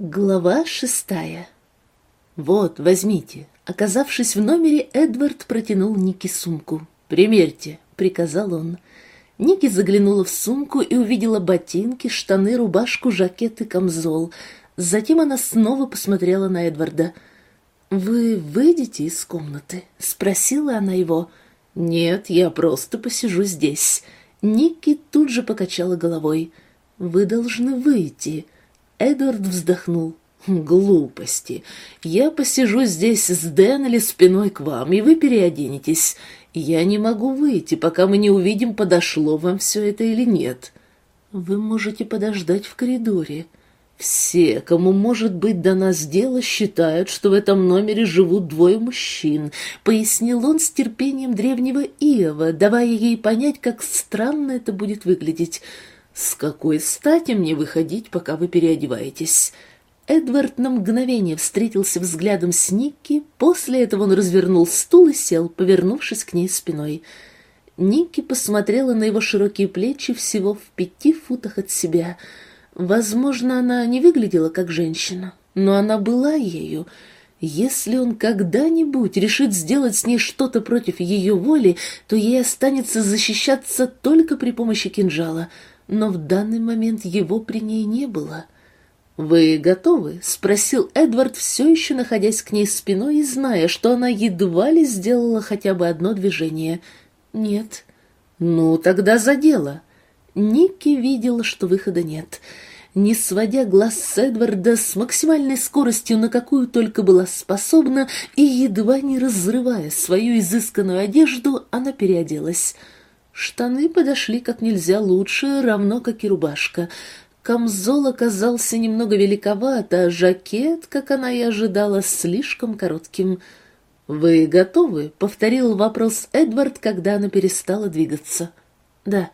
Глава шестая. «Вот, возьмите». Оказавшись в номере, Эдвард протянул Нике сумку. «Примерьте», — приказал он. Ники заглянула в сумку и увидела ботинки, штаны, рубашку, жакет и камзол. Затем она снова посмотрела на Эдварда. «Вы выйдете из комнаты?» — спросила она его. «Нет, я просто посижу здесь». Ники тут же покачала головой. «Вы должны выйти». Эдвард вздохнул. «Глупости. Я посижу здесь с Дэн спиной к вам, и вы переоденетесь. Я не могу выйти, пока мы не увидим, подошло вам все это или нет. Вы можете подождать в коридоре. Все, кому может быть до нас дело, считают, что в этом номере живут двое мужчин», — пояснил он с терпением древнего Иова, давая ей понять, как странно это будет выглядеть. «С какой стати мне выходить, пока вы переодеваетесь?» Эдвард на мгновение встретился взглядом с Никки, после этого он развернул стул и сел, повернувшись к ней спиной. Никки посмотрела на его широкие плечи всего в пяти футах от себя. Возможно, она не выглядела как женщина, но она была ею. Если он когда-нибудь решит сделать с ней что-то против ее воли, то ей останется защищаться только при помощи кинжала — но в данный момент его при ней не было. «Вы готовы?» — спросил Эдвард, все еще находясь к ней спиной и зная, что она едва ли сделала хотя бы одно движение. «Нет». «Ну, тогда за дело». Ники видела, что выхода нет. Не сводя глаз с Эдварда с максимальной скоростью, на какую только была способна, и едва не разрывая свою изысканную одежду, она переоделась — Штаны подошли как нельзя лучше, равно как и рубашка. Камзол оказался немного великоват, а жакет, как она и ожидала, слишком коротким. «Вы готовы?» — повторил вопрос Эдвард, когда она перестала двигаться. «Да».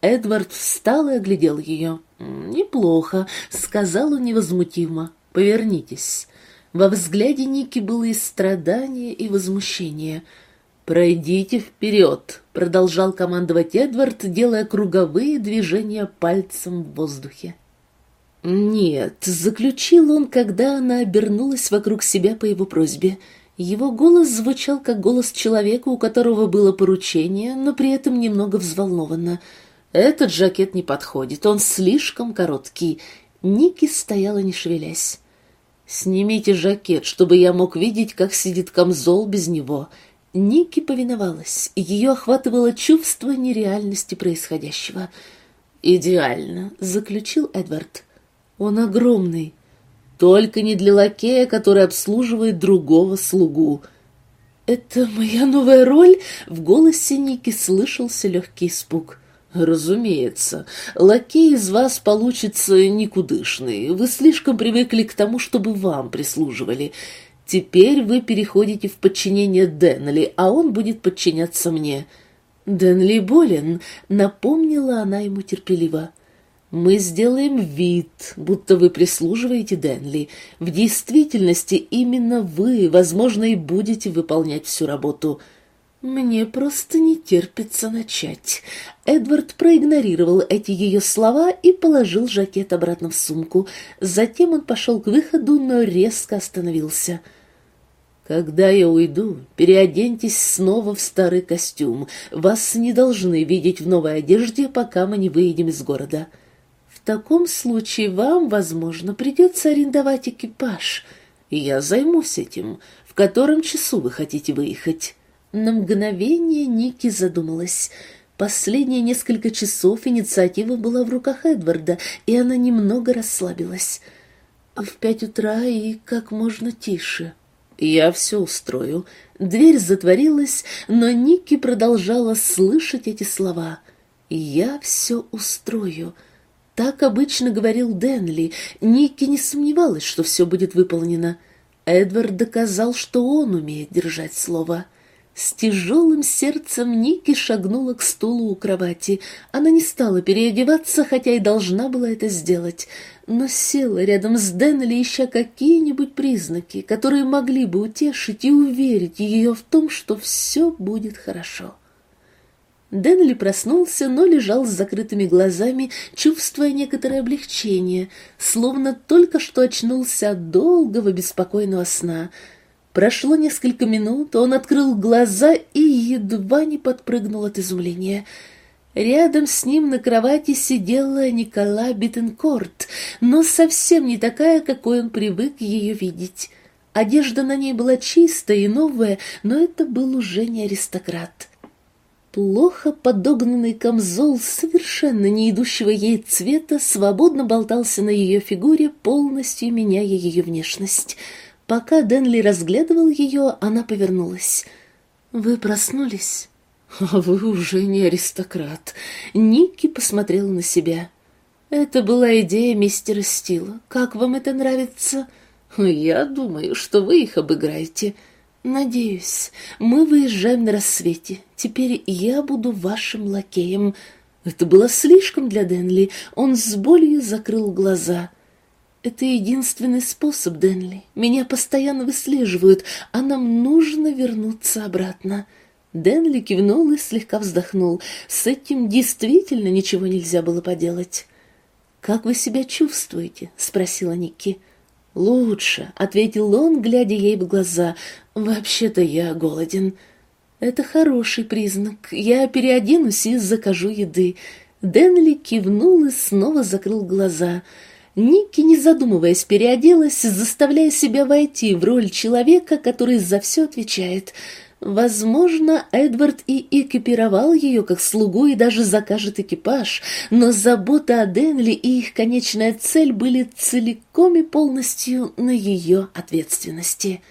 Эдвард встал и оглядел ее. «Неплохо», — сказал он невозмутимо. «Повернитесь». Во взгляде Ники было и страдание, и возмущение — «Пройдите вперед!» — продолжал командовать Эдвард, делая круговые движения пальцем в воздухе. «Нет», — заключил он, когда она обернулась вокруг себя по его просьбе. Его голос звучал как голос человека, у которого было поручение, но при этом немного взволнованно. «Этот жакет не подходит, он слишком короткий». Ники стояла, не шевелясь. «Снимите жакет, чтобы я мог видеть, как сидит камзол без него», Ники повиновалась, ее охватывало чувство нереальности происходящего. «Идеально», — заключил Эдвард. «Он огромный. Только не для лакея, который обслуживает другого слугу». «Это моя новая роль?» — в голосе Ники слышался легкий испуг. «Разумеется. Лакей из вас получится никудышный. Вы слишком привыкли к тому, чтобы вам прислуживали. Теперь вы переходите в подчинение Денли, а он будет подчиняться мне. Денли болен, напомнила она ему терпеливо. Мы сделаем вид, будто вы прислуживаете Денли. В действительности именно вы, возможно, и будете выполнять всю работу. Мне просто не терпится начать. Эдвард проигнорировал эти ее слова и положил жакет обратно в сумку. Затем он пошел к выходу, но резко остановился — «Когда я уйду, переоденьтесь снова в старый костюм. Вас не должны видеть в новой одежде, пока мы не выедем из города. В таком случае вам, возможно, придется арендовать экипаж. Я займусь этим. В котором часу вы хотите выехать?» На мгновение Ники задумалась. Последние несколько часов инициатива была в руках Эдварда, и она немного расслабилась. «В пять утра и как можно тише». «Я все устрою». Дверь затворилась, но Ники продолжала слышать эти слова. «Я все устрою». Так обычно говорил Денли. Ники не сомневалась, что все будет выполнено. Эдвард доказал, что он умеет держать слово. С тяжелым сердцем Ники шагнула к стулу у кровати. Она не стала переодеваться, хотя и должна была это сделать, но села рядом с Деннелли, ища какие-нибудь признаки, которые могли бы утешить и уверить ее в том, что все будет хорошо. Денли проснулся, но лежал с закрытыми глазами, чувствуя некоторое облегчение, словно только что очнулся от долгого беспокойного сна. Прошло несколько минут, он открыл глаза и едва не подпрыгнул от изумления. Рядом с ним на кровати сидела Никола Биттенкорт, но совсем не такая, какой он привык ее видеть. Одежда на ней была чистая и новая, но это был уже не аристократ. Плохо подогнанный камзол совершенно не идущего ей цвета свободно болтался на ее фигуре, полностью меняя ее внешность. Пока Денли разглядывал ее, она повернулась. «Вы проснулись?» «А вы уже не аристократ». Ники посмотрел на себя. «Это была идея мистера Стила. Как вам это нравится?» «Я думаю, что вы их обыграете». «Надеюсь. Мы выезжаем на рассвете. Теперь я буду вашим лакеем». Это было слишком для Денли. Он с болью закрыл глаза. «Это единственный способ, Денли. Меня постоянно выслеживают, а нам нужно вернуться обратно». Денли кивнул и слегка вздохнул. С этим действительно ничего нельзя было поделать. «Как вы себя чувствуете?» — спросила Ники. «Лучше», — ответил он, глядя ей в глаза. «Вообще-то я голоден». «Это хороший признак. Я переоденусь и закажу еды». Денли кивнул и снова закрыл глаза. Ники, не задумываясь, переоделась, заставляя себя войти в роль человека, который за все отвечает — Возможно, Эдвард и экипировал ее как слугу и даже закажет экипаж, но забота о Денли и их конечная цель были целиком и полностью на ее ответственности.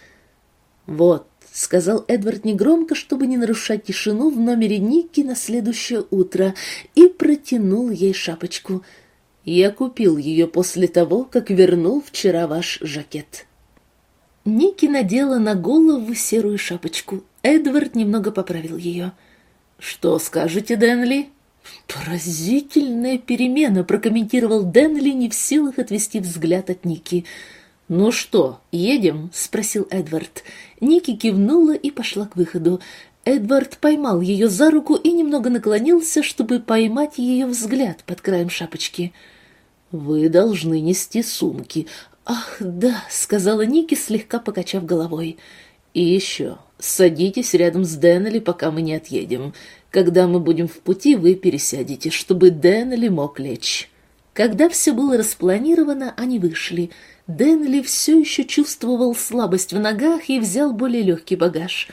«Вот», — сказал Эдвард негромко, чтобы не нарушать тишину в номере Ники на следующее утро, и протянул ей шапочку. «Я купил ее после того, как вернул вчера ваш жакет». Ники надела на голову серую шапочку. Эдвард немного поправил ее. «Что скажете, Дэнли?» «Поразительная перемена», — прокомментировал Дэнли, не в силах отвести взгляд от Ники. «Ну что, едем?» — спросил Эдвард. Ники кивнула и пошла к выходу. Эдвард поймал ее за руку и немного наклонился, чтобы поймать ее взгляд под краем шапочки. «Вы должны нести сумки, «Ах, да», — сказала Ники, слегка покачав головой. «И еще, садитесь рядом с Деннели, пока мы не отъедем. Когда мы будем в пути, вы пересядете, чтобы Деннели мог лечь». Когда все было распланировано, они вышли. Денли все еще чувствовал слабость в ногах и взял более легкий багаж.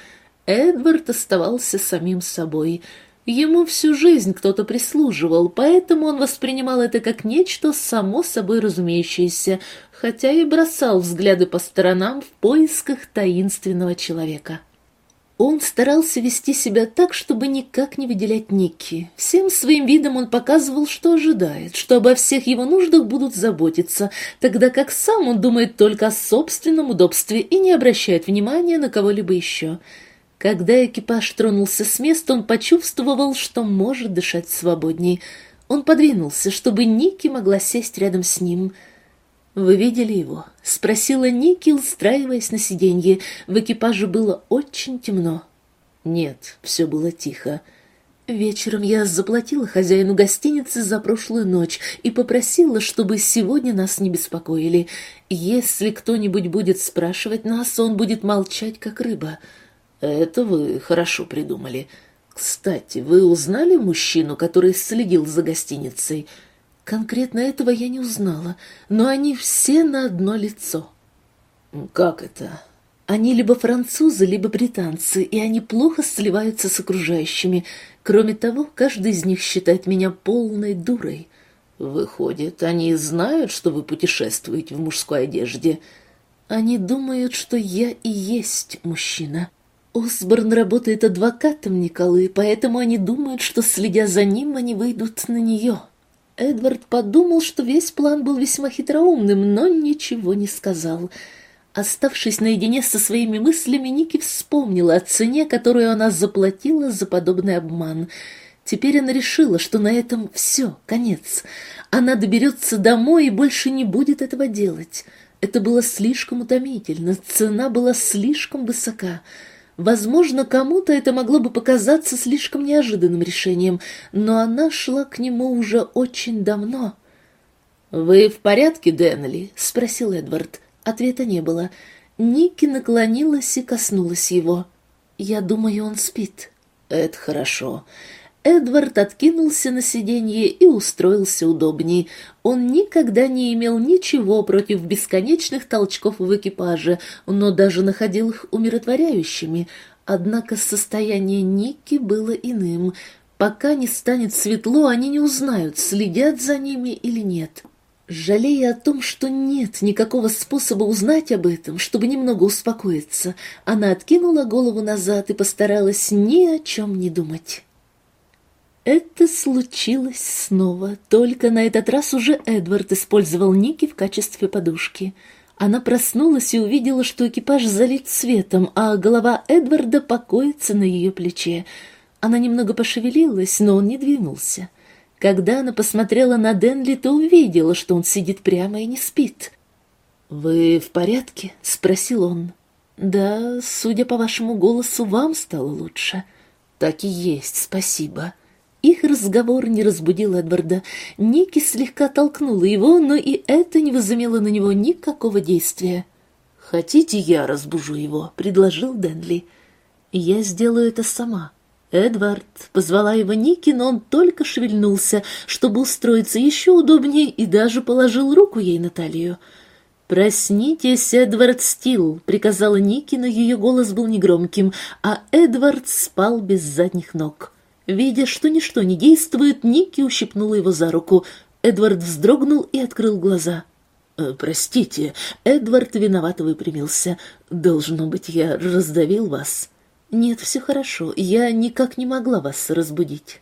Эдвард оставался самим собой — Ему всю жизнь кто-то прислуживал, поэтому он воспринимал это как нечто само собой разумеющееся, хотя и бросал взгляды по сторонам в поисках таинственного человека. Он старался вести себя так, чтобы никак не выделять Никки. Всем своим видом он показывал, что ожидает, что обо всех его нуждах будут заботиться, тогда как сам он думает только о собственном удобстве и не обращает внимания на кого-либо еще – когда экипаж тронулся с места, он почувствовал, что может дышать свободней. Он подвинулся, чтобы Ники могла сесть рядом с ним. «Вы видели его?» — спросила Ники, устраиваясь на сиденье. В экипаже было очень темно. «Нет, все было тихо». Вечером я заплатила хозяину гостиницы за прошлую ночь и попросила, чтобы сегодня нас не беспокоили. Если кто-нибудь будет спрашивать нас, он будет молчать, как рыба. Это вы хорошо придумали. Кстати, вы узнали мужчину, который следил за гостиницей? Конкретно этого я не узнала, но они все на одно лицо. Как это? Они либо французы, либо британцы, и они плохо сливаются с окружающими. Кроме того, каждый из них считает меня полной дурой. Выходит, они знают, что вы путешествуете в мужской одежде. Они думают, что я и есть мужчина. Осборн работает адвокатом Николы, поэтому они думают, что, следя за ним, они выйдут на нее. Эдвард подумал, что весь план был весьма хитроумным, но ничего не сказал. Оставшись наедине со своими мыслями, Ники вспомнила о цене, которую она заплатила за подобный обман. Теперь она решила, что на этом все, конец. Она доберется домой и больше не будет этого делать. Это было слишком утомительно, цена была слишком высока — Возможно, кому-то это могло бы показаться слишком неожиданным решением, но она шла к нему уже очень давно. «Вы в порядке, Денли?» — спросил Эдвард. Ответа не было. Ники наклонилась и коснулась его. «Я думаю, он спит». «Это хорошо. Эдвард откинулся на сиденье и устроился удобней. Он никогда не имел ничего против бесконечных толчков в экипаже, но даже находил их умиротворяющими. Однако состояние Ники было иным. Пока не станет светло, они не узнают, следят за ними или нет. Жалея о том, что нет никакого способа узнать об этом, чтобы немного успокоиться, она откинула голову назад и постаралась ни о чем не думать. Это случилось снова, только на этот раз уже Эдвард использовал Ники в качестве подушки. Она проснулась и увидела, что экипаж залит светом, а голова Эдварда покоится на ее плече. Она немного пошевелилась, но он не двинулся. Когда она посмотрела на Денли, то увидела, что он сидит прямо и не спит. «Вы в порядке?» — спросил он. «Да, судя по вашему голосу, вам стало лучше». «Так и есть, спасибо». Их разговор не разбудил Эдварда. Ники слегка толкнула его, но и это не возымело на него никакого действия. «Хотите, я разбужу его?» — предложил Денли. «Я сделаю это сама». Эдвард позвала его Ники, но он только шевельнулся, чтобы устроиться еще удобнее, и даже положил руку ей на талию. «Проснитесь, Эдвард Стил», — приказала Ники, но ее голос был негромким, а Эдвард спал без задних ног. Видя, что ничто не действует, Ники ущипнула его за руку. Эдвард вздрогнул и открыл глаза. «Э, «Простите», — Эдвард виновато выпрямился. «Должно быть, я раздавил вас». «Нет, все хорошо. Я никак не могла вас разбудить».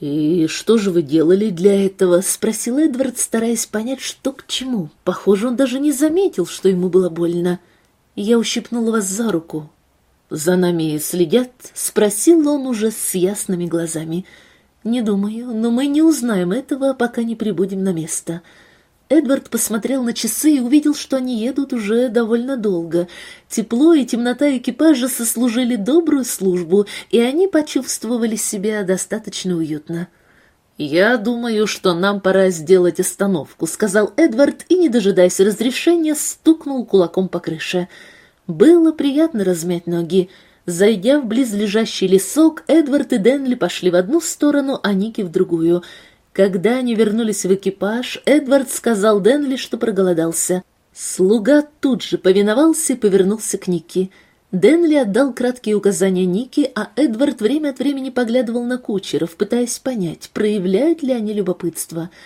«И что же вы делали для этого?» — спросил Эдвард, стараясь понять, что к чему. Похоже, он даже не заметил, что ему было больно. «Я ущипнула вас за руку. «За нами следят?» — спросил он уже с ясными глазами. «Не думаю, но мы не узнаем этого, пока не прибудем на место». Эдвард посмотрел на часы и увидел, что они едут уже довольно долго. Тепло и темнота экипажа сослужили добрую службу, и они почувствовали себя достаточно уютно. «Я думаю, что нам пора сделать остановку», — сказал Эдвард и, не дожидаясь разрешения, стукнул кулаком по крыше. Было приятно размять ноги. Зайдя в близлежащий лесок, Эдвард и Денли пошли в одну сторону, а Ники в другую. Когда они вернулись в экипаж, Эдвард сказал Денли, что проголодался. Слуга тут же повиновался и повернулся к Ники. Денли отдал краткие указания Ники, а Эдвард время от времени поглядывал на кучеров, пытаясь понять, проявляют ли они любопытство —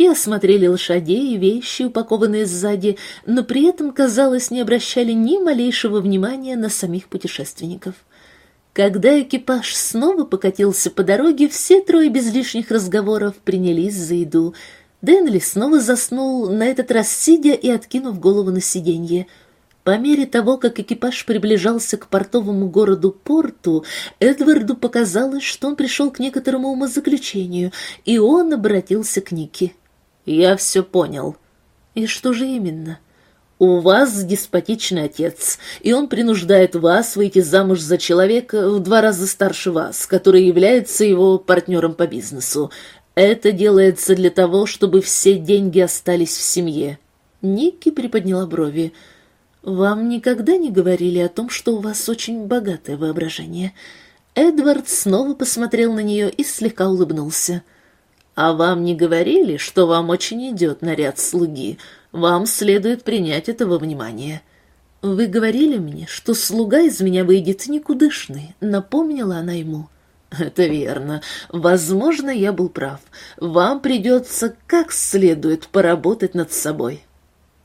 те осмотрели лошадей и вещи, упакованные сзади, но при этом, казалось, не обращали ни малейшего внимания на самих путешественников. Когда экипаж снова покатился по дороге, все трое без лишних разговоров принялись за еду. Денли снова заснул, на этот раз сидя и откинув голову на сиденье. По мере того, как экипаж приближался к портовому городу Порту, Эдварду показалось, что он пришел к некоторому умозаключению, и он обратился к Нике. «Я все понял». «И что же именно?» «У вас деспотичный отец, и он принуждает вас выйти замуж за человека в два раза старше вас, который является его партнером по бизнесу. Это делается для того, чтобы все деньги остались в семье». Никки приподняла брови. «Вам никогда не говорили о том, что у вас очень богатое воображение?» Эдвард снова посмотрел на нее и слегка улыбнулся. А вам не говорили, что вам очень идет наряд слуги? Вам следует принять это во внимание. Вы говорили мне, что слуга из меня выйдет никудышный, напомнила она ему. Это верно. Возможно, я был прав. Вам придется как следует поработать над собой.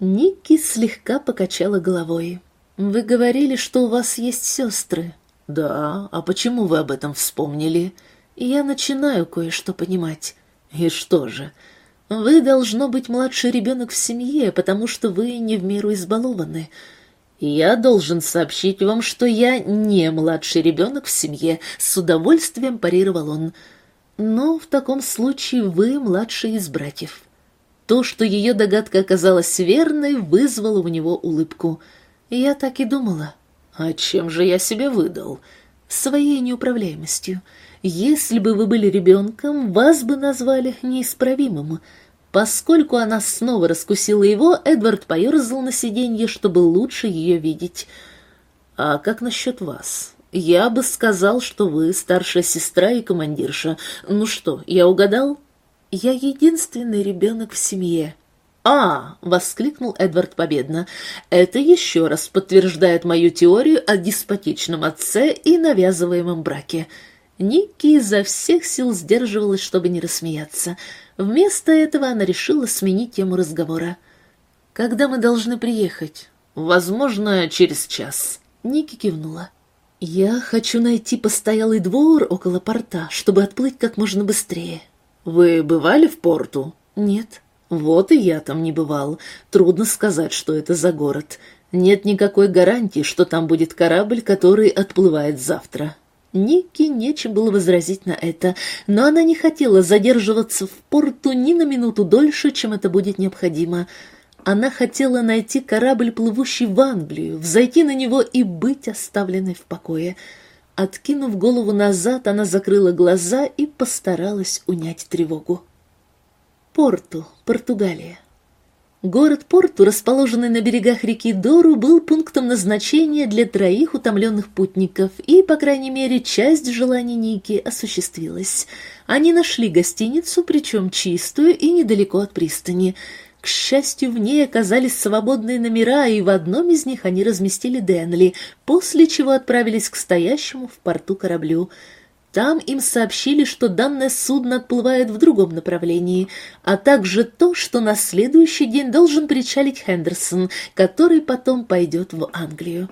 Ники слегка покачала головой. Вы говорили, что у вас есть сестры. Да, а почему вы об этом вспомнили? Я начинаю кое-что понимать. И что же? Вы должно быть младший ребенок в семье, потому что вы не в меру избалованы. Я должен сообщить вам, что я не младший ребенок в семье, с удовольствием парировал он. Но в таком случае вы младший из братьев. То, что ее догадка оказалась верной, вызвало у него улыбку. Я так и думала. «А чем же я себе выдал?» «Своей неуправляемостью. Если бы вы были ребенком, вас бы назвали неисправимым». Поскольку она снова раскусила его, Эдвард поерзал на сиденье, чтобы лучше ее видеть. «А как насчет вас? Я бы сказал, что вы старшая сестра и командирша. Ну что, я угадал?» «Я единственный ребенок в семье». «А!» — воскликнул Эдвард победно. «Это еще раз подтверждает мою теорию о деспотичном отце и навязываемом браке». Ники изо всех сил сдерживалась, чтобы не рассмеяться. Вместо этого она решила сменить тему разговора. «Когда мы должны приехать?» «Возможно, через час». Ники кивнула. «Я хочу найти постоялый двор около порта, чтобы отплыть как можно быстрее». «Вы бывали в порту?» «Нет». «Вот и я там не бывал. Трудно сказать, что это за город. Нет никакой гарантии, что там будет корабль, который отплывает завтра». Никки нечем было возразить на это, но она не хотела задерживаться в порту ни на минуту дольше, чем это будет необходимо. Она хотела найти корабль, плывущий в Англию, взойти на него и быть оставленной в покое. Откинув голову назад, она закрыла глаза и постаралась унять тревогу. Порту, Португалия. Город Порту, расположенный на берегах реки Дору, был пунктом назначения для троих утомленных путников, и, по крайней мере, часть желаний Ники осуществилась. Они нашли гостиницу, причем чистую и недалеко от пристани. К счастью, в ней оказались свободные номера, и в одном из них они разместили Денли, после чего отправились к стоящему в порту кораблю — там им сообщили, что данное судно отплывает в другом направлении, а также то, что на следующий день должен причалить Хендерсон, который потом пойдет в Англию.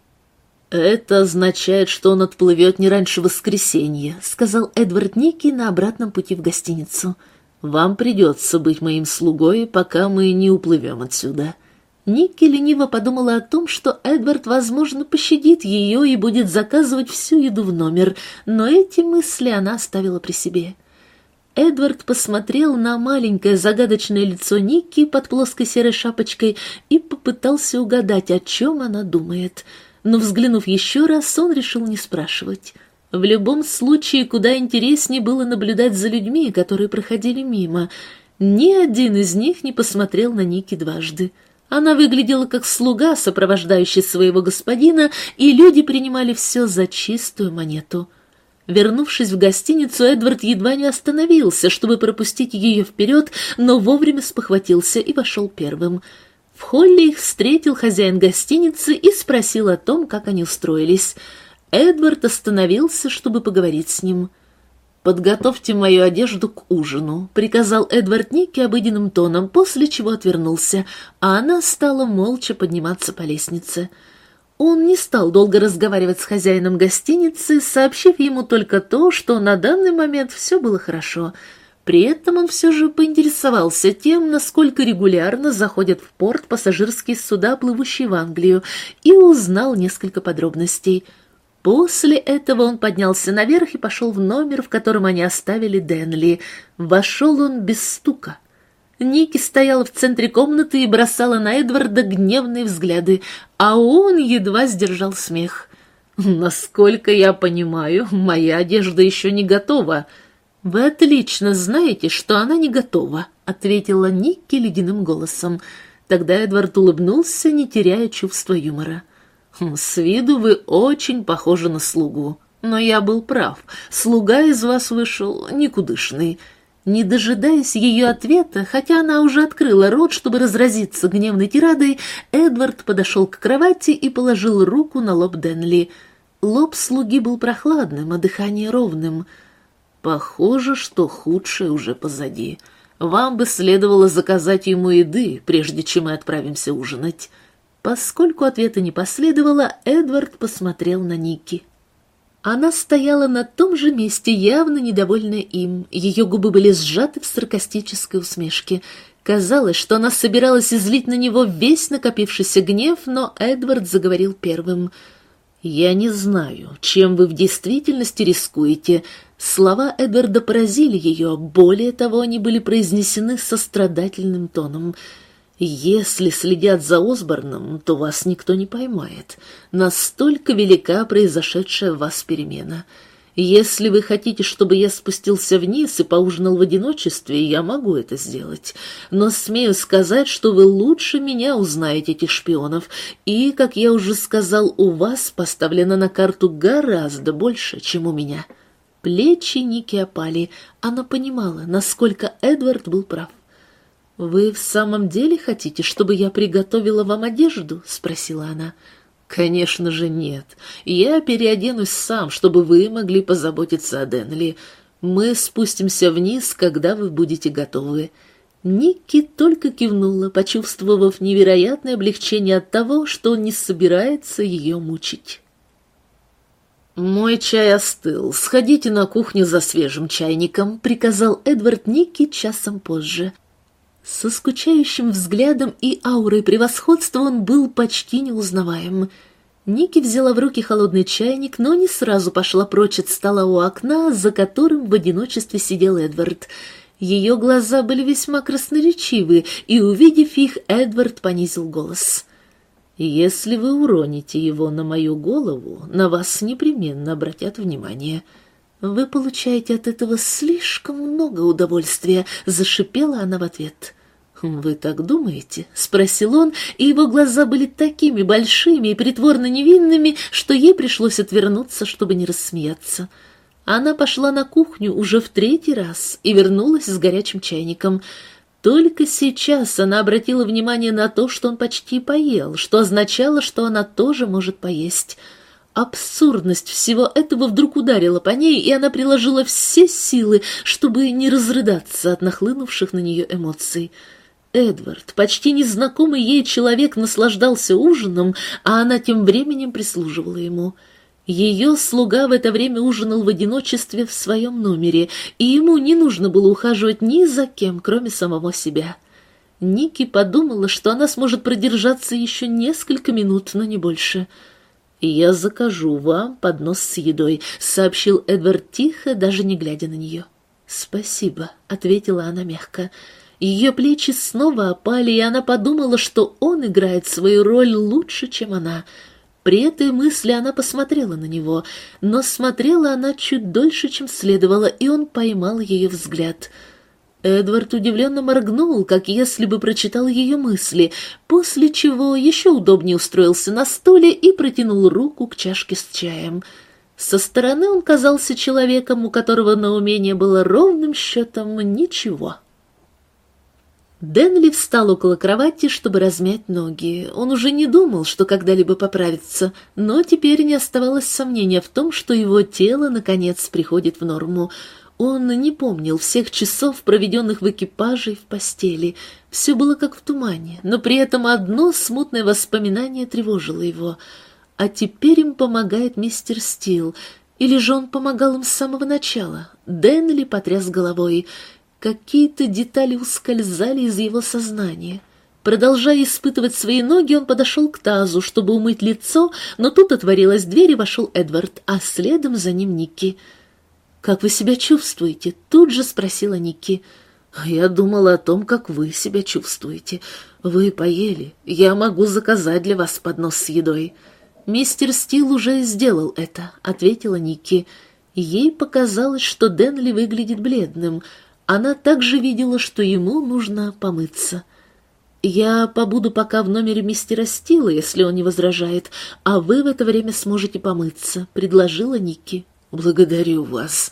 «Это означает, что он отплывет не раньше воскресенья», — сказал Эдвард Ники на обратном пути в гостиницу. «Вам придется быть моим слугой, пока мы не уплывем отсюда». Никки лениво подумала о том, что Эдвард, возможно, пощадит ее и будет заказывать всю еду в номер, но эти мысли она оставила при себе. Эдвард посмотрел на маленькое загадочное лицо Никки под плоской серой шапочкой и попытался угадать, о чем она думает. Но, взглянув еще раз, он решил не спрашивать. В любом случае, куда интереснее было наблюдать за людьми, которые проходили мимо. Ни один из них не посмотрел на Ники дважды. Она выглядела как слуга, сопровождающий своего господина, и люди принимали все за чистую монету. Вернувшись в гостиницу, Эдвард едва не остановился, чтобы пропустить ее вперед, но вовремя спохватился и вошел первым. В холле их встретил хозяин гостиницы и спросил о том, как они устроились. Эдвард остановился, чтобы поговорить с ним. — «Подготовьте мою одежду к ужину», — приказал Эдвард Никки обыденным тоном, после чего отвернулся, а она стала молча подниматься по лестнице. Он не стал долго разговаривать с хозяином гостиницы, сообщив ему только то, что на данный момент все было хорошо. При этом он все же поинтересовался тем, насколько регулярно заходят в порт пассажирские суда, плывущие в Англию, и узнал несколько подробностей — После этого он поднялся наверх и пошел в номер, в котором они оставили Денли. Вошел он без стука. Ники стояла в центре комнаты и бросала на Эдварда гневные взгляды, а он едва сдержал смех. «Насколько я понимаю, моя одежда еще не готова». «Вы отлично знаете, что она не готова», — ответила Ники ледяным голосом. Тогда Эдвард улыбнулся, не теряя чувства юмора. Хм, «С виду вы очень похожи на слугу. Но я был прав. Слуга из вас вышел никудышный». Не дожидаясь ее ответа, хотя она уже открыла рот, чтобы разразиться гневной тирадой, Эдвард подошел к кровати и положил руку на лоб Денли. Лоб слуги был прохладным, а дыхание ровным. «Похоже, что худшее уже позади. Вам бы следовало заказать ему еды, прежде чем мы отправимся ужинать». Поскольку ответа не последовало, Эдвард посмотрел на Ники. Она стояла на том же месте, явно недовольная им. Ее губы были сжаты в саркастической усмешке. Казалось, что она собиралась излить на него весь накопившийся гнев, но Эдвард заговорил первым. «Я не знаю, чем вы в действительности рискуете». Слова Эдварда поразили ее, более того, они были произнесены сострадательным тоном – Если следят за Осборном, то вас никто не поймает. Настолько велика произошедшая в вас перемена. Если вы хотите, чтобы я спустился вниз и поужинал в одиночестве, я могу это сделать. Но смею сказать, что вы лучше меня узнаете этих шпионов, и, как я уже сказал, у вас поставлено на карту гораздо больше, чем у меня». Плечи Ники опали. Она понимала, насколько Эдвард был прав. «Вы в самом деле хотите, чтобы я приготовила вам одежду?» — спросила она. «Конечно же нет. Я переоденусь сам, чтобы вы могли позаботиться о Денли. Мы спустимся вниз, когда вы будете готовы». Никки только кивнула, почувствовав невероятное облегчение от того, что он не собирается ее мучить. «Мой чай остыл. Сходите на кухню за свежим чайником», — приказал Эдвард Никки часом позже. Со скучающим взглядом и аурой превосходства он был почти неузнаваем. Ники взяла в руки холодный чайник, но не сразу пошла прочь от стола у окна, за которым в одиночестве сидел Эдвард. Ее глаза были весьма красноречивы, и, увидев их, Эдвард понизил голос. «Если вы уроните его на мою голову, на вас непременно обратят внимание». «Вы получаете от этого слишком много удовольствия», — зашипела она в ответ. «Вы так думаете?» — спросил он, и его глаза были такими большими и притворно невинными, что ей пришлось отвернуться, чтобы не рассмеяться. Она пошла на кухню уже в третий раз и вернулась с горячим чайником. Только сейчас она обратила внимание на то, что он почти поел, что означало, что она тоже может поесть — Абсурдность всего этого вдруг ударила по ней, и она приложила все силы, чтобы не разрыдаться от нахлынувших на нее эмоций. Эдвард, почти незнакомый ей человек, наслаждался ужином, а она тем временем прислуживала ему. Ее слуга в это время ужинал в одиночестве в своем номере, и ему не нужно было ухаживать ни за кем, кроме самого себя. Ники подумала, что она сможет продержаться еще несколько минут, но не больше — я закажу вам поднос с едой», — сообщил Эдвард тихо, даже не глядя на нее. «Спасибо», — ответила она мягко. Ее плечи снова опали, и она подумала, что он играет свою роль лучше, чем она. При этой мысли она посмотрела на него, но смотрела она чуть дольше, чем следовало, и он поймал ее взгляд — Эдвард удивленно моргнул, как если бы прочитал ее мысли, после чего еще удобнее устроился на стуле и протянул руку к чашке с чаем. Со стороны он казался человеком, у которого на умение было ровным счетом ничего. Денли встал около кровати, чтобы размять ноги. Он уже не думал, что когда-либо поправится, но теперь не оставалось сомнения в том, что его тело, наконец, приходит в норму. Он не помнил всех часов, проведенных в экипаже и в постели. Все было как в тумане, но при этом одно смутное воспоминание тревожило его. А теперь им помогает мистер Стил. Или же он помогал им с самого начала? Дэнли потряс головой. Какие-то детали ускользали из его сознания. Продолжая испытывать свои ноги, он подошел к тазу, чтобы умыть лицо, но тут отворилась дверь и вошел Эдвард, а следом за ним Никки. «Как вы себя чувствуете?» — тут же спросила Ники. «Я думала о том, как вы себя чувствуете. Вы поели. Я могу заказать для вас поднос с едой». «Мистер Стил уже сделал это», — ответила Ники. Ей показалось, что Денли выглядит бледным. Она также видела, что ему нужно помыться. «Я побуду пока в номере мистера Стила, если он не возражает, а вы в это время сможете помыться», — предложила Ники. «Благодарю вас.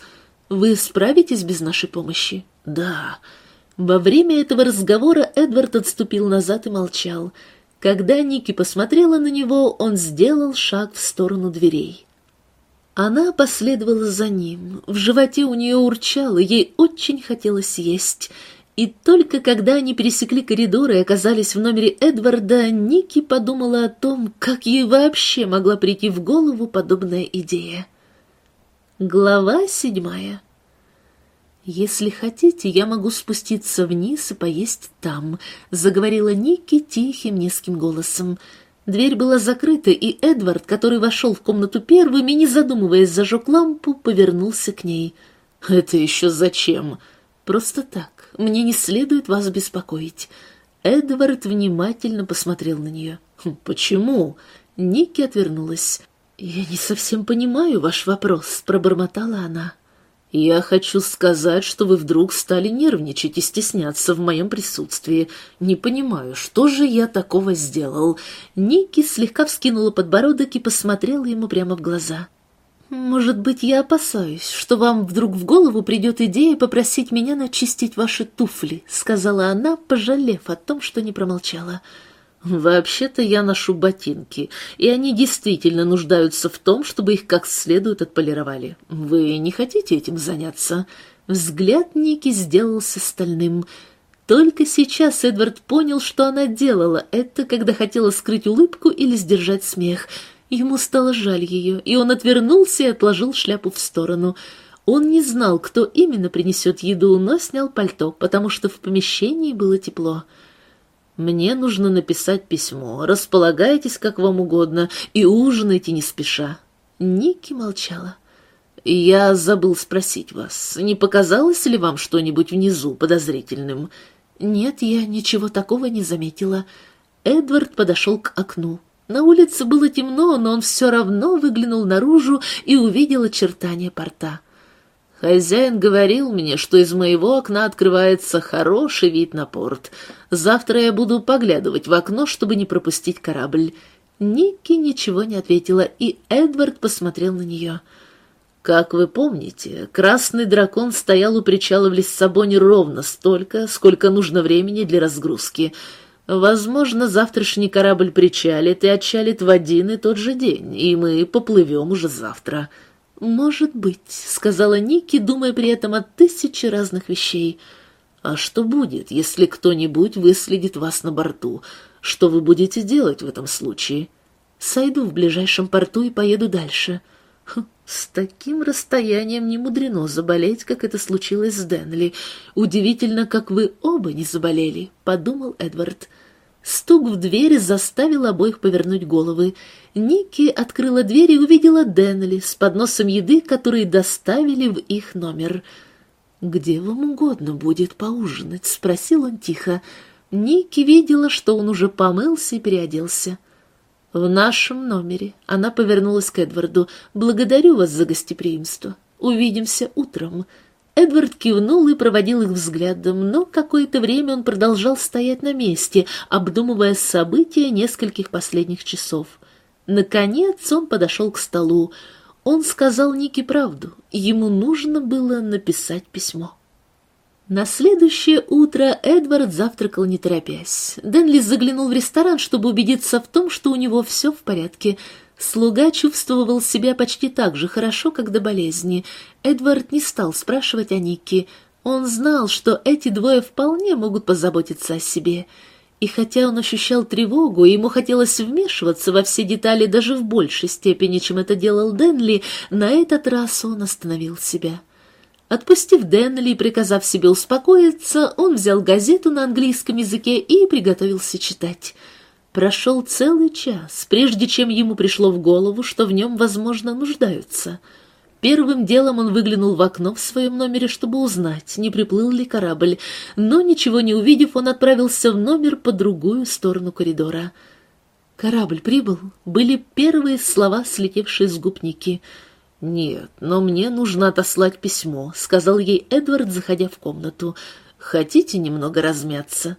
Вы справитесь без нашей помощи?» «Да». Во время этого разговора Эдвард отступил назад и молчал. Когда Ники посмотрела на него, он сделал шаг в сторону дверей. Она последовала за ним. В животе у нее урчало, ей очень хотелось есть. И только когда они пересекли коридор и оказались в номере Эдварда, Ники подумала о том, как ей вообще могла прийти в голову подобная идея. Глава седьмая. «Если хотите, я могу спуститься вниз и поесть там», — заговорила Ники тихим низким голосом. Дверь была закрыта, и Эдвард, который вошел в комнату первым и, не задумываясь, зажег лампу, повернулся к ней. «Это еще зачем?» «Просто так. Мне не следует вас беспокоить». Эдвард внимательно посмотрел на нее. «Хм, «Почему?» Ники отвернулась. «Я не совсем понимаю ваш вопрос», — пробормотала она. «Я хочу сказать, что вы вдруг стали нервничать и стесняться в моем присутствии. Не понимаю, что же я такого сделал?» Ники слегка вскинула подбородок и посмотрела ему прямо в глаза. «Может быть, я опасаюсь, что вам вдруг в голову придет идея попросить меня начистить ваши туфли», — сказала она, пожалев о том, что не промолчала. «Вообще-то я ношу ботинки, и они действительно нуждаются в том, чтобы их как следует отполировали. Вы не хотите этим заняться?» Взгляд Ники сделался стальным. Только сейчас Эдвард понял, что она делала это, когда хотела скрыть улыбку или сдержать смех. Ему стало жаль ее, и он отвернулся и отложил шляпу в сторону. Он не знал, кто именно принесет еду, но снял пальто, потому что в помещении было тепло. Мне нужно написать письмо. Располагайтесь как вам угодно и ужинайте не спеша. Ники молчала. Я забыл спросить вас, не показалось ли вам что-нибудь внизу подозрительным? Нет, я ничего такого не заметила. Эдвард подошел к окну. На улице было темно, но он все равно выглянул наружу и увидел очертания порта. Хозяин говорил мне, что из моего окна открывается хороший вид на порт. Завтра я буду поглядывать в окно, чтобы не пропустить корабль. Ники ничего не ответила, и Эдвард посмотрел на нее. Как вы помните, красный дракон стоял у причала в Лиссабоне ровно столько, сколько нужно времени для разгрузки. Возможно, завтрашний корабль причалит и отчалит в один и тот же день, и мы поплывем уже завтра. «Может быть», — сказала Ники, думая при этом о тысяче разных вещей. «А что будет, если кто-нибудь выследит вас на борту? Что вы будете делать в этом случае?» «Сойду в ближайшем порту и поеду дальше». Хм, «С таким расстоянием не мудрено заболеть, как это случилось с Денли. Удивительно, как вы оба не заболели», — подумал Эдвард. Стук в дверь заставил обоих повернуть головы. Ники открыла дверь и увидела Денли с подносом еды, который доставили в их номер. «Где вам угодно будет поужинать?» — спросил он тихо. Ники видела, что он уже помылся и переоделся. «В нашем номере». Она повернулась к Эдварду. «Благодарю вас за гостеприимство. Увидимся утром». Эдвард кивнул и проводил их взглядом, но какое-то время он продолжал стоять на месте, обдумывая события нескольких последних часов. Наконец он подошел к столу. Он сказал Нике правду, ему нужно было написать письмо. На следующее утро Эдвард завтракал не торопясь. Денли заглянул в ресторан, чтобы убедиться в том, что у него все в порядке – Слуга чувствовал себя почти так же хорошо, как до болезни. Эдвард не стал спрашивать о Нике. Он знал, что эти двое вполне могут позаботиться о себе. И хотя он ощущал тревогу, ему хотелось вмешиваться во все детали даже в большей степени, чем это делал Денли, на этот раз он остановил себя. Отпустив Денли и приказав себе успокоиться, он взял газету на английском языке и приготовился читать — Прошел целый час, прежде чем ему пришло в голову, что в нем, возможно, нуждаются. Первым делом он выглянул в окно в своем номере, чтобы узнать, не приплыл ли корабль, но, ничего не увидев, он отправился в номер по другую сторону коридора. «Корабль прибыл?» — были первые слова, слетевшие с губ Ники. «Нет, но мне нужно отослать письмо», — сказал ей Эдвард, заходя в комнату. «Хотите немного размяться?»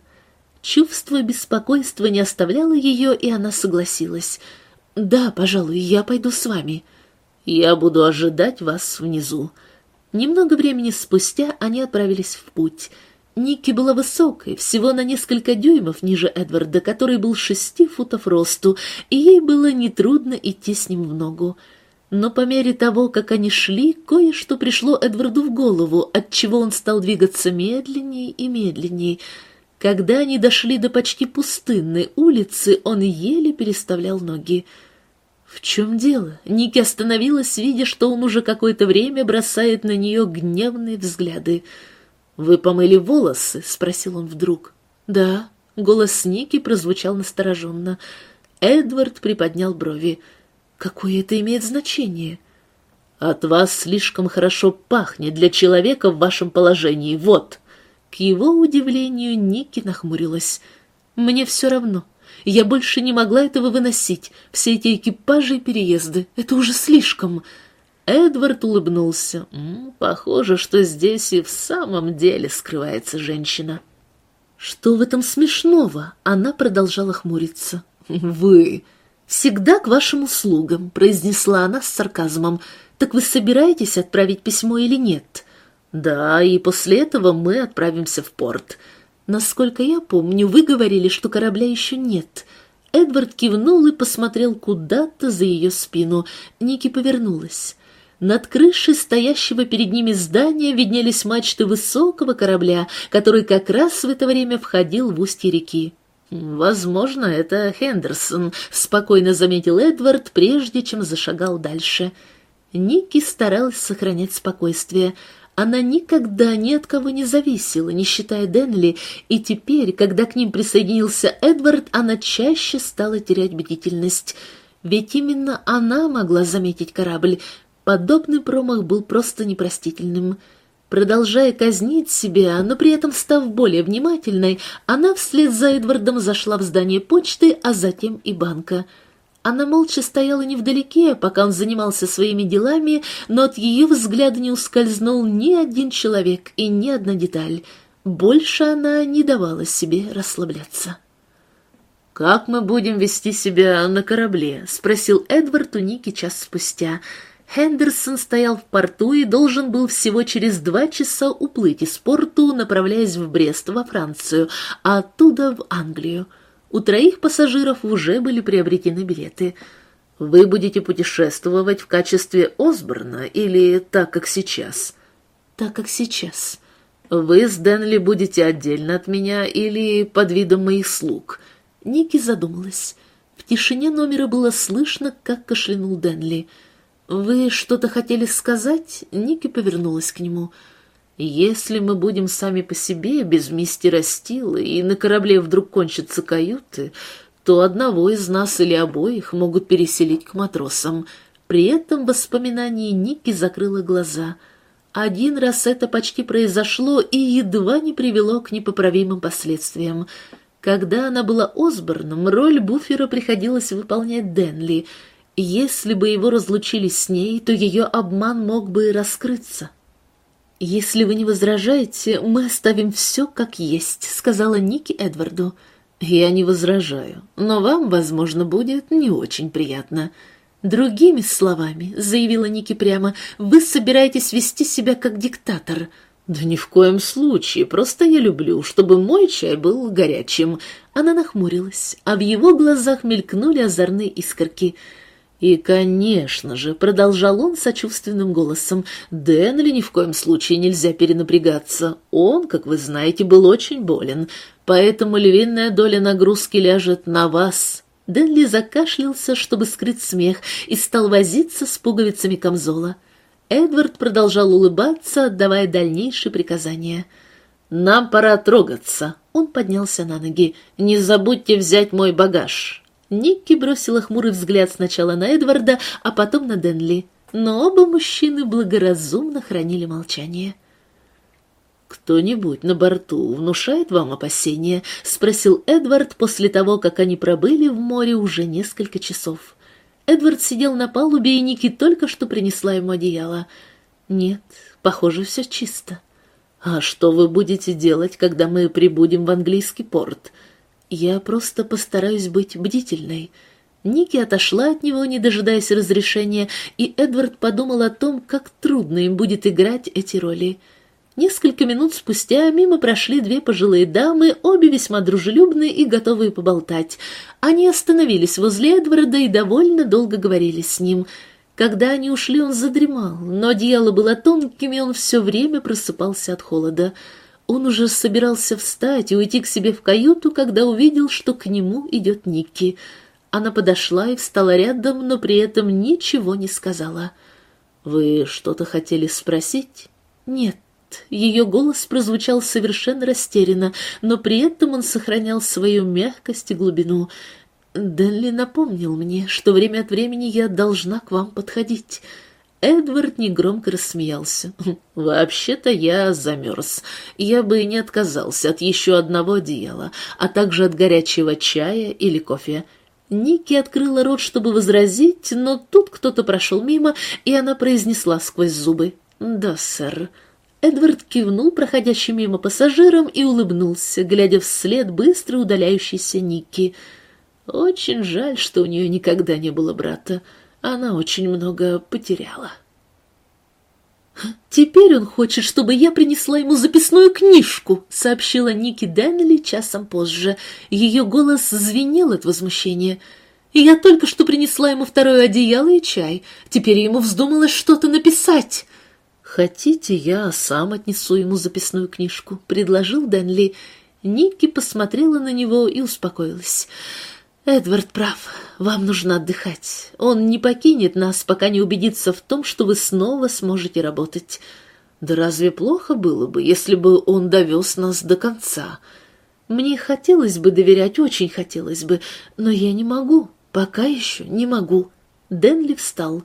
Чувство беспокойства не оставляло ее, и она согласилась. «Да, пожалуй, я пойду с вами. Я буду ожидать вас внизу». Немного времени спустя они отправились в путь. Ники была высокой, всего на несколько дюймов ниже Эдварда, который был шести футов росту, и ей было нетрудно идти с ним в ногу. Но по мере того, как они шли, кое-что пришло Эдварду в голову, отчего он стал двигаться медленнее и медленнее — когда они дошли до почти пустынной улицы, он еле переставлял ноги. В чем дело? Ники остановилась, видя, что он уже какое-то время бросает на нее гневные взгляды. «Вы помыли волосы?» — спросил он вдруг. «Да». Голос Ники прозвучал настороженно. Эдвард приподнял брови. «Какое это имеет значение?» «От вас слишком хорошо пахнет для человека в вашем положении. Вот!» К его удивлению Ники нахмурилась. Мне все равно. Я больше не могла этого выносить. Все эти экипажи и переезды. Это уже слишком. Эдвард улыбнулся. Похоже, что здесь и в самом деле скрывается женщина. Что в этом смешного? Она продолжала хмуриться. Вы всегда к вашим услугам, произнесла она с сарказмом. Так вы собираетесь отправить письмо или нет? Да, и после этого мы отправимся в порт. Насколько я помню, вы говорили, что корабля еще нет. Эдвард кивнул и посмотрел куда-то за ее спину. Ники повернулась. Над крышей стоящего перед ними здания виднелись мачты высокого корабля, который как раз в это время входил в устье реки. «Возможно, это Хендерсон», — спокойно заметил Эдвард, прежде чем зашагал дальше. Ники старалась сохранять спокойствие — она никогда ни от кого не зависела, не считая Денли, и теперь, когда к ним присоединился Эдвард, она чаще стала терять бдительность. Ведь именно она могла заметить корабль. Подобный промах был просто непростительным. Продолжая казнить себя, но при этом став более внимательной, она вслед за Эдвардом зашла в здание почты, а затем и банка — она молча стояла невдалеке, пока он занимался своими делами, но от ее взгляда не ускользнул ни один человек и ни одна деталь. Больше она не давала себе расслабляться. «Как мы будем вести себя на корабле?» — спросил Эдвард у Ники час спустя. Хендерсон стоял в порту и должен был всего через два часа уплыть из порту, направляясь в Брест во Францию, а оттуда в Англию. У троих пассажиров уже были приобретены билеты. Вы будете путешествовать в качестве Осборна или так, как сейчас? Так, как сейчас. Вы с Дэнли будете отдельно от меня или под видом моих слуг? Ники задумалась. В тишине номера было слышно, как кашлянул Дэнли. «Вы что-то хотели сказать?» Ники повернулась к нему. Если мы будем сами по себе, без мистера Стила, и на корабле вдруг кончатся каюты, то одного из нас или обоих могут переселить к матросам. При этом воспоминании Ники закрыла глаза. Один раз это почти произошло и едва не привело к непоправимым последствиям. Когда она была Осборном, роль буфера приходилось выполнять Денли. Если бы его разлучили с ней, то ее обман мог бы раскрыться. «Если вы не возражаете, мы оставим все как есть», — сказала Ники Эдварду. «Я не возражаю, но вам, возможно, будет не очень приятно». «Другими словами», — заявила Ники прямо, — «вы собираетесь вести себя как диктатор». «Да ни в коем случае, просто я люблю, чтобы мой чай был горячим». Она нахмурилась, а в его глазах мелькнули озорные искорки — и, конечно же, продолжал он сочувственным голосом, Дэнли ни в коем случае нельзя перенапрягаться. Он, как вы знаете, был очень болен, поэтому львиная доля нагрузки ляжет на вас. Дэнли закашлялся, чтобы скрыть смех, и стал возиться с пуговицами камзола. Эдвард продолжал улыбаться, отдавая дальнейшие приказания. «Нам пора трогаться». Он поднялся на ноги. «Не забудьте взять мой багаж». Никки бросила хмурый взгляд сначала на Эдварда, а потом на Денли. Но оба мужчины благоразумно хранили молчание. «Кто-нибудь на борту внушает вам опасения?» — спросил Эдвард после того, как они пробыли в море уже несколько часов. Эдвард сидел на палубе, и Ники только что принесла ему одеяло. «Нет, похоже, все чисто». «А что вы будете делать, когда мы прибудем в английский порт?» Я просто постараюсь быть бдительной. Ники отошла от него, не дожидаясь разрешения, и Эдвард подумал о том, как трудно им будет играть эти роли. Несколько минут спустя мимо прошли две пожилые дамы, обе весьма дружелюбные и готовые поболтать. Они остановились возле Эдварда и довольно долго говорили с ним. Когда они ушли, он задремал, но одеяло было тонким, и он все время просыпался от холода. Он уже собирался встать и уйти к себе в каюту, когда увидел, что к нему идет Никки. Она подошла и встала рядом, но при этом ничего не сказала. «Вы что-то хотели спросить?» «Нет». Ее голос прозвучал совершенно растерянно, но при этом он сохранял свою мягкость и глубину. Дэнли напомнил мне, что время от времени я должна к вам подходить. Эдвард негромко рассмеялся. «Вообще-то я замерз. Я бы не отказался от еще одного одеяла, а также от горячего чая или кофе». Ники открыла рот, чтобы возразить, но тут кто-то прошел мимо, и она произнесла сквозь зубы. «Да, сэр». Эдвард кивнул проходящим мимо пассажирам и улыбнулся, глядя вслед быстро удаляющейся Ники. Очень жаль, что у нее никогда не было брата. Она очень много потеряла. «Теперь он хочет, чтобы я принесла ему записную книжку», — сообщила Ники Деннелли часом позже. Ее голос звенел от возмущения. «И я только что принесла ему второе одеяло и чай. Теперь ему вздумалось что-то написать». «Хотите, я сам отнесу ему записную книжку?» — предложил Дэнли. Ники посмотрела на него и успокоилась. «Эдвард прав. Вам нужно отдыхать. Он не покинет нас, пока не убедится в том, что вы снова сможете работать. Да разве плохо было бы, если бы он довез нас до конца? Мне хотелось бы доверять, очень хотелось бы, но я не могу. Пока еще не могу». Дэнли встал.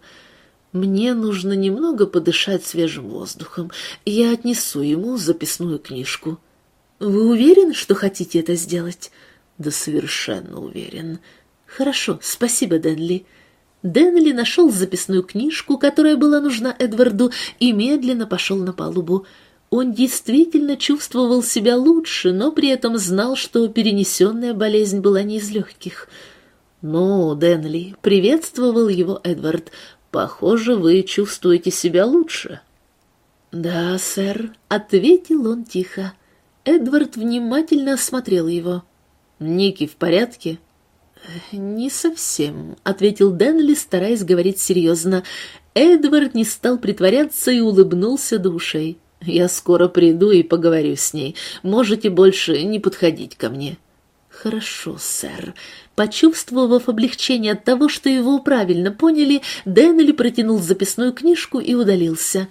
«Мне нужно немного подышать свежим воздухом. Я отнесу ему записную книжку». «Вы уверены, что хотите это сделать?» Да совершенно уверен. Хорошо, спасибо, Дэнли. Дэнли нашел записную книжку, которая была нужна Эдварду, и медленно пошел на палубу. Он действительно чувствовал себя лучше, но при этом знал, что перенесенная болезнь была не из легких. «Ну, Дэнли», — приветствовал его Эдвард, — «похоже, вы чувствуете себя лучше». «Да, сэр», — ответил он тихо. Эдвард внимательно осмотрел его. «Ники в порядке?» «Не совсем», — ответил Дэнли, стараясь говорить серьезно. Эдвард не стал притворяться и улыбнулся до. «Я скоро приду и поговорю с ней. Можете больше не подходить ко мне». «Хорошо, сэр». Почувствовав облегчение от того, что его правильно поняли, Дэнли протянул записную книжку и удалился.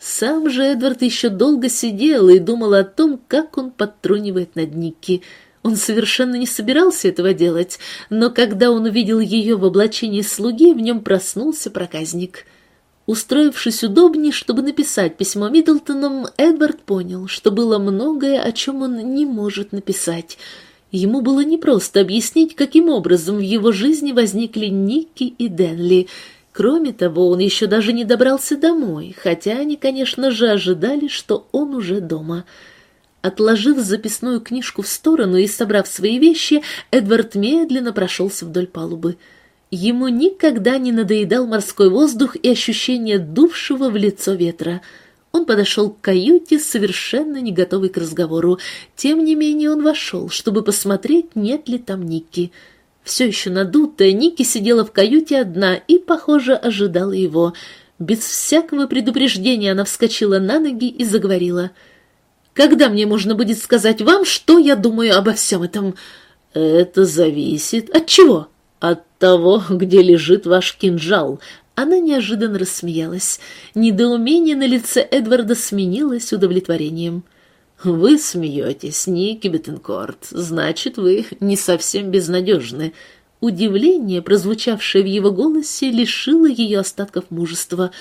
Сам же Эдвард еще долго сидел и думал о том, как он подтрунивает над Никки. Он совершенно не собирался этого делать, но когда он увидел ее в облачении слуги, в нем проснулся проказник. Устроившись удобнее, чтобы написать письмо Миддлтонам, Эдвард понял, что было многое, о чем он не может написать. Ему было непросто объяснить, каким образом в его жизни возникли Никки и Денли. Кроме того, он еще даже не добрался домой, хотя они, конечно же, ожидали, что он уже дома. — Отложив записную книжку в сторону и собрав свои вещи, Эдвард медленно прошелся вдоль палубы. Ему никогда не надоедал морской воздух и ощущение дувшего в лицо ветра. Он подошел к каюте, совершенно не готовый к разговору. Тем не менее он вошел, чтобы посмотреть, нет ли там Ники. Все еще надутая, Ники сидела в каюте одна и, похоже, ожидала его. Без всякого предупреждения она вскочила на ноги и заговорила — когда мне можно будет сказать вам, что я думаю обо всем этом? Это зависит от чего? От того, где лежит ваш кинжал. Она неожиданно рассмеялась. Недоумение на лице Эдварда сменилось удовлетворением. «Вы смеетесь, Ники Беттенкорт. Значит, вы не совсем безнадежны». Удивление, прозвучавшее в его голосе, лишило ее остатков мужества.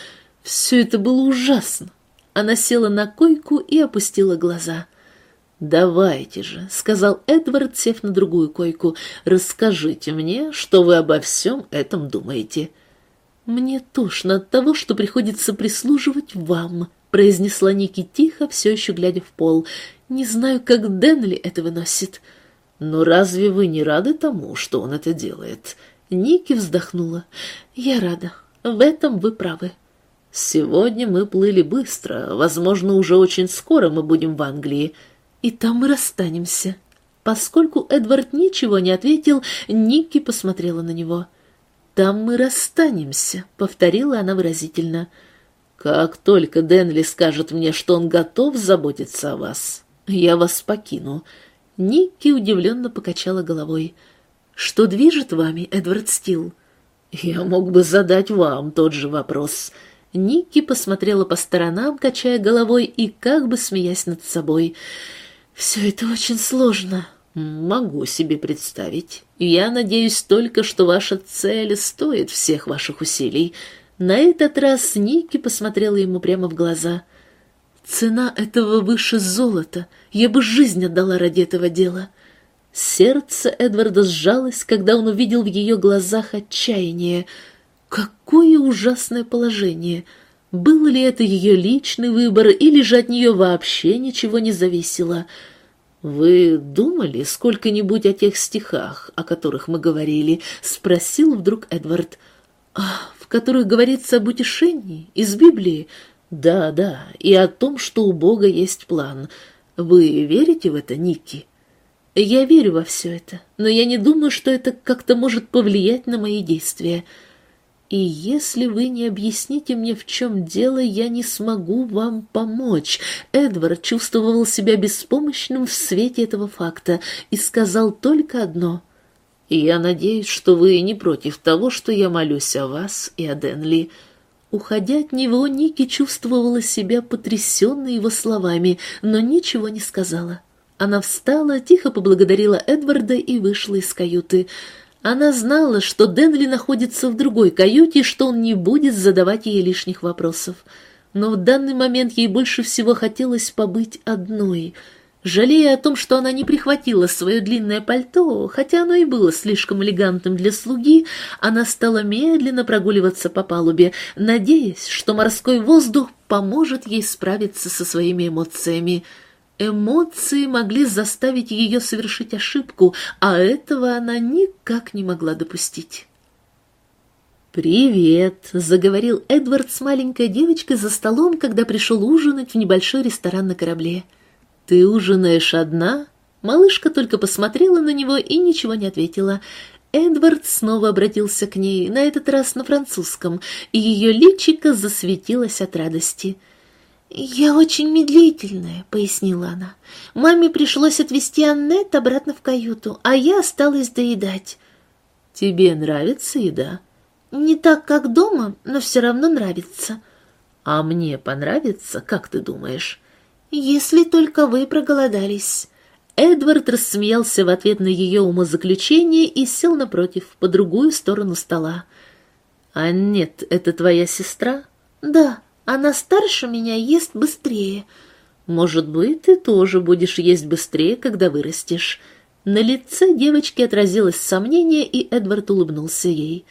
Все это было ужасно. Она села на койку и опустила глаза. «Давайте же», — сказал Эдвард, сев на другую койку, — «расскажите мне, что вы обо всем этом думаете». «Мне тошно от того, что приходится прислуживать вам», — произнесла Ники тихо, все еще глядя в пол. «Не знаю, как Дэнли это выносит». «Но разве вы не рады тому, что он это делает?» Ники вздохнула. «Я рада. В этом вы правы. Сегодня мы плыли быстро, возможно, уже очень скоро мы будем в Англии, и там мы расстанемся. Поскольку Эдвард ничего не ответил, Никки посмотрела на него. «Там мы расстанемся», — повторила она выразительно. «Как только Денли скажет мне, что он готов заботиться о вас, я вас покину». Никки удивленно покачала головой. «Что движет вами, Эдвард Стил?» «Я мог бы задать вам тот же вопрос», Ники посмотрела по сторонам, качая головой и как бы смеясь над собой. «Все это очень сложно». «Могу себе представить. Я надеюсь только, что ваша цель стоит всех ваших усилий. На этот раз Ники посмотрела ему прямо в глаза. «Цена этого выше золота. Я бы жизнь отдала ради этого дела». Сердце Эдварда сжалось, когда он увидел в ее глазах отчаяние. Какое ужасное положение! Был ли это ее личный выбор, или же от нее вообще ничего не зависело? «Вы думали сколько-нибудь о тех стихах, о которых мы говорили?» — спросил вдруг Эдвард. «А, в которых говорится об утешении? Из Библии?» «Да, да, и о том, что у Бога есть план. Вы верите в это, Ники?» Я верю во все это, но я не думаю, что это как-то может повлиять на мои действия. И если вы не объясните мне, в чем дело, я не смогу вам помочь. Эдвард чувствовал себя беспомощным в свете этого факта и сказал только одно. «Я надеюсь, что вы не против того, что я молюсь о вас и о Денли». Уходя от него, Ники чувствовала себя потрясенной его словами, но ничего не сказала. Она встала, тихо поблагодарила Эдварда и вышла из каюты. Она знала, что Денли находится в другой каюте, что он не будет задавать ей лишних вопросов. Но в данный момент ей больше всего хотелось побыть одной. Жалея о том, что она не прихватила свое длинное пальто, хотя оно и было слишком элегантным для слуги, она стала медленно прогуливаться по палубе, надеясь, что морской воздух поможет ей справиться со своими эмоциями. Эмоции могли заставить ее совершить ошибку, а этого она никак не могла допустить. «Привет!» — заговорил Эдвард с маленькой девочкой за столом, когда пришел ужинать в небольшой ресторан на корабле. «Ты ужинаешь одна?» Малышка только посмотрела на него и ничего не ответила. Эдвард снова обратился к ней, на этот раз на французском, и ее личико засветилось от радости — «Я очень медлительная», — пояснила она. «Маме пришлось отвезти Аннет обратно в каюту, а я осталась доедать». «Тебе нравится еда?» «Не так, как дома, но все равно нравится». «А мне понравится, как ты думаешь?» «Если только вы проголодались». Эдвард рассмеялся в ответ на ее умозаключение и сел напротив, по другую сторону стола. «А нет, это твоя сестра?» «Да». Она старше меня ест быстрее. Может быть, ты тоже будешь есть быстрее, когда вырастешь». На лице девочки отразилось сомнение, и Эдвард улыбнулся ей.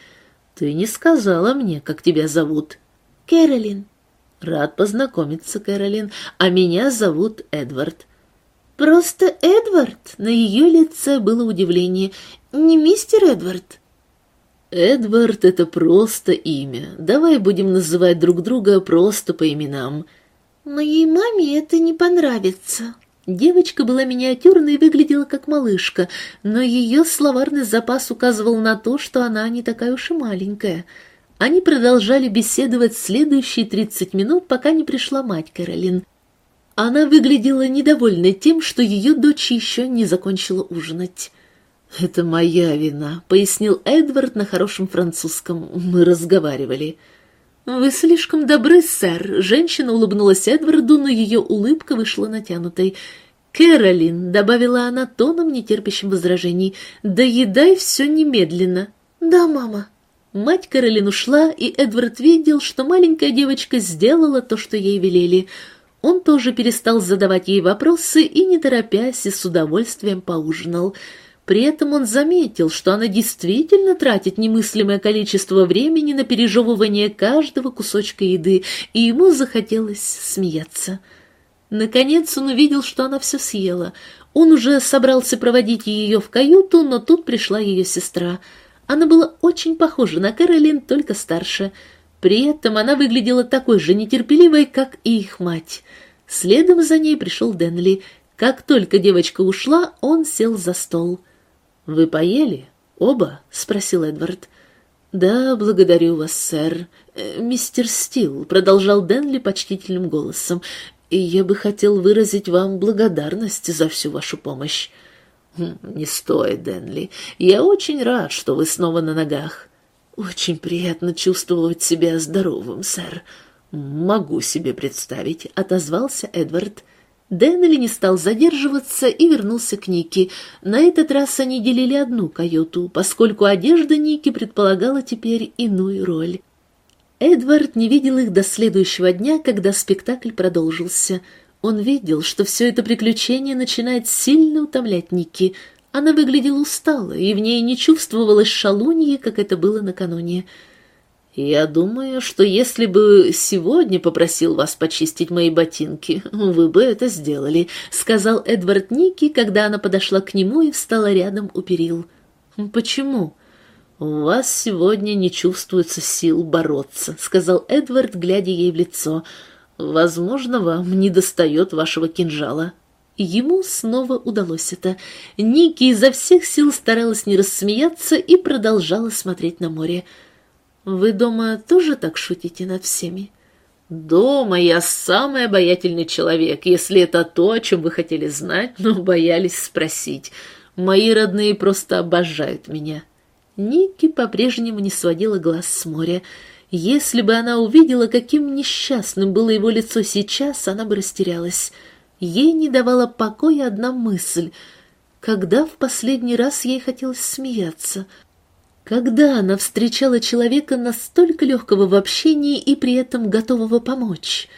«Ты не сказала мне, как тебя зовут?» «Кэролин». «Рад познакомиться, Кэролин. А меня зовут Эдвард». «Просто Эдвард?» На ее лице было удивление. «Не мистер Эдвард?» «Эдвард — это просто имя. Давай будем называть друг друга просто по именам». «Моей маме это не понравится». Девочка была миниатюрной и выглядела как малышка, но ее словарный запас указывал на то, что она не такая уж и маленькая. Они продолжали беседовать следующие тридцать минут, пока не пришла мать Кэролин. Она выглядела недовольной тем, что ее дочь еще не закончила ужинать. «Это моя вина», — пояснил Эдвард на хорошем французском. «Мы разговаривали». «Вы слишком добры, сэр», — женщина улыбнулась Эдварду, но ее улыбка вышла натянутой. «Кэролин», — добавила она тоном, нетерпящим возражений, — «доедай все немедленно». «Да, мама». Мать Кэролин ушла, и Эдвард видел, что маленькая девочка сделала то, что ей велели. Он тоже перестал задавать ей вопросы и, не торопясь, и с удовольствием поужинал. При этом он заметил, что она действительно тратит немыслимое количество времени на пережевывание каждого кусочка еды, и ему захотелось смеяться. Наконец он увидел, что она все съела. Он уже собрался проводить ее в каюту, но тут пришла ее сестра. Она была очень похожа на Кэролин, только старше. При этом она выглядела такой же нетерпеливой, как и их мать. Следом за ней пришел Денли. Как только девочка ушла, он сел за стол. «Вы поели? Оба?» — спросил Эдвард. «Да, благодарю вас, сэр. Э, мистер Стил», — продолжал Денли почтительным голосом, «и я бы хотел выразить вам благодарность за всю вашу помощь». «Хм, «Не стоит, Денли. Я очень рад, что вы снова на ногах. Очень приятно чувствовать себя здоровым, сэр». «Могу себе представить», — отозвался Эдвард. Дэннели не стал задерживаться и вернулся к Нике. На этот раз они делили одну каюту, поскольку одежда Ники предполагала теперь иную роль. Эдвард не видел их до следующего дня, когда спектакль продолжился. Он видел, что все это приключение начинает сильно утомлять Ники. Она выглядела устало, и в ней не чувствовалось шалуньи, как это было накануне. «Я думаю, что если бы сегодня попросил вас почистить мои ботинки, вы бы это сделали», — сказал Эдвард Ники, когда она подошла к нему и встала рядом у перил. «Почему?» «У вас сегодня не чувствуется сил бороться», — сказал Эдвард, глядя ей в лицо. «Возможно, вам не достает вашего кинжала». Ему снова удалось это. Ники изо всех сил старалась не рассмеяться и продолжала смотреть на море. Вы дома тоже так шутите над всеми? Дома я самый обаятельный человек, если это то, о чем вы хотели знать, но боялись спросить. Мои родные просто обожают меня. Ники по-прежнему не сводила глаз с моря. Если бы она увидела, каким несчастным было его лицо сейчас, она бы растерялась. Ей не давала покоя одна мысль. Когда в последний раз ей хотелось смеяться? Когда она встречала человека настолько легкого в общении и при этом готового помочь?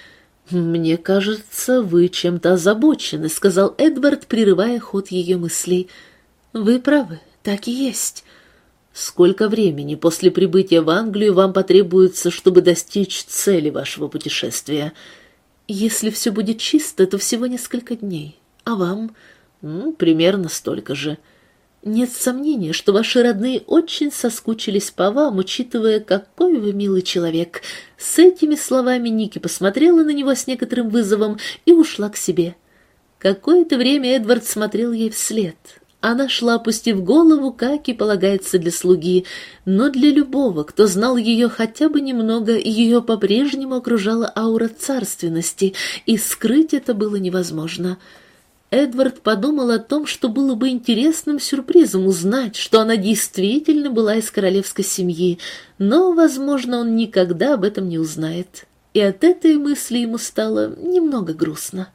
«Мне кажется, вы чем-то озабочены», — сказал Эдвард, прерывая ход ее мыслей. «Вы правы, так и есть». «Сколько времени после прибытия в Англию вам потребуется, чтобы достичь цели вашего путешествия?» «Если все будет чисто, то всего несколько дней. А вам?» «Ну, примерно столько же». Нет сомнения, что ваши родные очень соскучились по вам, учитывая, какой вы милый человек. С этими словами Ники посмотрела на него с некоторым вызовом и ушла к себе. Какое-то время Эдвард смотрел ей вслед. Она шла, опустив голову, как и полагается для слуги, но для любого, кто знал ее хотя бы немного, ее по-прежнему окружала аура царственности, и скрыть это было невозможно. — Эдвард подумал о том, что было бы интересным сюрпризом узнать, что она действительно была из королевской семьи, но, возможно, он никогда об этом не узнает. И от этой мысли ему стало немного грустно.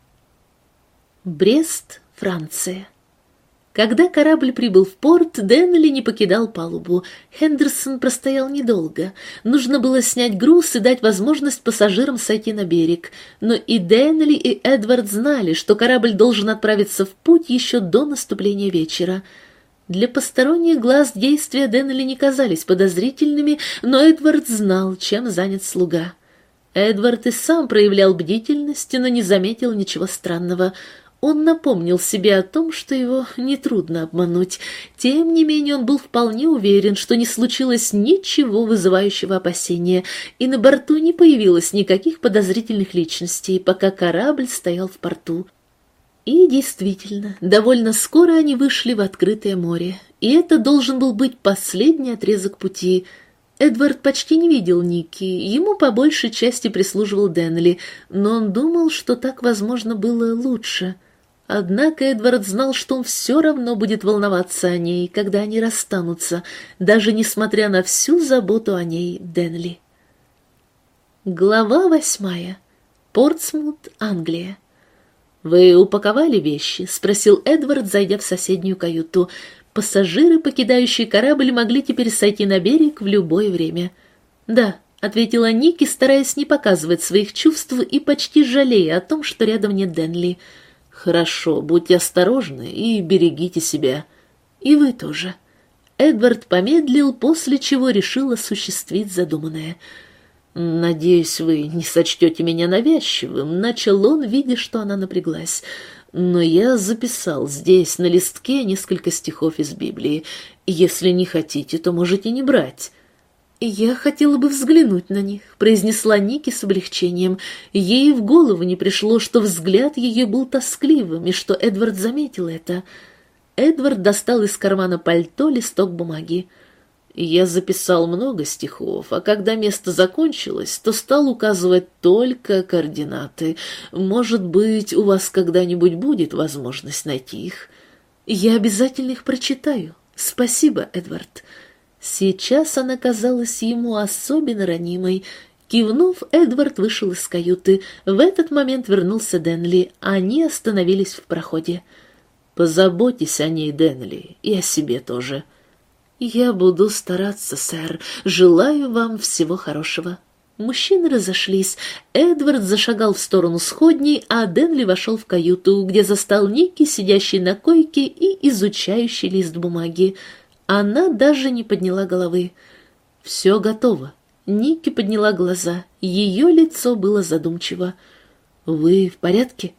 Брест, Франция. Когда корабль прибыл в порт, Денли не покидал палубу. Хендерсон простоял недолго. Нужно было снять груз и дать возможность пассажирам сойти на берег. Но и Денли, и Эдвард знали, что корабль должен отправиться в путь еще до наступления вечера. Для посторонних глаз действия Денли не казались подозрительными, но Эдвард знал, чем занят слуга. Эдвард и сам проявлял бдительность, но не заметил ничего странного — он напомнил себе о том, что его нетрудно обмануть. Тем не менее, он был вполне уверен, что не случилось ничего вызывающего опасения, и на борту не появилось никаких подозрительных личностей, пока корабль стоял в порту. И действительно, довольно скоро они вышли в открытое море, и это должен был быть последний отрезок пути. Эдвард почти не видел Ники, ему по большей части прислуживал Денли, но он думал, что так, возможно, было лучше — Однако Эдвард знал, что он все равно будет волноваться о ней, когда они расстанутся, даже несмотря на всю заботу о ней Денли. Глава восьмая. Портсмут, Англия. «Вы упаковали вещи?» — спросил Эдвард, зайдя в соседнюю каюту. Пассажиры, покидающие корабль, могли теперь сойти на берег в любое время. «Да», — ответила Ники, стараясь не показывать своих чувств и почти жалея о том, что рядом нет Денли. — «Хорошо, будьте осторожны и берегите себя. И вы тоже». Эдвард помедлил, после чего решил осуществить задуманное. «Надеюсь, вы не сочтете меня навязчивым», — начал он, видя, что она напряглась. «Но я записал здесь, на листке, несколько стихов из Библии. Если не хотите, то можете не брать». «Я хотела бы взглянуть на них», — произнесла Ники с облегчением. Ей в голову не пришло, что взгляд ее был тоскливым, и что Эдвард заметил это. Эдвард достал из кармана пальто листок бумаги. Я записал много стихов, а когда место закончилось, то стал указывать только координаты. Может быть, у вас когда-нибудь будет возможность найти их. Я обязательно их прочитаю. Спасибо, Эдвард. Сейчас она казалась ему особенно ранимой. Кивнув, Эдвард вышел из каюты. В этот момент вернулся Денли. Они остановились в проходе. «Позаботьтесь о ней, Денли, и о себе тоже». «Я буду стараться, сэр. Желаю вам всего хорошего». Мужчины разошлись. Эдвард зашагал в сторону сходней, а Денли вошел в каюту, где застал Ники, сидящий на койке и изучающий лист бумаги. Она даже не подняла головы. «Все готово». Ники подняла глаза. Ее лицо было задумчиво. «Вы в порядке?»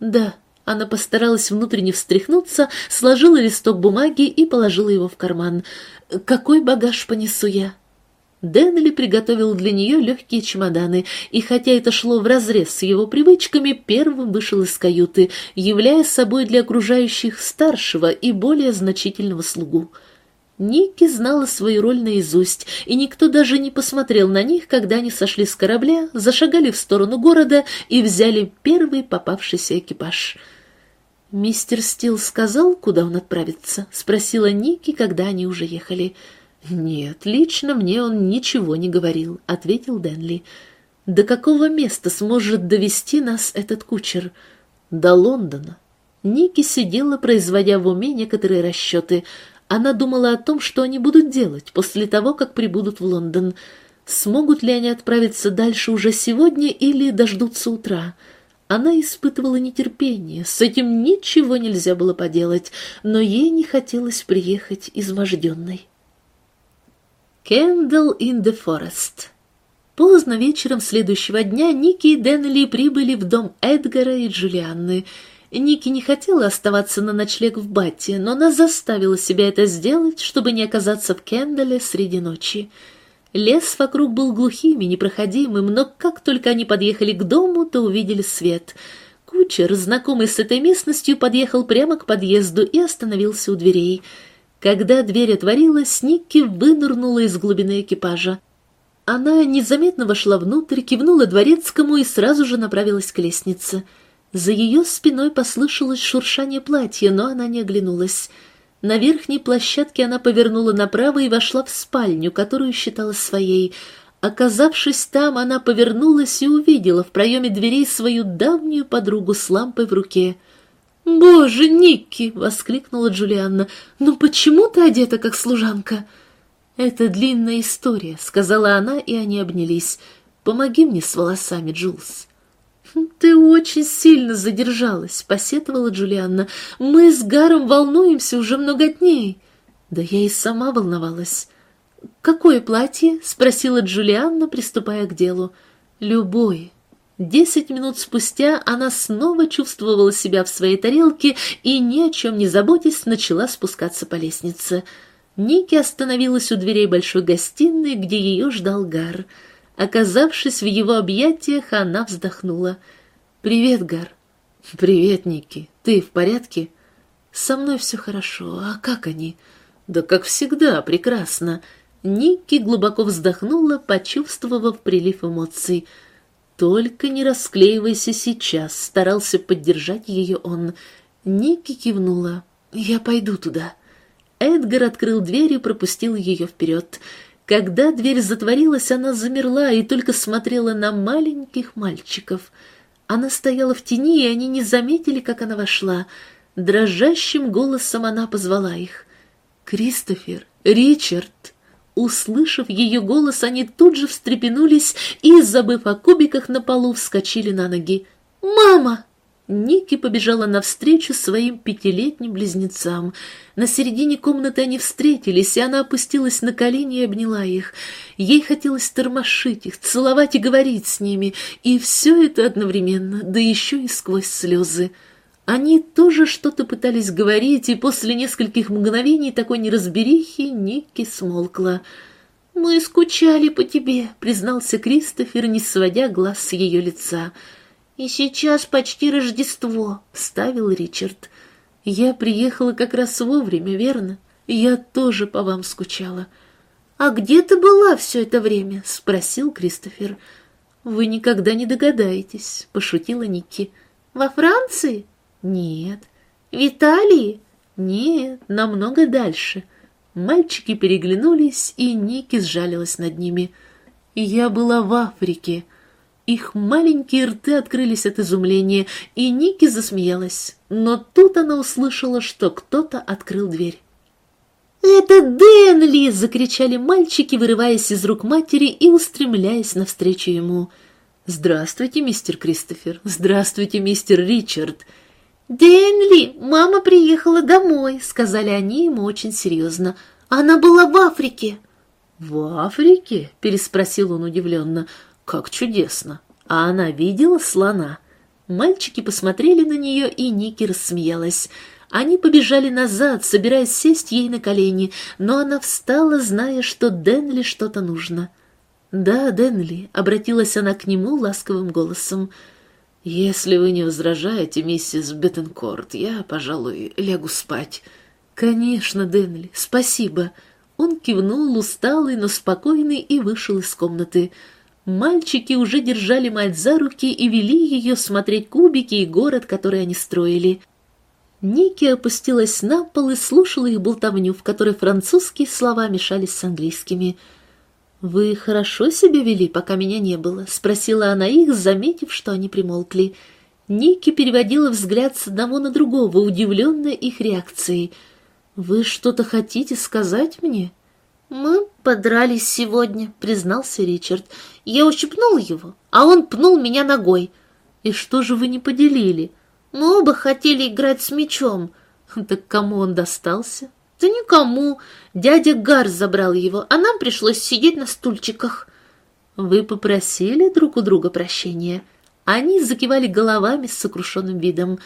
«Да». Она постаралась внутренне встряхнуться, сложила листок бумаги и положила его в карман. «Какой багаж понесу я?» Денли приготовил для нее легкие чемоданы, и хотя это шло вразрез с его привычками, первым вышел из каюты, являя собой для окружающих старшего и более значительного слугу. Ники знала свою роль наизусть, и никто даже не посмотрел на них, когда они сошли с корабля, зашагали в сторону города и взяли первый попавшийся экипаж. «Мистер Стил сказал, куда он отправится?» — спросила Ники, когда они уже ехали. — «Нет, лично мне он ничего не говорил», — ответил Денли. «До какого места сможет довести нас этот кучер?» «До Лондона». Ники сидела, производя в уме некоторые расчеты. Она думала о том, что они будут делать после того, как прибудут в Лондон. Смогут ли они отправиться дальше уже сегодня или дождутся утра? Она испытывала нетерпение, с этим ничего нельзя было поделать, но ей не хотелось приехать изможденной. Кендалл in the Forest. Поздно вечером следующего дня Ники и Деннели прибыли в дом Эдгара и Джулианны. Ники не хотела оставаться на ночлег в Батте, но она заставила себя это сделать, чтобы не оказаться в Кендале среди ночи. Лес вокруг был глухим и непроходимым, но как только они подъехали к дому, то увидели свет. Кучер, знакомый с этой местностью, подъехал прямо к подъезду и остановился у дверей — когда дверь отворилась, Никки вынырнула из глубины экипажа. Она незаметно вошла внутрь, кивнула дворецкому и сразу же направилась к лестнице. За ее спиной послышалось шуршание платья, но она не оглянулась. На верхней площадке она повернула направо и вошла в спальню, которую считала своей. Оказавшись там, она повернулась и увидела в проеме дверей свою давнюю подругу с лампой в руке — «Боже, Никки!» — воскликнула Джулианна. «Ну почему ты одета, как служанка?» «Это длинная история», — сказала она, и они обнялись. «Помоги мне с волосами, Джулс». «Хм, «Ты очень сильно задержалась», — посетовала Джулианна. «Мы с Гаром волнуемся уже много дней». «Да я и сама волновалась». «Какое платье?» — спросила Джулианна, приступая к делу. «Любое», Десять минут спустя она снова чувствовала себя в своей тарелке и, ни о чем не заботясь, начала спускаться по лестнице. Ники остановилась у дверей большой гостиной, где ее ждал Гар. Оказавшись в его объятиях, она вздохнула. «Привет, Гар». «Привет, Ники. Ты в порядке?» «Со мной все хорошо. А как они?» «Да как всегда, прекрасно». Ники глубоко вздохнула, почувствовав прилив эмоций – «Только не расклеивайся сейчас», — старался поддержать ее он. Ники кивнула. «Я пойду туда». Эдгар открыл дверь и пропустил ее вперед. Когда дверь затворилась, она замерла и только смотрела на маленьких мальчиков. Она стояла в тени, и они не заметили, как она вошла. Дрожащим голосом она позвала их. «Кристофер! Ричард!» Услышав ее голос, они тут же встрепенулись и, забыв о кубиках на полу, вскочили на ноги. «Мама!» Ники побежала навстречу своим пятилетним близнецам. На середине комнаты они встретились, и она опустилась на колени и обняла их. Ей хотелось тормошить их, целовать и говорить с ними, и все это одновременно, да еще и сквозь слезы. Они тоже что-то пытались говорить, и после нескольких мгновений такой неразберихи Никки смолкла. «Мы скучали по тебе», — признался Кристофер, не сводя глаз с ее лица. «И сейчас почти Рождество», — вставил Ричард. «Я приехала как раз вовремя, верно? Я тоже по вам скучала». «А где ты была все это время?» — спросил Кристофер. «Вы никогда не догадаетесь», — пошутила Ники. «Во Франции?» «Нет». «В Италии?» «Нет, намного дальше». Мальчики переглянулись, и Ники сжалилась над ними. «Я была в Африке». Их маленькие рты открылись от изумления, и Ники засмеялась. Но тут она услышала, что кто-то открыл дверь. «Это Дэнли!» — закричали мальчики, вырываясь из рук матери и устремляясь навстречу ему. «Здравствуйте, мистер Кристофер! Здравствуйте, мистер Ричард!» «Дэнли, мама приехала домой», — сказали они ему очень серьезно. «Она была в Африке». «В Африке?» — переспросил он удивленно. «Как чудесно! А она видела слона?» Мальчики посмотрели на нее, и Ники рассмеялась. Они побежали назад, собираясь сесть ей на колени, но она встала, зная, что Денли что-то нужно. «Да, Денли», — обратилась она к нему ласковым голосом, — «если вы не возражаете, миссис Беттенкорт, я, пожалуй, лягу спать». «Конечно, Денли, спасибо». Он кивнул, усталый, но спокойный, и вышел из комнаты. Мальчики уже держали мать за руки и вели ее смотреть кубики и город, который они строили. Ники опустилась на пол и слушала их болтовню, в которой французские слова мешались с английскими. «Вы хорошо себя вели, пока меня не было?» — спросила она их, заметив, что они примолкли. Ники переводила взгляд с одного на другого, удивленная их реакцией. «Вы что-то хотите сказать мне?» «Мы подрались сегодня», — признался Ричард. «Я ущипнул его, а он пнул меня ногой». «И что же вы не поделили?» Мы оба хотели играть с мячом. Так кому он достался? Да никому. Дядя Гар забрал его, а нам пришлось сидеть на стульчиках. Вы попросили друг у друга прощения? Они закивали головами с сокрушенным видом.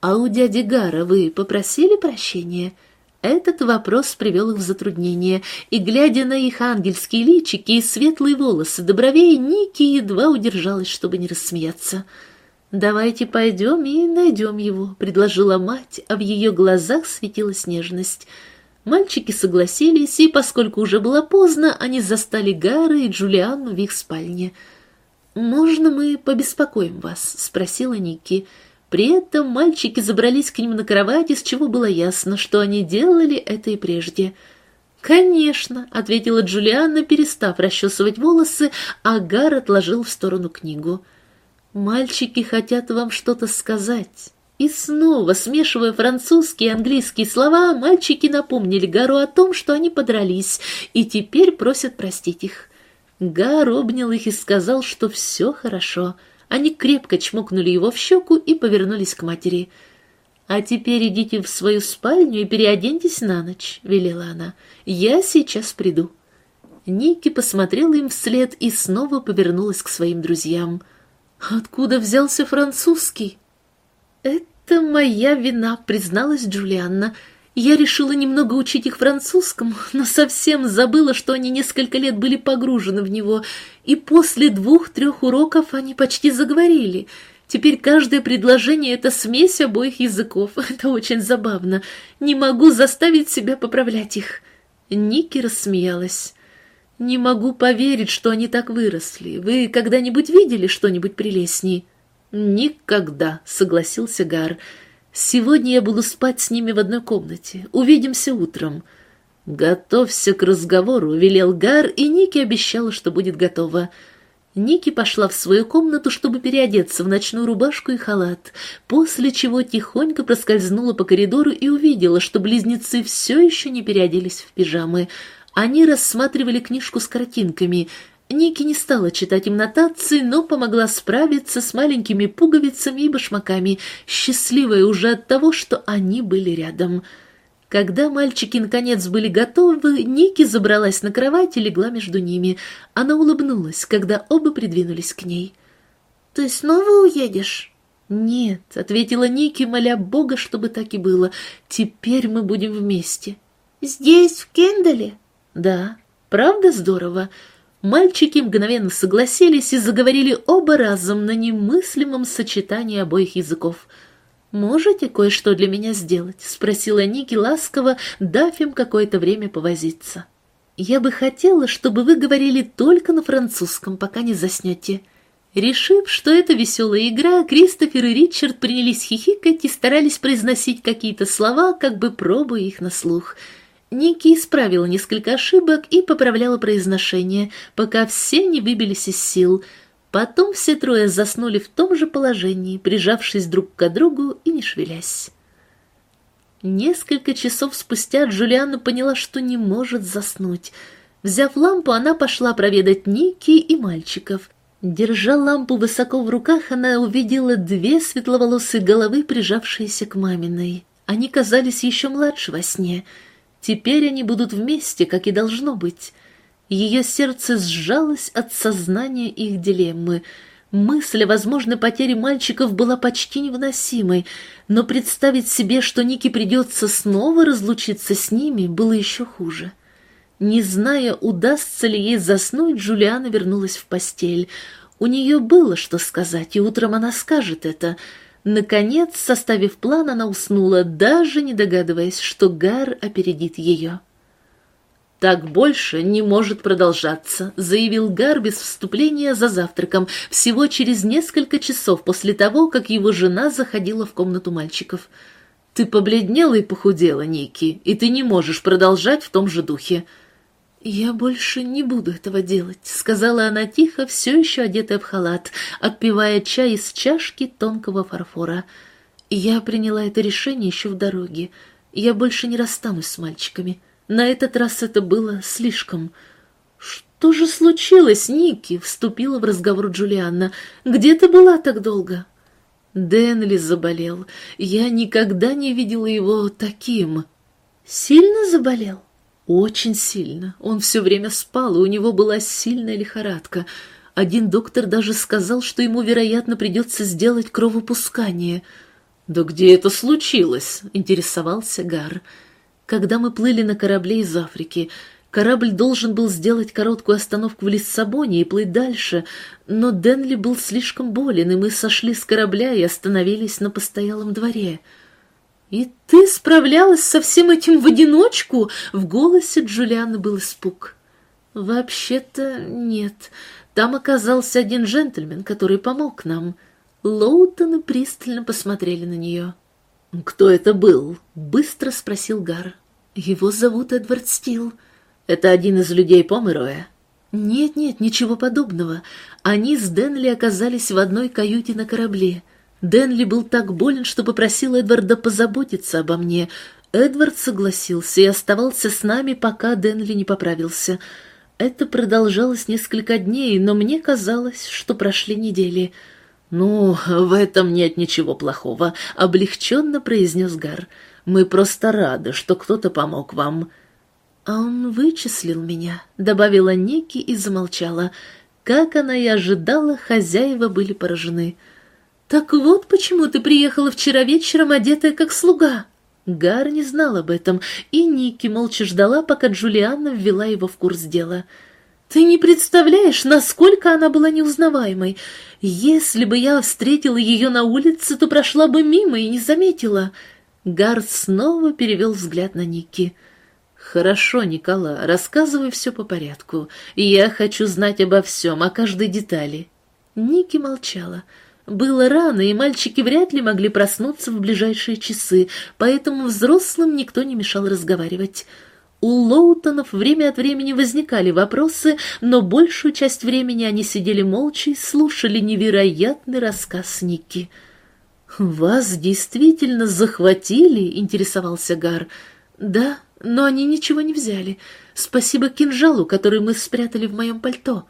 А у дяди Гара вы попросили прощения? Этот вопрос привел их в затруднение, и, глядя на их ангельские личики и светлые волосы до бровей, Ники едва удержалась, чтобы не рассмеяться. — «Давайте пойдем и найдем его», — предложила мать, а в ее глазах светилась нежность. Мальчики согласились, и, поскольку уже было поздно, они застали Гара и Джулианну в их спальне. «Можно мы побеспокоим вас?» — спросила Ники. При этом мальчики забрались к ним на кровать, из чего было ясно, что они делали это и прежде. «Конечно», — ответила Джулианна, перестав расчесывать волосы, а Гар отложил в сторону книгу. «Мальчики хотят вам что-то сказать». И снова, смешивая французские и английские слова, мальчики напомнили Гару о том, что они подрались, и теперь просят простить их. Гар обнял их и сказал, что все хорошо. Они крепко чмокнули его в щеку и повернулись к матери. «А теперь идите в свою спальню и переоденьтесь на ночь», — велела она. «Я сейчас приду». Ники посмотрела им вслед и снова повернулась к своим друзьям — Откуда взялся французский? Это моя вина, призналась Джулианна. Я решила немного учить их французскому, но совсем забыла, что они несколько лет были погружены в него, и после двух-трех уроков они почти заговорили. Теперь каждое предложение — это смесь обоих языков. Это очень забавно. Не могу заставить себя поправлять их. Ники рассмеялась. «Не могу поверить, что они так выросли. Вы когда-нибудь видели что-нибудь прелестней?» «Никогда», — согласился Гар. «Сегодня я буду спать с ними в одной комнате. Увидимся утром». «Готовься к разговору», — велел Гар, и Ники обещала, что будет готова. Ники пошла в свою комнату, чтобы переодеться в ночную рубашку и халат, после чего тихонько проскользнула по коридору и увидела, что близнецы все еще не переоделись в пижамы — они рассматривали книжку с картинками. Ники не стала читать им нотации, но помогла справиться с маленькими пуговицами и башмаками, счастливая уже от того, что они были рядом. Когда мальчики наконец были готовы, Ники забралась на кровать и легла между ними. Она улыбнулась, когда оба придвинулись к ней. «Ты снова уедешь?» «Нет», — ответила Ники, моля Бога, чтобы так и было. «Теперь мы будем вместе». «Здесь, в Кендале?» Да, правда здорово? Мальчики мгновенно согласились и заговорили оба разом на немыслимом сочетании обоих языков. «Можете кое-что для меня сделать?» — спросила Ники ласково, дав им какое-то время повозиться. «Я бы хотела, чтобы вы говорили только на французском, пока не заснете». Решив, что это веселая игра, Кристофер и Ричард принялись хихикать и старались произносить какие-то слова, как бы пробуя их на слух — Ники исправила несколько ошибок и поправляла произношение, пока все не выбились из сил. Потом все трое заснули в том же положении, прижавшись друг к другу и не шевелясь. Несколько часов спустя Джулиана поняла, что не может заснуть. Взяв лампу, она пошла проведать Ники и мальчиков. Держа лампу высоко в руках, она увидела две светловолосые головы, прижавшиеся к маминой. Они казались еще младше во сне. Теперь они будут вместе, как и должно быть. Ее сердце сжалось от сознания их дилеммы. Мысль о возможной потере мальчиков была почти невыносимой, но представить себе, что Нике придется снова разлучиться с ними, было еще хуже. Не зная, удастся ли ей заснуть, Джулиана вернулась в постель. У нее было что сказать, и утром она скажет это. Наконец, составив план, она уснула, даже не догадываясь, что Гар опередит ее. «Так больше не может продолжаться», — заявил Гар без вступления за завтраком, всего через несколько часов после того, как его жена заходила в комнату мальчиков. «Ты побледнела и похудела, Ники, и ты не можешь продолжать в том же духе». «Я больше не буду этого делать», — сказала она тихо, все еще одетая в халат, отпивая чай из чашки тонкого фарфора. «Я приняла это решение еще в дороге. Я больше не расстанусь с мальчиками». На этот раз это было слишком. «Что же случилось, Ники?» — вступила в разговор Джулианна. «Где ты была так долго?» Денли заболел. Я никогда не видела его таким. «Сильно заболел?» «Очень сильно. Он все время спал, и у него была сильная лихорадка. Один доктор даже сказал, что ему, вероятно, придется сделать кровопускание». «Да где это случилось?» — интересовался Гар. Когда мы плыли на корабле из Африки, корабль должен был сделать короткую остановку в Лиссабоне и плыть дальше, но Денли был слишком болен, и мы сошли с корабля и остановились на постоялом дворе. «И ты справлялась со всем этим в одиночку?» В голосе Джулианы был испуг. «Вообще-то нет. Там оказался один джентльмен, который помог нам». Лоутоны пристально посмотрели на нее. «Кто это был?» — быстро спросил Гар. «Его зовут Эдвард Стил. Это один из людей Помероя?» «Нет-нет, ничего подобного. Они с Денли оказались в одной каюте на корабле. Денли был так болен, что попросил Эдварда позаботиться обо мне. Эдвард согласился и оставался с нами, пока Денли не поправился. Это продолжалось несколько дней, но мне казалось, что прошли недели». «Ну, в этом нет ничего плохого», — облегченно произнес Гар. «Мы просто рады, что кто-то помог вам». «А он вычислил меня», — добавила Ники и замолчала. Как она и ожидала, хозяева были поражены. «Так вот почему ты приехала вчера вечером, одетая как слуга». Гар не знал об этом, и Ники молча ждала, пока Джулианна ввела его в курс дела. Ты не представляешь, насколько она была неузнаваемой. Если бы я встретила ее на улице, то прошла бы мимо и не заметила. Гард снова перевел взгляд на Ники. «Хорошо, Никола, рассказывай все по порядку. Я хочу знать обо всем, о каждой детали». Ники молчала. Было рано, и мальчики вряд ли могли проснуться в ближайшие часы, поэтому взрослым никто не мешал разговаривать. У Лоутонов время от времени возникали вопросы, но большую часть времени они сидели молча и слушали невероятный рассказ Ники. «Вас действительно захватили?» — интересовался Гар. «Да, но они ничего не взяли. Спасибо кинжалу, который мы спрятали в моем пальто».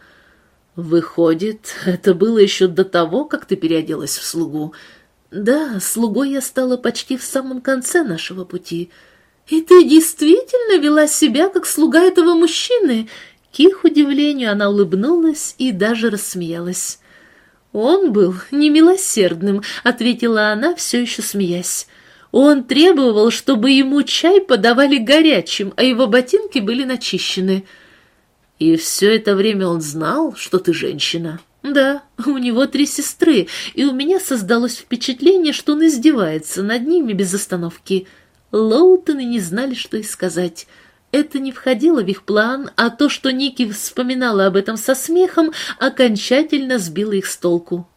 «Выходит, это было еще до того, как ты переоделась в слугу?» «Да, слугой я стала почти в самом конце нашего пути». «И ты действительно вела себя, как слуга этого мужчины?» К их удивлению она улыбнулась и даже рассмеялась. «Он был немилосердным», — ответила она, все еще смеясь. «Он требовал, чтобы ему чай подавали горячим, а его ботинки были начищены». «И все это время он знал, что ты женщина?» «Да, у него три сестры, и у меня создалось впечатление, что он издевается над ними без остановки». Лоутоны не знали, что и сказать. Это не входило в их план, а то, что Ники вспоминала об этом со смехом, окончательно сбило их с толку.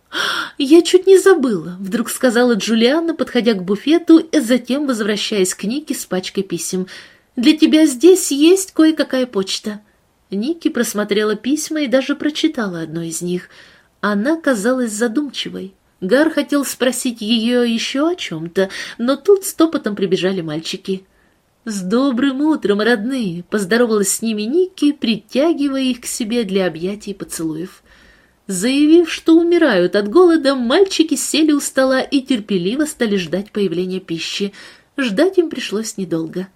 «Я чуть не забыла», — вдруг сказала Джулианна, подходя к буфету и затем возвращаясь к Нике с пачкой писем. «Для тебя здесь есть кое-какая почта». Ники просмотрела письма и даже прочитала одно из них. Она казалась задумчивой. Гар хотел спросить ее еще о чем-то, но тут стопотом прибежали мальчики. «С добрым утром, родные!» — поздоровалась с ними Ники, притягивая их к себе для объятий и поцелуев. Заявив, что умирают от голода, мальчики сели у стола и терпеливо стали ждать появления пищи. Ждать им пришлось недолго.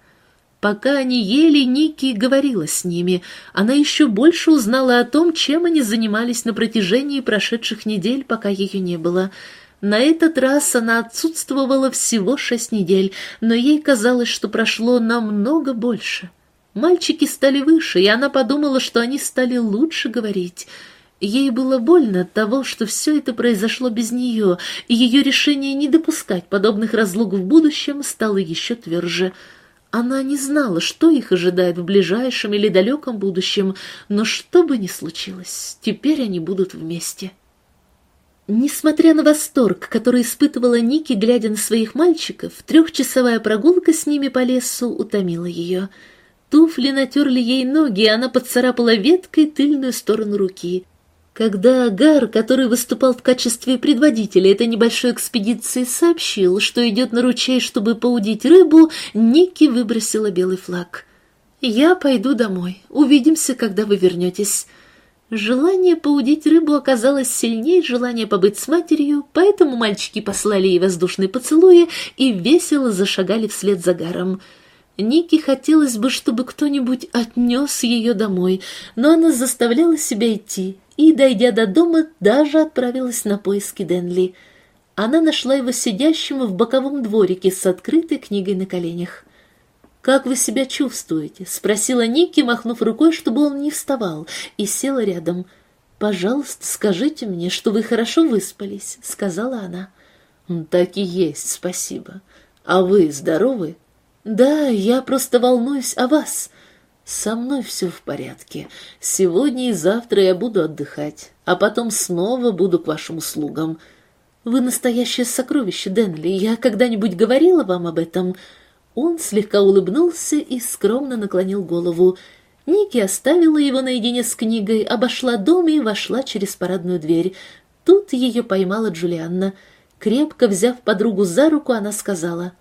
Пока они ели, Ники говорила с ними. Она еще больше узнала о том, чем они занимались на протяжении прошедших недель, пока ее не было — на этот раз она отсутствовала всего шесть недель, но ей казалось, что прошло намного больше. Мальчики стали выше, и она подумала, что они стали лучше говорить. Ей было больно от того, что все это произошло без нее, и ее решение не допускать подобных разлук в будущем стало еще тверже. Она не знала, что их ожидает в ближайшем или далеком будущем, но что бы ни случилось, теперь они будут вместе. Несмотря на восторг, который испытывала Ники, глядя на своих мальчиков, трехчасовая прогулка с ними по лесу утомила ее. Туфли натерли ей ноги, и она поцарапала веткой тыльную сторону руки. Когда Агар, который выступал в качестве предводителя этой небольшой экспедиции, сообщил, что идет на ручей, чтобы поудить рыбу, Ники выбросила белый флаг. «Я пойду домой. Увидимся, когда вы вернетесь». Желание поудить рыбу оказалось сильнее желания побыть с матерью, поэтому мальчики послали ей воздушные поцелуи и весело зашагали вслед за Гаром. Нике хотелось бы, чтобы кто-нибудь отнес ее домой, но она заставляла себя идти и, дойдя до дома, даже отправилась на поиски Денли. Она нашла его сидящим в боковом дворике с открытой книгой на коленях. «Как вы себя чувствуете?» — спросила Ники, махнув рукой, чтобы он не вставал, и села рядом. «Пожалуйста, скажите мне, что вы хорошо выспались», — сказала она. «Так и есть, спасибо. А вы здоровы?» «Да, я просто волнуюсь о вас. Со мной все в порядке. Сегодня и завтра я буду отдыхать, а потом снова буду к вашим услугам. Вы настоящее сокровище, Денли. Я когда-нибудь говорила вам об этом?» Он слегка улыбнулся и скромно наклонил голову. Ники оставила его наедине с книгой, обошла дом и вошла через парадную дверь. Тут ее поймала Джулианна. Крепко взяв подругу за руку, она сказала,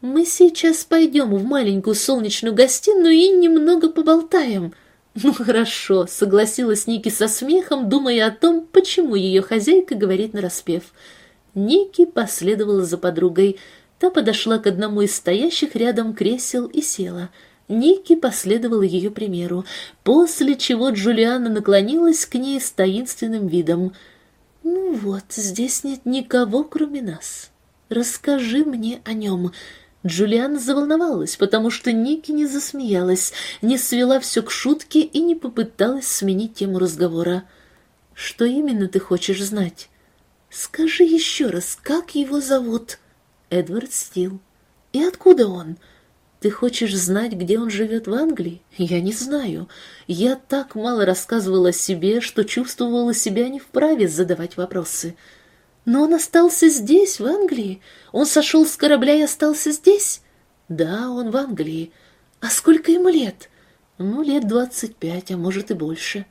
«Мы сейчас пойдем в маленькую солнечную гостиную и немного поболтаем». «Ну хорошо», — согласилась Ники со смехом, думая о том, почему ее хозяйка говорит нараспев. Ники последовала за подругой — Та подошла к одному из стоящих рядом кресел и села. Ники последовала ее примеру, после чего Джулиана наклонилась к ней с таинственным видом. «Ну вот, здесь нет никого, кроме нас. Расскажи мне о нем». Джулиана заволновалась, потому что Ники не засмеялась, не свела все к шутке и не попыталась сменить тему разговора. «Что именно ты хочешь знать?» «Скажи еще раз, как его зовут?» Эдвард Стил. И откуда он? Ты хочешь знать, где он живет в Англии? Я не знаю. Я так мало рассказывала о себе, что чувствовала себя не вправе задавать вопросы. Но он остался здесь, в Англии. Он сошел с корабля и остался здесь? Да, он в Англии. А сколько ему лет? Ну, лет двадцать пять, а может и больше.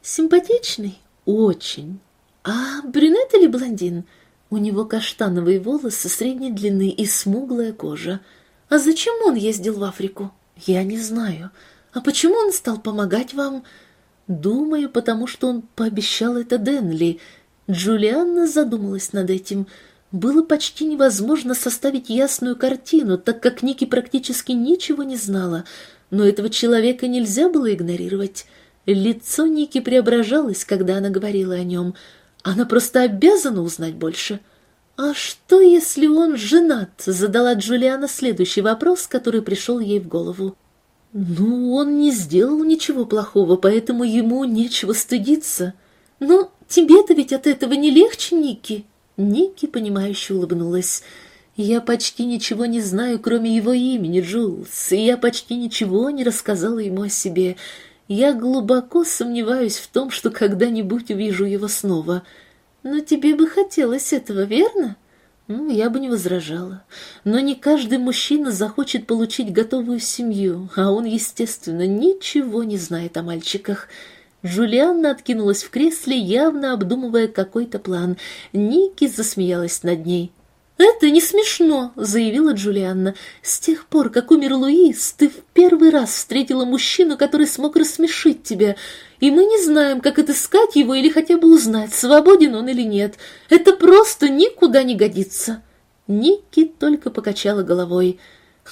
Симпатичный? Очень. А брюнет или блондин? — у него каштановые волосы средней длины и смуглая кожа. А зачем он ездил в Африку? Я не знаю. А почему он стал помогать вам? Думаю, потому что он пообещал это Денли. Джулианна задумалась над этим. Было почти невозможно составить ясную картину, так как Ники практически ничего не знала. Но этого человека нельзя было игнорировать. Лицо Ники преображалось, когда она говорила о нем — она просто обязана узнать больше. «А что, если он женат?» — задала Джулиана следующий вопрос, который пришел ей в голову. «Ну, он не сделал ничего плохого, поэтому ему нечего стыдиться. Но тебе-то ведь от этого не легче, Ники?» Ники, понимающе улыбнулась. «Я почти ничего не знаю, кроме его имени, Джулс, и я почти ничего не рассказала ему о себе. Я глубоко сомневаюсь в том, что когда-нибудь увижу его снова. Но тебе бы хотелось этого, верно? Ну, я бы не возражала. Но не каждый мужчина захочет получить готовую семью, а он, естественно, ничего не знает о мальчиках. Джулианна откинулась в кресле, явно обдумывая какой-то план. Ники засмеялась над ней. «Это не смешно», — заявила Джулианна. «С тех пор, как умер Луис, ты в первый раз встретила мужчину, который смог рассмешить тебя, и мы не знаем, как отыскать его или хотя бы узнать, свободен он или нет. Это просто никуда не годится». Ники только покачала головой.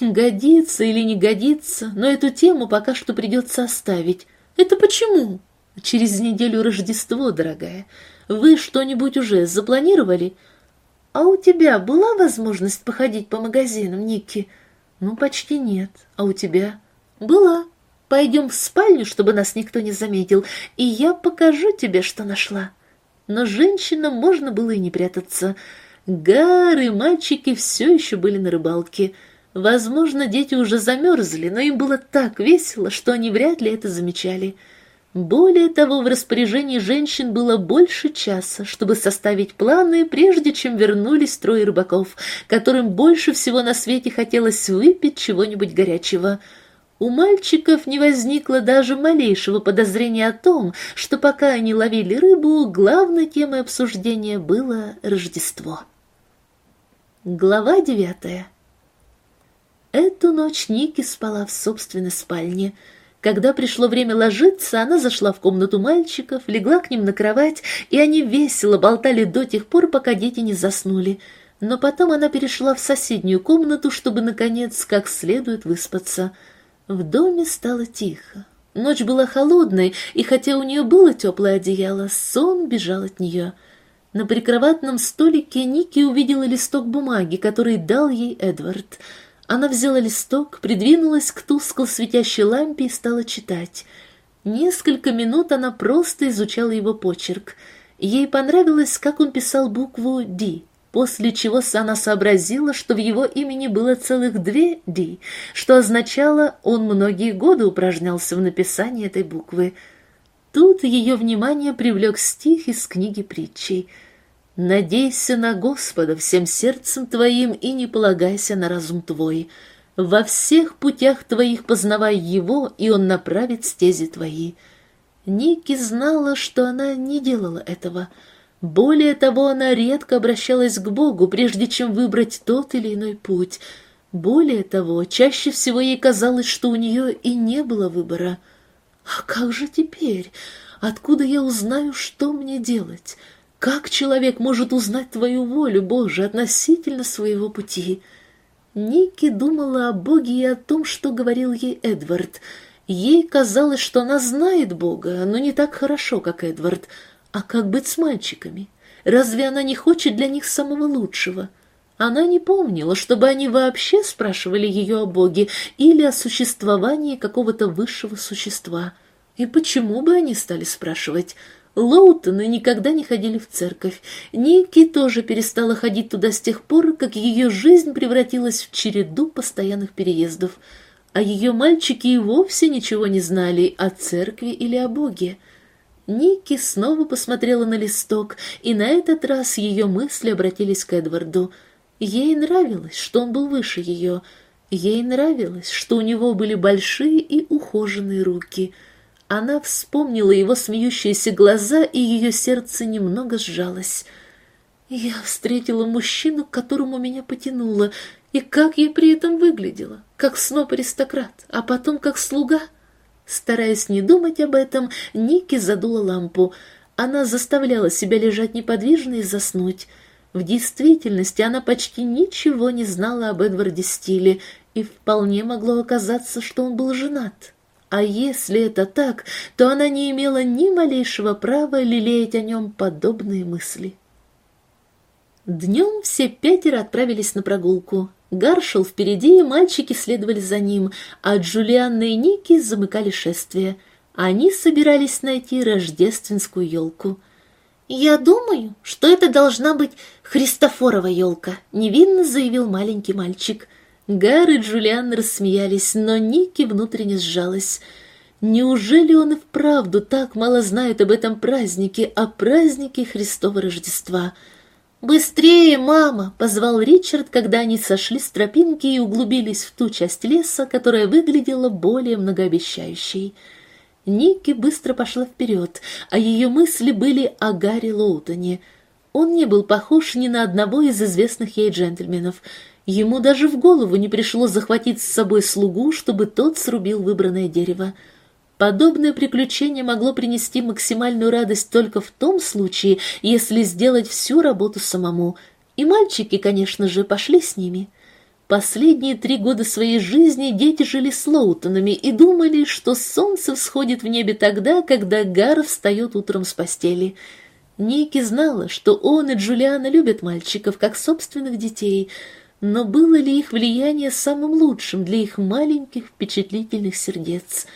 «Годится или не годится, но эту тему пока что придется оставить. Это почему?» «Через неделю Рождество, дорогая. Вы что-нибудь уже запланировали?» «А у тебя была возможность походить по магазинам, Ники?» «Ну, почти нет. А у тебя?» «Была. Пойдем в спальню, чтобы нас никто не заметил, и я покажу тебе, что нашла». Но женщинам можно было и не прятаться. Гары, мальчики все еще были на рыбалке. Возможно, дети уже замерзли, но им было так весело, что они вряд ли это замечали. Более того, в распоряжении женщин было больше часа, чтобы составить планы, прежде чем вернулись трое рыбаков, которым больше всего на свете хотелось выпить чего-нибудь горячего. У мальчиков не возникло даже малейшего подозрения о том, что пока они ловили рыбу, главной темой обсуждения было Рождество. Глава девятая Эту ночь Ники спала в собственной спальне – когда пришло время ложиться, она зашла в комнату мальчиков, легла к ним на кровать, и они весело болтали до тех пор, пока дети не заснули. Но потом она перешла в соседнюю комнату, чтобы, наконец, как следует выспаться. В доме стало тихо. Ночь была холодной, и хотя у нее было теплое одеяло, сон бежал от нее. На прикроватном столике Ники увидела листок бумаги, который дал ей Эдвард — она взяла листок, придвинулась к тускло светящей лампе и стала читать. Несколько минут она просто изучала его почерк. Ей понравилось, как он писал букву «Д», после чего она сообразила, что в его имени было целых две «Д», что означало, он многие годы упражнялся в написании этой буквы. Тут ее внимание привлек стих из книги притчей — Надейся на Господа всем сердцем твоим и не полагайся на разум твой. Во всех путях твоих познавай Его, и Он направит стези твои. Ники знала, что она не делала этого. Более того, она редко обращалась к Богу, прежде чем выбрать тот или иной путь. Более того, чаще всего ей казалось, что у нее и не было выбора. «А как же теперь? Откуда я узнаю, что мне делать?» Как человек может узнать твою волю, Боже, относительно своего пути? Ники думала о Боге и о том, что говорил ей Эдвард. Ей казалось, что она знает Бога, но не так хорошо, как Эдвард. А как быть с мальчиками? Разве она не хочет для них самого лучшего? Она не помнила, чтобы они вообще спрашивали ее о Боге или о существовании какого-то высшего существа. И почему бы они стали спрашивать? Лоутоны никогда не ходили в церковь. Ники тоже перестала ходить туда с тех пор, как ее жизнь превратилась в череду постоянных переездов. А ее мальчики и вовсе ничего не знали о церкви или о Боге. Ники снова посмотрела на листок, и на этот раз ее мысли обратились к Эдварду. Ей нравилось, что он был выше ее. Ей нравилось, что у него были большие и ухоженные руки — она вспомнила его смеющиеся глаза, и ее сердце немного сжалось. Я встретила мужчину, к которому меня потянуло, и как я при этом выглядела, как сноп-аристократ, а потом как слуга. Стараясь не думать об этом, Ники задула лампу. Она заставляла себя лежать неподвижно и заснуть. В действительности она почти ничего не знала об Эдварде Стиле, и вполне могло оказаться, что он был женат. А если это так, то она не имела ни малейшего права лелеять о нем подобные мысли. Днем все пятеро отправились на прогулку. Гар шел впереди, и мальчики следовали за ним, а Джулианна и Ники замыкали шествие. Они собирались найти рождественскую елку. «Я думаю, что это должна быть Христофорова елка», — невинно заявил маленький мальчик — Гар и Джулиан рассмеялись, но Ники внутренне сжалась. Неужели он и вправду так мало знает об этом празднике, о празднике Христова Рождества? «Быстрее, мама!» — позвал Ричард, когда они сошли с тропинки и углубились в ту часть леса, которая выглядела более многообещающей. Ники быстро пошла вперед, а ее мысли были о Гарри Лоутоне. Он не был похож ни на одного из известных ей джентльменов. Ему даже в голову не пришло захватить с собой слугу, чтобы тот срубил выбранное дерево. Подобное приключение могло принести максимальную радость только в том случае, если сделать всю работу самому. И мальчики, конечно же, пошли с ними. Последние три года своей жизни дети жили с Лоутонами и думали, что солнце всходит в небе тогда, когда Гар встает утром с постели. Ники знала, что он и Джулиана любят мальчиков, как собственных детей, но было ли их влияние самым лучшим для их маленьких впечатлительных сердец?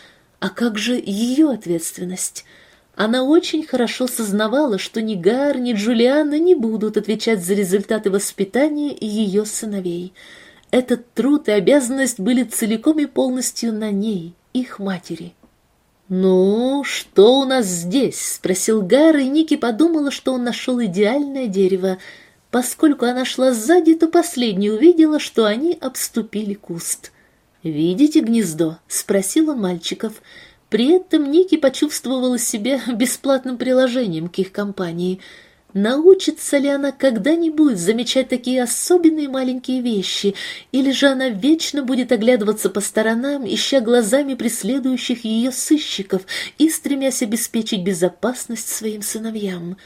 А как же ее ответственность? Она очень хорошо сознавала, что ни Гар, ни Джулиана не будут отвечать за результаты воспитания ее сыновей — этот труд и обязанность были целиком и полностью на ней, их матери. «Ну, что у нас здесь?» — спросил Гар, и Ники подумала, что он нашел идеальное дерево. Поскольку она шла сзади, то последняя увидела, что они обступили куст. «Видите гнездо?» — спросил он мальчиков. При этом Ники почувствовала себя бесплатным приложением к их компании — Научится ли она когда-нибудь замечать такие особенные маленькие вещи, или же она вечно будет оглядываться по сторонам, ища глазами преследующих ее сыщиков и стремясь обеспечить безопасность своим сыновьям?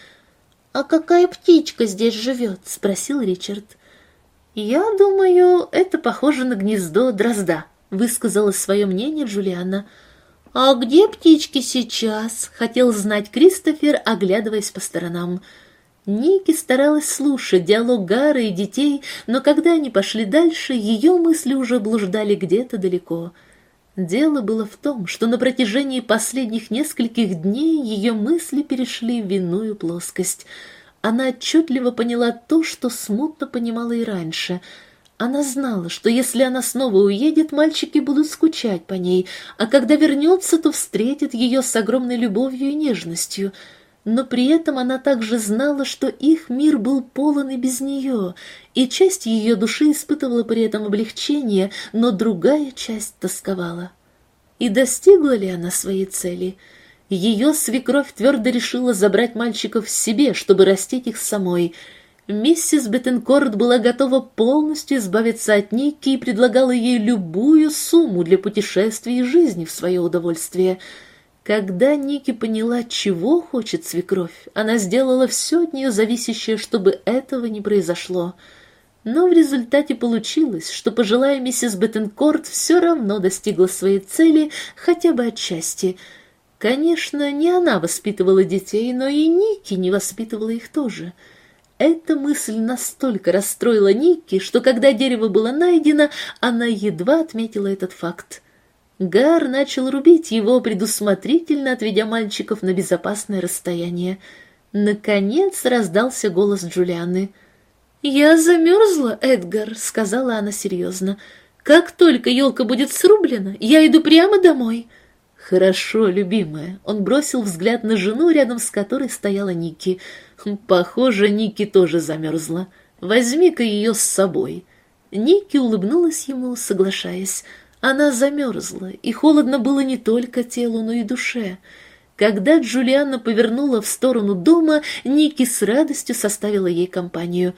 «А какая птичка здесь живет?» — спросил Ричард. «Я думаю, это похоже на гнездо дрозда», — высказала свое мнение Джулиана. «А где птички сейчас?» — хотел знать Кристофер, оглядываясь по сторонам. Ники старалась слушать диалог Гары и детей, но когда они пошли дальше, ее мысли уже блуждали где-то далеко. Дело было в том, что на протяжении последних нескольких дней ее мысли перешли в иную плоскость. Она отчетливо поняла то, что смутно понимала и раньше. Она знала, что если она снова уедет, мальчики будут скучать по ней, а когда вернется, то встретит ее с огромной любовью и нежностью — но при этом она также знала, что их мир был полон и без нее, и часть ее души испытывала при этом облегчение, но другая часть тосковала. И достигла ли она своей цели? Ее свекровь твердо решила забрать мальчиков себе, чтобы растить их самой. Миссис Беттенкорт была готова полностью избавиться от Ники и предлагала ей любую сумму для путешествий и жизни в свое удовольствие — когда Ники поняла, чего хочет свекровь, она сделала все от нее зависящее, чтобы этого не произошло. Но в результате получилось, что пожилая миссис Беттенкорт все равно достигла своей цели хотя бы отчасти. Конечно, не она воспитывала детей, но и Ники не воспитывала их тоже. Эта мысль настолько расстроила Ники, что когда дерево было найдено, она едва отметила этот факт. Гар начал рубить его, предусмотрительно отведя мальчиков на безопасное расстояние. Наконец раздался голос Джулианы. «Я замерзла, Эдгар», — сказала она серьезно. «Как только елка будет срублена, я иду прямо домой». «Хорошо, любимая». Он бросил взгляд на жену, рядом с которой стояла Ники. «Похоже, Ники тоже замерзла. Возьми-ка ее с собой». Ники улыбнулась ему, соглашаясь. Она замерзла, и холодно было не только телу, но и душе. Когда Джулианна повернула в сторону дома, Ники с радостью составила ей компанию.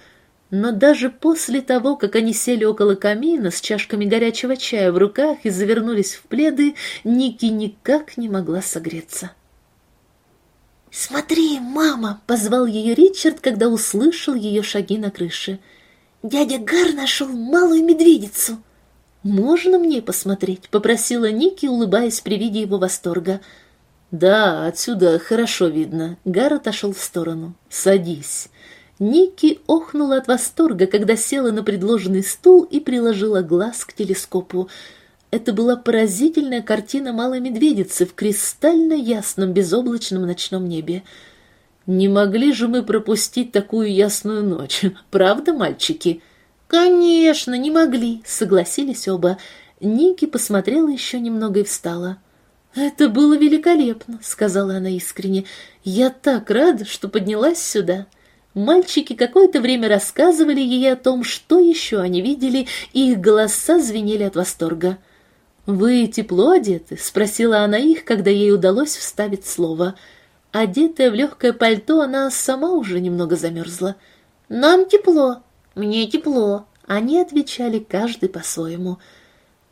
Но даже после того, как они сели около камина с чашками горячего чая в руках и завернулись в пледы, Ники никак не могла согреться. «Смотри, мама!» — позвал ее Ричард, когда услышал ее шаги на крыше. «Дядя Гар нашел малую медведицу!» «Можно мне посмотреть?» — попросила Ники, улыбаясь при виде его восторга. «Да, отсюда хорошо видно». Гар отошел в сторону. «Садись». Ники охнула от восторга, когда села на предложенный стул и приложила глаз к телескопу. Это была поразительная картина малой медведицы в кристально ясном безоблачном ночном небе. «Не могли же мы пропустить такую ясную ночь, правда, мальчики?» «Конечно, не могли», — согласились оба. Ники посмотрела еще немного и встала. «Это было великолепно», — сказала она искренне. «Я так рада, что поднялась сюда». Мальчики какое-то время рассказывали ей о том, что еще они видели, и их голоса звенели от восторга. «Вы тепло одеты?» — спросила она их, когда ей удалось вставить слово. Одетая в легкое пальто, она сама уже немного замерзла. «Нам тепло. Мне тепло». Они отвечали каждый по-своему.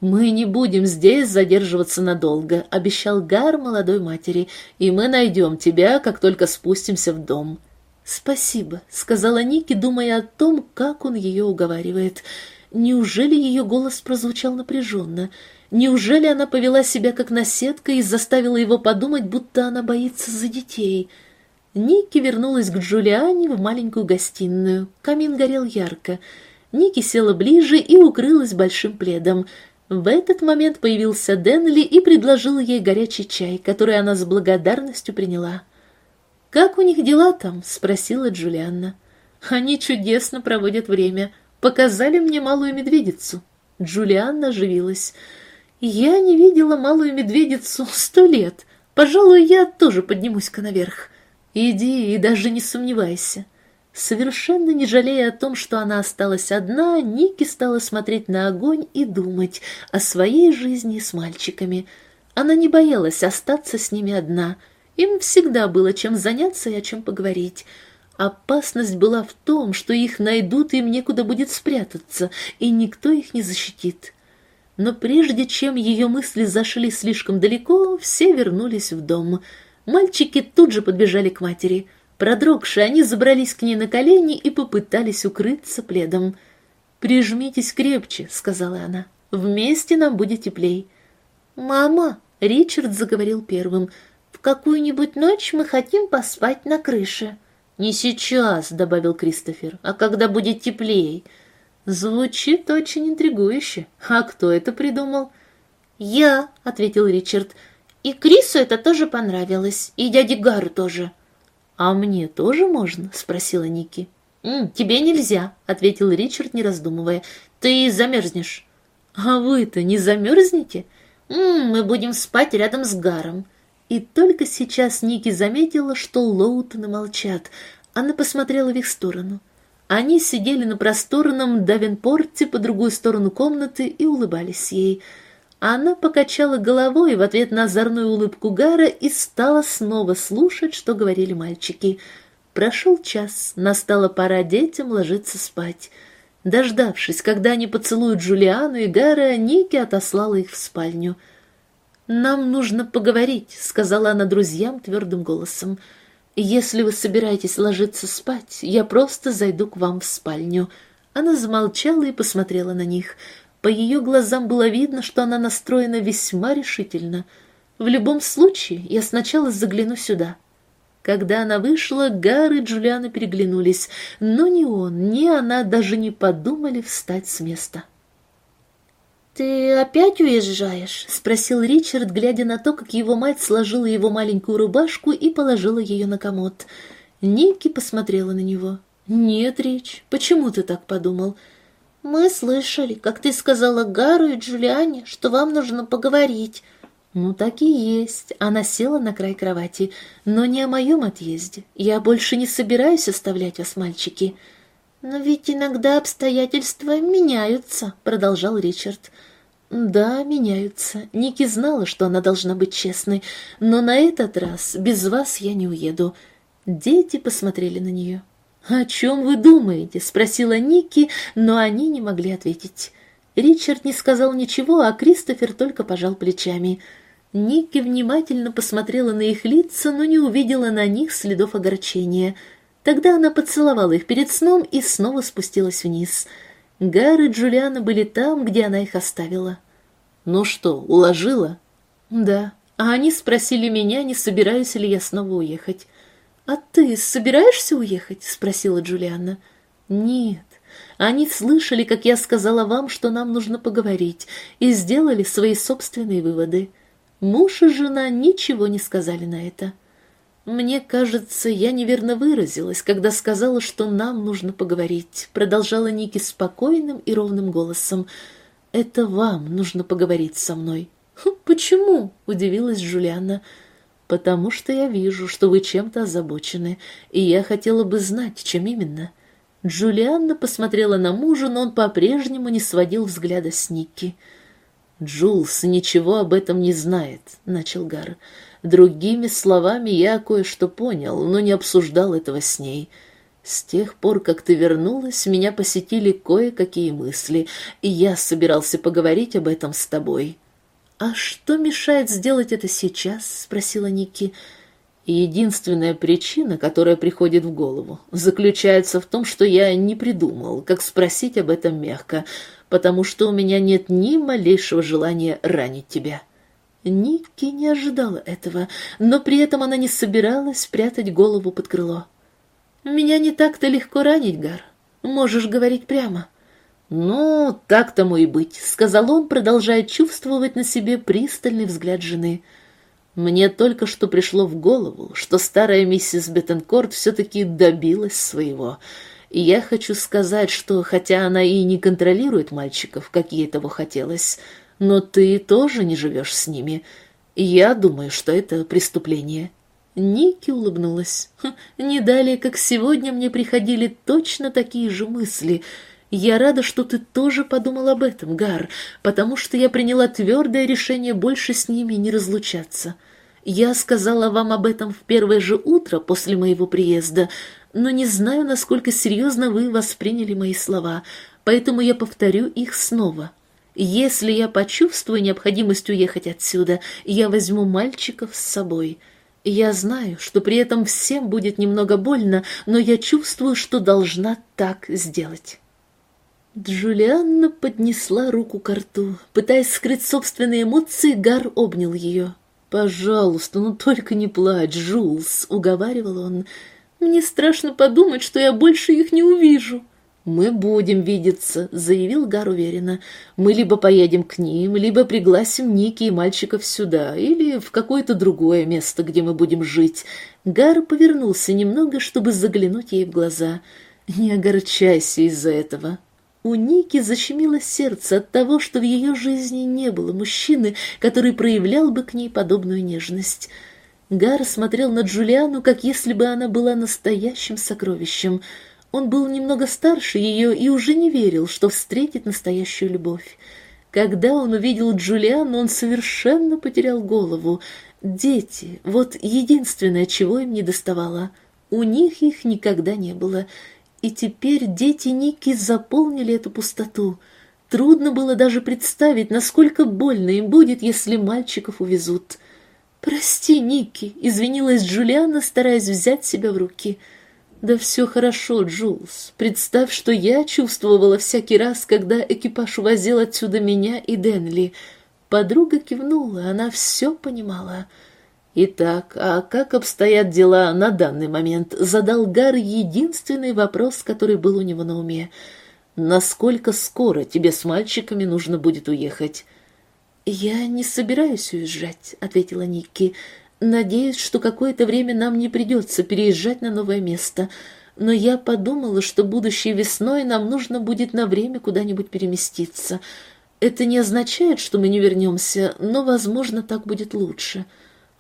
«Мы не будем здесь задерживаться надолго», — обещал Гар молодой матери, «и мы найдем тебя, как только спустимся в дом». «Спасибо», — сказала Ники, думая о том, как он ее уговаривает. Неужели ее голос прозвучал напряженно? Неужели она повела себя как наседка и заставила его подумать, будто она боится за детей? Ники вернулась к Джулиане в маленькую гостиную. Камин горел ярко. Ники села ближе и укрылась большим пледом. В этот момент появился Денли и предложил ей горячий чай, который она с благодарностью приняла. «Как у них дела там?» — спросила Джулианна. «Они чудесно проводят время. Показали мне малую медведицу». Джулианна оживилась. «Я не видела малую медведицу сто лет. Пожалуй, я тоже поднимусь-ка наверх. Иди и даже не сомневайся». Совершенно не жалея о том, что она осталась одна, Ники стала смотреть на огонь и думать о своей жизни с мальчиками. Она не боялась остаться с ними одна — им всегда было чем заняться и о чем поговорить. Опасность была в том, что их найдут, и им некуда будет спрятаться, и никто их не защитит. Но прежде чем ее мысли зашли слишком далеко, все вернулись в дом. Мальчики тут же подбежали к матери. Продрогшие, они забрались к ней на колени и попытались укрыться пледом. «Прижмитесь крепче», — сказала она. «Вместе нам будет теплей». «Мама», — Ричард заговорил первым, — в какую-нибудь ночь мы хотим поспать на крыше». «Не сейчас», — добавил Кристофер, — «а когда будет теплее». Звучит очень интригующе. А кто это придумал? «Я», — ответил Ричард. «И Крису это тоже понравилось, и дяде Гару тоже». «А мне тоже можно?» — спросила Ники. «М, «Тебе нельзя», — ответил Ричард, не раздумывая. «Ты замерзнешь». «А вы-то не замерзнете?» М, «Мы будем спать рядом с Гаром». И только сейчас Ники заметила, что Лоутоны молчат. Она посмотрела в их сторону. Они сидели на просторном давенпорте по другую сторону комнаты и улыбались ей. Она покачала головой в ответ на озорную улыбку Гара и стала снова слушать, что говорили мальчики. Прошел час, настала пора детям ложиться спать. Дождавшись, когда они поцелуют Джулиану и Гара, Ники отослала их в спальню — «Нам нужно поговорить», — сказала она друзьям твердым голосом. «Если вы собираетесь ложиться спать, я просто зайду к вам в спальню». Она замолчала и посмотрела на них. По ее глазам было видно, что она настроена весьма решительно. «В любом случае, я сначала загляну сюда». Когда она вышла, Гар и Джулиана переглянулись, но ни он, ни она даже не подумали встать с места. «Ты опять уезжаешь?» — спросил Ричард, глядя на то, как его мать сложила его маленькую рубашку и положила ее на комод. Ники посмотрела на него. «Нет, Рич, почему ты так подумал?» «Мы слышали, как ты сказала Гару и Джулиане, что вам нужно поговорить». «Ну, так и есть». Она села на край кровати. «Но не о моем отъезде. Я больше не собираюсь оставлять вас, мальчики». «Но ведь иногда обстоятельства меняются», — продолжал Ричард. «Да, меняются. Ники знала, что она должна быть честной, но на этот раз без вас я не уеду». Дети посмотрели на нее. «О чем вы думаете?» — спросила Ники, но они не могли ответить. Ричард не сказал ничего, а Кристофер только пожал плечами. Ники внимательно посмотрела на их лица, но не увидела на них следов огорчения. Тогда она поцеловала их перед сном и снова спустилась вниз — Гар и Джулиана были там, где она их оставила. «Ну что, уложила?» «Да. А они спросили меня, не собираюсь ли я снова уехать». «А ты собираешься уехать?» — спросила Джулиана. «Нет. Они слышали, как я сказала вам, что нам нужно поговорить, и сделали свои собственные выводы. Муж и жена ничего не сказали на это». «Мне кажется, я неверно выразилась, когда сказала, что нам нужно поговорить», продолжала Ники спокойным и ровным голосом. «Это вам нужно поговорить со мной». «Хм, «Почему?» — удивилась Джулиана. «Потому что я вижу, что вы чем-то озабочены, и я хотела бы знать, чем именно». Джулианна посмотрела на мужа, но он по-прежнему не сводил взгляда с Ники. «Джулс ничего об этом не знает», — начал Гар. «Другими словами, я кое-что понял, но не обсуждал этого с ней. С тех пор, как ты вернулась, меня посетили кое-какие мысли, и я собирался поговорить об этом с тобой». «А что мешает сделать это сейчас?» — спросила Ники. Единственная причина, которая приходит в голову, заключается в том, что я не придумал, как спросить об этом мягко, потому что у меня нет ни малейшего желания ранить тебя». Ники не ожидала этого, но при этом она не собиралась прятать голову под крыло. «Меня не так-то легко ранить, Гар. Можешь говорить прямо». «Ну, так тому и быть», — сказал он, продолжая чувствовать на себе пристальный взгляд жены. «Мне только что пришло в голову, что старая миссис Беттенкорт все-таки добилась своего. И я хочу сказать, что хотя она и не контролирует мальчиков, как ей того хотелось, но ты тоже не живешь с ними. Я думаю, что это преступление». Ники улыбнулась. «Хм, «Не далее, как сегодня мне приходили точно такие же мысли», я рада, что ты тоже подумал об этом, Гар, потому что я приняла твердое решение больше с ними не разлучаться. Я сказала вам об этом в первое же утро после моего приезда, но не знаю, насколько серьезно вы восприняли мои слова, поэтому я повторю их снова. Если я почувствую необходимость уехать отсюда, я возьму мальчиков с собой. Я знаю, что при этом всем будет немного больно, но я чувствую, что должна так сделать». Джулианна поднесла руку к рту. Пытаясь скрыть собственные эмоции, Гар обнял ее. «Пожалуйста, ну только не плачь, Джулс», — уговаривал он. «Мне страшно подумать, что я больше их не увижу». «Мы будем видеться», — заявил Гар уверенно. «Мы либо поедем к ним, либо пригласим Ники и мальчиков сюда, или в какое-то другое место, где мы будем жить». Гар повернулся немного, чтобы заглянуть ей в глаза. «Не огорчайся из-за этого», у Ники защемило сердце от того, что в ее жизни не было мужчины, который проявлял бы к ней подобную нежность. Гар смотрел на Джулиану, как если бы она была настоящим сокровищем. Он был немного старше ее и уже не верил, что встретит настоящую любовь. Когда он увидел Джулиану, он совершенно потерял голову. Дети — вот единственное, чего им не доставало. У них их никогда не было — и теперь дети Ники заполнили эту пустоту. Трудно было даже представить, насколько больно им будет, если мальчиков увезут. «Прости, Ники», — извинилась Джулиана, стараясь взять себя в руки. «Да все хорошо, Джулс. Представь, что я чувствовала всякий раз, когда экипаж увозил отсюда меня и Денли». Подруга кивнула, она все понимала. «Итак, а как обстоят дела на данный момент?» — задал Гар единственный вопрос, который был у него на уме. «Насколько скоро тебе с мальчиками нужно будет уехать?» «Я не собираюсь уезжать», — ответила Никки. «Надеюсь, что какое-то время нам не придется переезжать на новое место. Но я подумала, что будущей весной нам нужно будет на время куда-нибудь переместиться. Это не означает, что мы не вернемся, но, возможно, так будет лучше».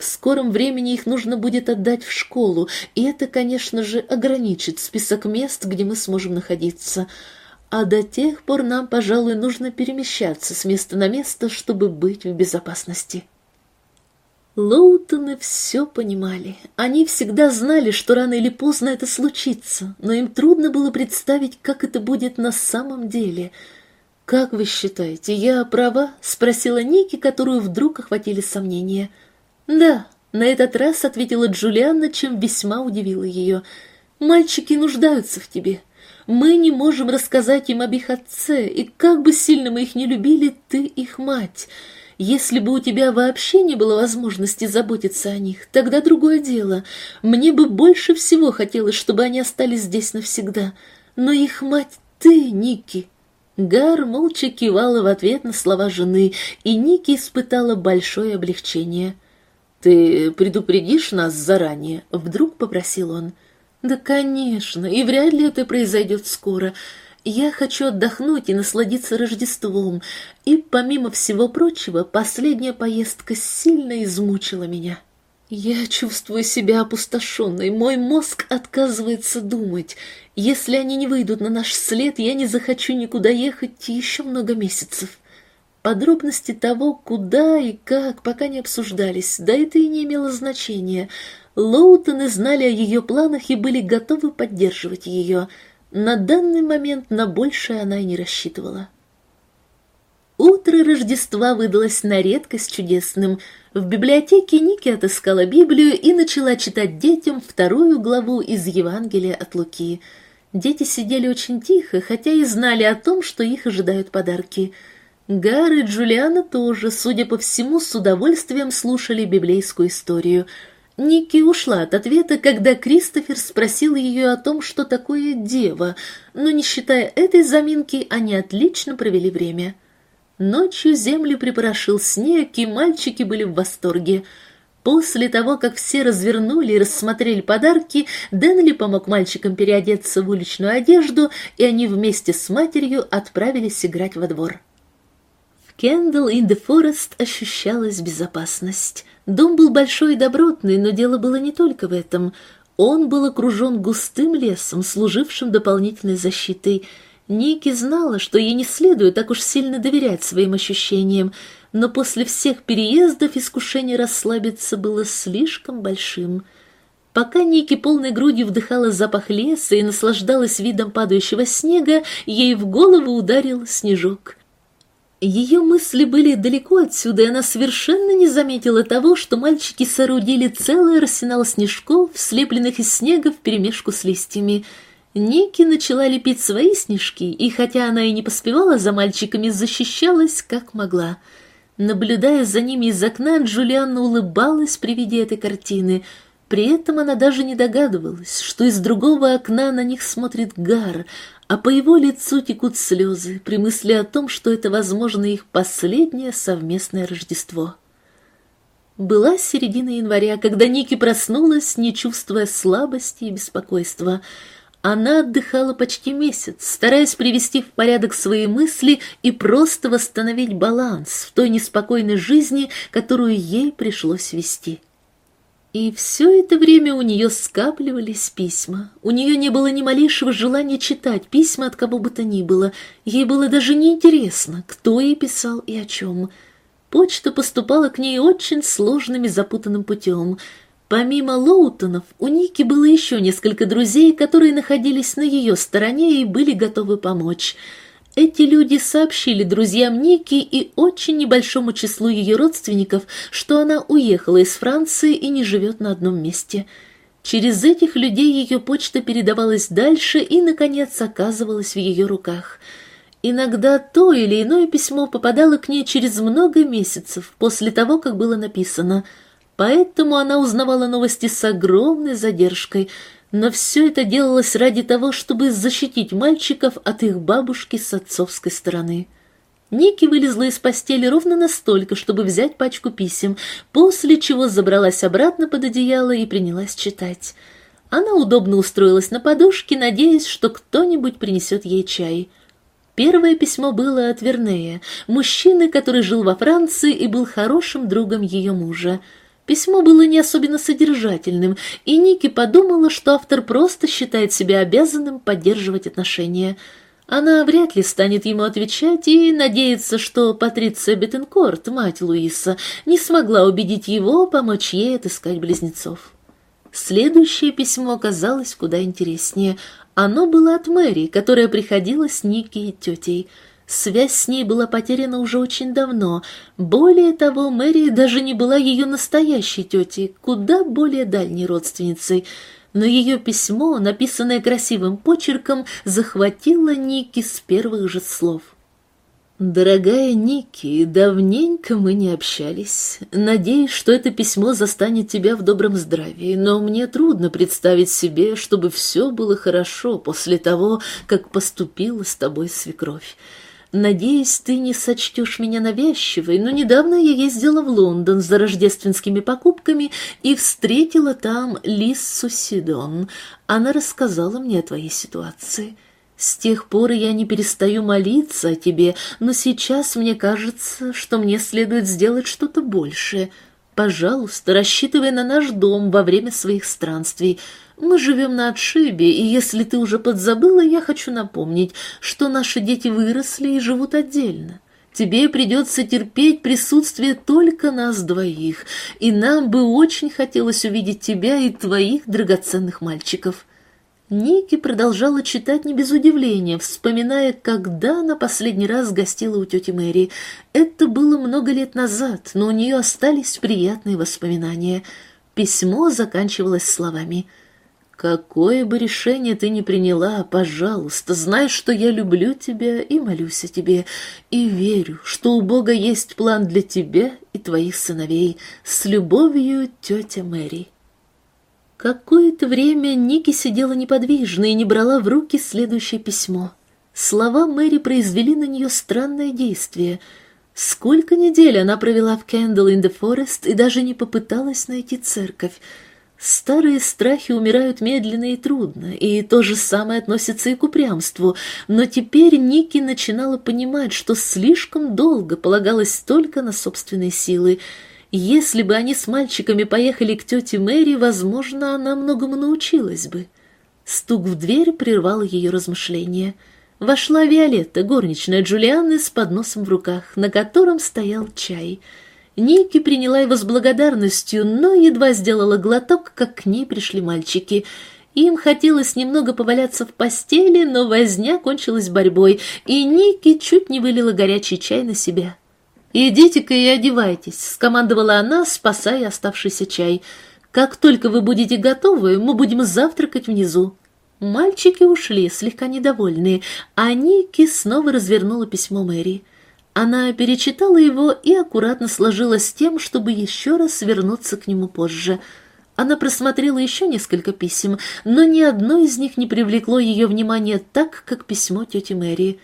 В скором времени их нужно будет отдать в школу, и это, конечно же, ограничит список мест, где мы сможем находиться. А до тех пор нам, пожалуй, нужно перемещаться с места на место, чтобы быть в безопасности. Лоутоны все понимали. Они всегда знали, что рано или поздно это случится, но им трудно было представить, как это будет на самом деле. «Как вы считаете, я права?» — спросила Ники, которую вдруг охватили сомнения — «Да», — на этот раз ответила Джулианна, чем весьма удивила ее. «Мальчики нуждаются в тебе. Мы не можем рассказать им об их отце, и как бы сильно мы их не любили, ты их мать. Если бы у тебя вообще не было возможности заботиться о них, тогда другое дело. Мне бы больше всего хотелось, чтобы они остались здесь навсегда. Но их мать ты, Ники». Гар молча кивала в ответ на слова жены, и Ники испытала большое облегчение — «Ты предупредишь нас заранее?» — вдруг попросил он. «Да, конечно, и вряд ли это произойдет скоро. Я хочу отдохнуть и насладиться Рождеством, и, помимо всего прочего, последняя поездка сильно измучила меня». Я чувствую себя опустошенной, мой мозг отказывается думать. Если они не выйдут на наш след, я не захочу никуда ехать еще много месяцев. Подробности того, куда и как, пока не обсуждались, да это и не имело значения. Лоутоны знали о ее планах и были готовы поддерживать ее. На данный момент на большее она и не рассчитывала. Утро Рождества выдалось на редкость чудесным. В библиотеке Ники отыскала Библию и начала читать детям вторую главу из Евангелия от Луки. Дети сидели очень тихо, хотя и знали о том, что их ожидают подарки. Гар и Джулиана тоже, судя по всему, с удовольствием слушали библейскую историю. Ники ушла от ответа, когда Кристофер спросил ее о том, что такое дева, но, не считая этой заминки, они отлично провели время. Ночью землю припорошил снег, и мальчики были в восторге. После того, как все развернули и рассмотрели подарки, Дэнли помог мальчикам переодеться в уличную одежду, и они вместе с матерью отправились играть во двор. Кендалл in the Forest ощущалась безопасность. Дом был большой и добротный, но дело было не только в этом. Он был окружен густым лесом, служившим дополнительной защитой – Ники знала, что ей не следует так уж сильно доверять своим ощущениям, но после всех переездов искушение расслабиться было слишком большим. Пока Ники полной грудью вдыхала запах леса и наслаждалась видом падающего снега, ей в голову ударил снежок. Ее мысли были далеко отсюда, и она совершенно не заметила того, что мальчики соорудили целый арсенал снежков, слепленных из снега вперемешку с листьями — Ники начала лепить свои снежки, и хотя она и не поспевала за мальчиками, защищалась как могла. Наблюдая за ними из окна, Джулианна улыбалась при виде этой картины. При этом она даже не догадывалась, что из другого окна на них смотрит Гар, а по его лицу текут слезы при мысли о том, что это, возможно, их последнее совместное Рождество. Была середина января, когда Ники проснулась, не чувствуя слабости и беспокойства — она отдыхала почти месяц, стараясь привести в порядок свои мысли и просто восстановить баланс в той неспокойной жизни, которую ей пришлось вести. И все это время у нее скапливались письма. У нее не было ни малейшего желания читать письма от кого бы то ни было. Ей было даже неинтересно, кто ей писал и о чем. Почта поступала к ней очень сложным и запутанным путем — Помимо Лоутонов, у Ники было еще несколько друзей, которые находились на ее стороне и были готовы помочь. Эти люди сообщили друзьям Ники и очень небольшому числу ее родственников, что она уехала из Франции и не живет на одном месте. Через этих людей ее почта передавалась дальше и, наконец, оказывалась в ее руках. Иногда то или иное письмо попадало к ней через много месяцев после того, как было написано – Поэтому она узнавала новости с огромной задержкой, но все это делалось ради того, чтобы защитить мальчиков от их бабушки с отцовской стороны. Ники вылезла из постели ровно настолько, чтобы взять пачку писем, после чего забралась обратно под одеяло и принялась читать. Она удобно устроилась на подушке, надеясь, что кто-нибудь принесет ей чай. Первое письмо было от Вернея, мужчины, который жил во Франции и был хорошим другом ее мужа. Письмо было не особенно содержательным, и Ники подумала, что автор просто считает себя обязанным поддерживать отношения. Она вряд ли станет ему отвечать и надеется, что Патриция Беттенкорт, мать Луиса, не смогла убедить его помочь ей отыскать близнецов. Следующее письмо оказалось куда интереснее. Оно было от Мэри, которая приходила с Ники и тетей – Связь с ней была потеряна уже очень давно. Более того, Мэри даже не была ее настоящей тетей, куда более дальней родственницей. Но ее письмо, написанное красивым почерком, захватило Ники с первых же слов. «Дорогая Ники, давненько мы не общались. Надеюсь, что это письмо застанет тебя в добром здравии, но мне трудно представить себе, чтобы все было хорошо после того, как поступила с тобой свекровь. Надеюсь, ты не сочтешь меня навязчивой, но недавно я ездила в Лондон за рождественскими покупками и встретила там Лиссу Сидон. Она рассказала мне о твоей ситуации. С тех пор я не перестаю молиться о тебе, но сейчас мне кажется, что мне следует сделать что-то большее. Пожалуйста, рассчитывай на наш дом во время своих странствий. Мы живем на отшибе, и если ты уже подзабыла, я хочу напомнить, что наши дети выросли и живут отдельно. тебе придется терпеть присутствие только нас двоих, и нам бы очень хотелось увидеть тебя и твоих драгоценных мальчиков». Ники продолжала читать не без удивления, вспоминая, когда она последний раз гостила у тети Мэри. Это было много лет назад, но у нее остались приятные воспоминания. Письмо заканчивалось словами «Какое бы решение ты ни приняла, пожалуйста, знай, что я люблю тебя и молюсь о тебе, и верю, что у Бога есть план для тебя и твоих сыновей. С любовью, тетя Мэри». Какое-то время Ники сидела неподвижно и не брала в руки следующее письмо. Слова Мэри произвели на нее странное действие. Сколько недель она провела в Кэндл in the Forest и даже не попыталась найти церковь. Старые страхи умирают медленно и трудно, и то же самое относится и к упрямству, но теперь Ники начинала понимать, что слишком долго полагалась только на собственные силы — если бы они с мальчиками поехали к тете Мэри, возможно, она многому научилась бы. Стук в дверь прервал ее размышления. Вошла Виолетта, горничная Джулианны, с подносом в руках, на котором стоял чай. Ники приняла его с благодарностью, но едва сделала глоток, как к ней пришли мальчики. Им хотелось немного поваляться в постели, но возня кончилась борьбой, и Ники чуть не вылила горячий чай на себя. «Идите-ка и одевайтесь», — скомандовала она, спасая оставшийся чай. «Как только вы будете готовы, мы будем завтракать внизу». Мальчики ушли, слегка недовольные, а Ники снова развернула письмо Мэри. Она перечитала его и аккуратно сложила с тем, чтобы еще раз вернуться к нему позже. Она просмотрела еще несколько писем, но ни одно из них не привлекло ее внимание так, как письмо тети Мэри.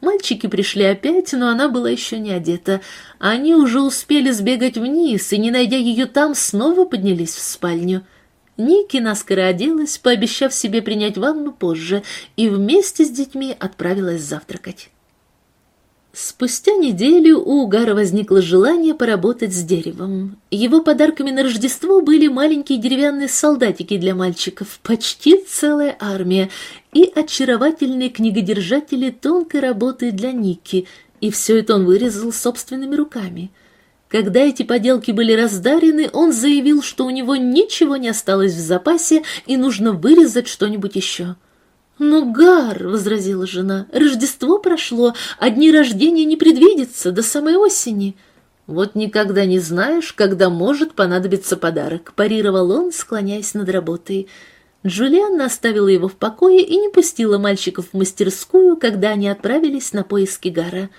Мальчики пришли опять, но она была еще не одета. Они уже успели сбегать вниз, и, не найдя ее там, снова поднялись в спальню. Ники наскоро оделась, пообещав себе принять ванну позже, и вместе с детьми отправилась завтракать. Спустя неделю у Угара возникло желание поработать с деревом. Его подарками на Рождество были маленькие деревянные солдатики для мальчиков, почти целая армия, и очаровательные книгодержатели тонкой работы для Ники, и все это он вырезал собственными руками. Когда эти поделки были раздарены, он заявил, что у него ничего не осталось в запасе и нужно вырезать что-нибудь еще. «Ну, Гар», — возразила жена, — «Рождество прошло, а дни рождения не предвидится до самой осени». «Вот никогда не знаешь, когда может понадобиться подарок», — парировал он, склоняясь над работой. Джулианна оставила его в покое и не пустила мальчиков в мастерскую, когда они отправились на поиски Гара.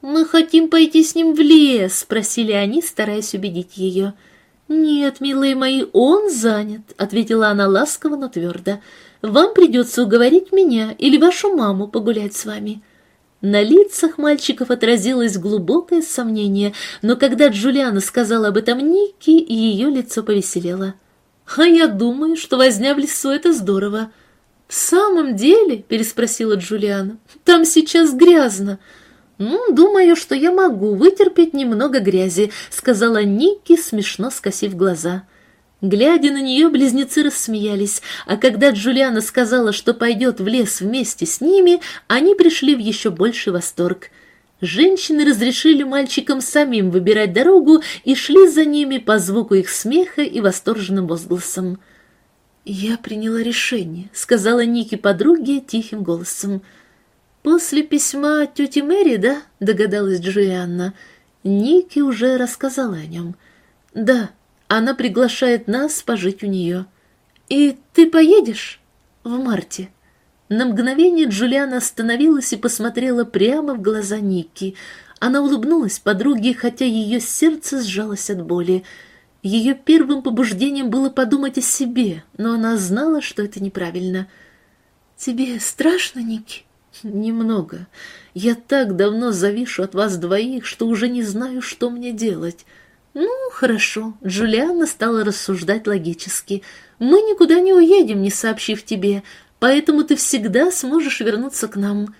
«Мы хотим пойти с ним в лес», — спросили они, стараясь убедить ее. «Нет, милые мои, он занят», — ответила она ласково, но твердо. Вам придется уговорить меня или вашу маму погулять с вами». На лицах мальчиков отразилось глубокое сомнение, но когда Джулиана сказала об этом Никки, ее лицо повеселело. «А я думаю, что возня в лесу — это здорово». «В самом деле?» — переспросила Джулиана. «Там сейчас грязно». «Ну, думаю, что я могу вытерпеть немного грязи», — сказала Никки, смешно скосив глаза. Глядя на нее, близнецы рассмеялись, а когда Джулиана сказала, что пойдет в лес вместе с ними, они пришли в еще больший восторг. Женщины разрешили мальчикам самим выбирать дорогу и шли за ними по звуку их смеха и восторженным возгласам. «Я приняла решение», — сказала Ники подруге тихим голосом. «После письма тети Мэри, да?» — догадалась Джулианна. Ники уже рассказала о нем. «Да», она приглашает нас пожить у нее. И ты поедешь? В марте. На мгновение Джулиана остановилась и посмотрела прямо в глаза Ники. Она улыбнулась подруге, хотя ее сердце сжалось от боли. Ее первым побуждением было подумать о себе, но она знала, что это неправильно. «Тебе страшно, Ники?» «Немного. Я так давно завишу от вас двоих, что уже не знаю, что мне делать. «Ну, хорошо», — Джулианна стала рассуждать логически. «Мы никуда не уедем, не сообщив тебе, поэтому ты всегда сможешь вернуться к нам».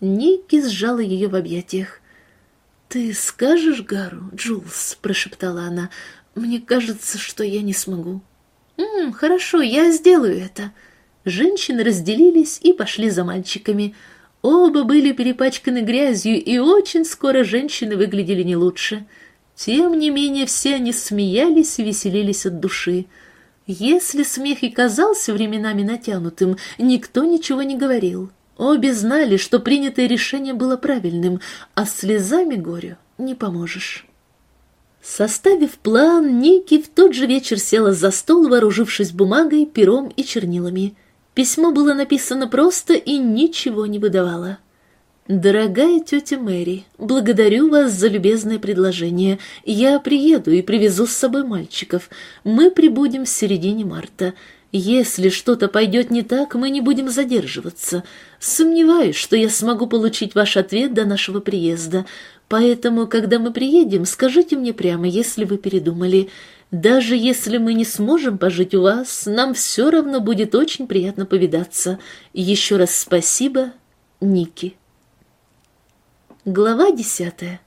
Ники сжала ее в объятиях. «Ты скажешь Гару, Джулс?» — прошептала она. «Мне кажется, что я не смогу». «М -м, «Хорошо, я сделаю это». Женщины разделились и пошли за мальчиками. Оба были перепачканы грязью, и очень скоро женщины выглядели не лучше. Тем не менее, все они смеялись и веселились от души. Если смех и казался временами натянутым, никто ничего не говорил. Обе знали, что принятое решение было правильным, а слезами горю не поможешь. Составив план, Ники в тот же вечер села за стол, вооружившись бумагой, пером и чернилами. Письмо было написано просто и ничего не выдавало. «Дорогая тетя Мэри, благодарю вас за любезное предложение. Я приеду и привезу с собой мальчиков. Мы прибудем в середине марта. Если что-то пойдет не так, мы не будем задерживаться. Сомневаюсь, что я смогу получить ваш ответ до нашего приезда. Поэтому, когда мы приедем, скажите мне прямо, если вы передумали. Даже если мы не сможем пожить у вас, нам все равно будет очень приятно повидаться. Еще раз спасибо, Ники». Глава десятая.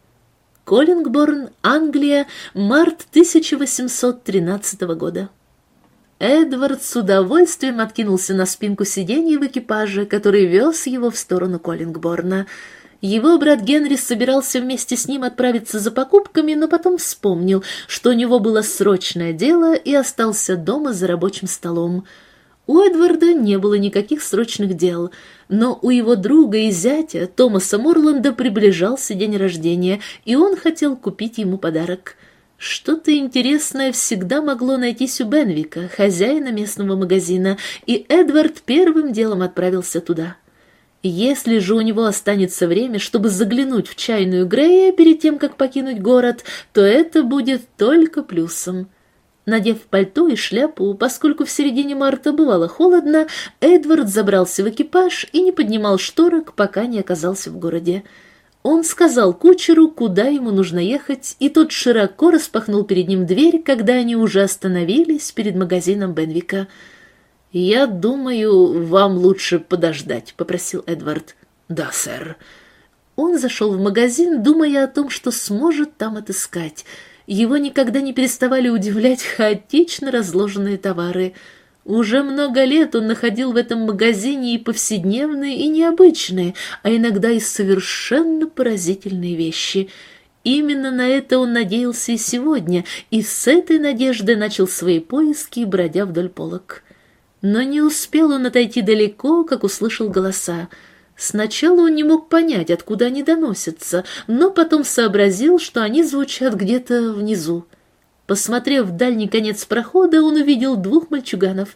Коллингборн, Англия, март 1813 года. Эдвард с удовольствием откинулся на спинку сиденья в экипаже, который вез его в сторону Коллингборна. Его брат Генри собирался вместе с ним отправиться за покупками, но потом вспомнил, что у него было срочное дело и остался дома за рабочим столом. У Эдварда не было никаких срочных дел, но у его друга и зятя, Томаса Морланда, приближался день рождения, и он хотел купить ему подарок. Что-то интересное всегда могло найтись у Бенвика, хозяина местного магазина, и Эдвард первым делом отправился туда. Если же у него останется время, чтобы заглянуть в чайную Грея перед тем, как покинуть город, то это будет только плюсом. Надев пальто и шляпу, поскольку в середине марта бывало холодно, Эдвард забрался в экипаж и не поднимал шторок, пока не оказался в городе. Он сказал кучеру, куда ему нужно ехать, и тот широко распахнул перед ним дверь, когда они уже остановились перед магазином Бенвика. «Я думаю, вам лучше подождать», — попросил Эдвард. «Да, сэр». Он зашел в магазин, думая о том, что сможет там отыскать — его никогда не переставали удивлять хаотично разложенные товары. Уже много лет он находил в этом магазине и повседневные, и необычные, а иногда и совершенно поразительные вещи. Именно на это он надеялся и сегодня, и с этой надеждой начал свои поиски, бродя вдоль полок. Но не успел он отойти далеко, как услышал голоса — Сначала он не мог понять, откуда они доносятся, но потом сообразил, что они звучат где-то внизу. Посмотрев в дальний конец прохода, он увидел двух мальчуганов.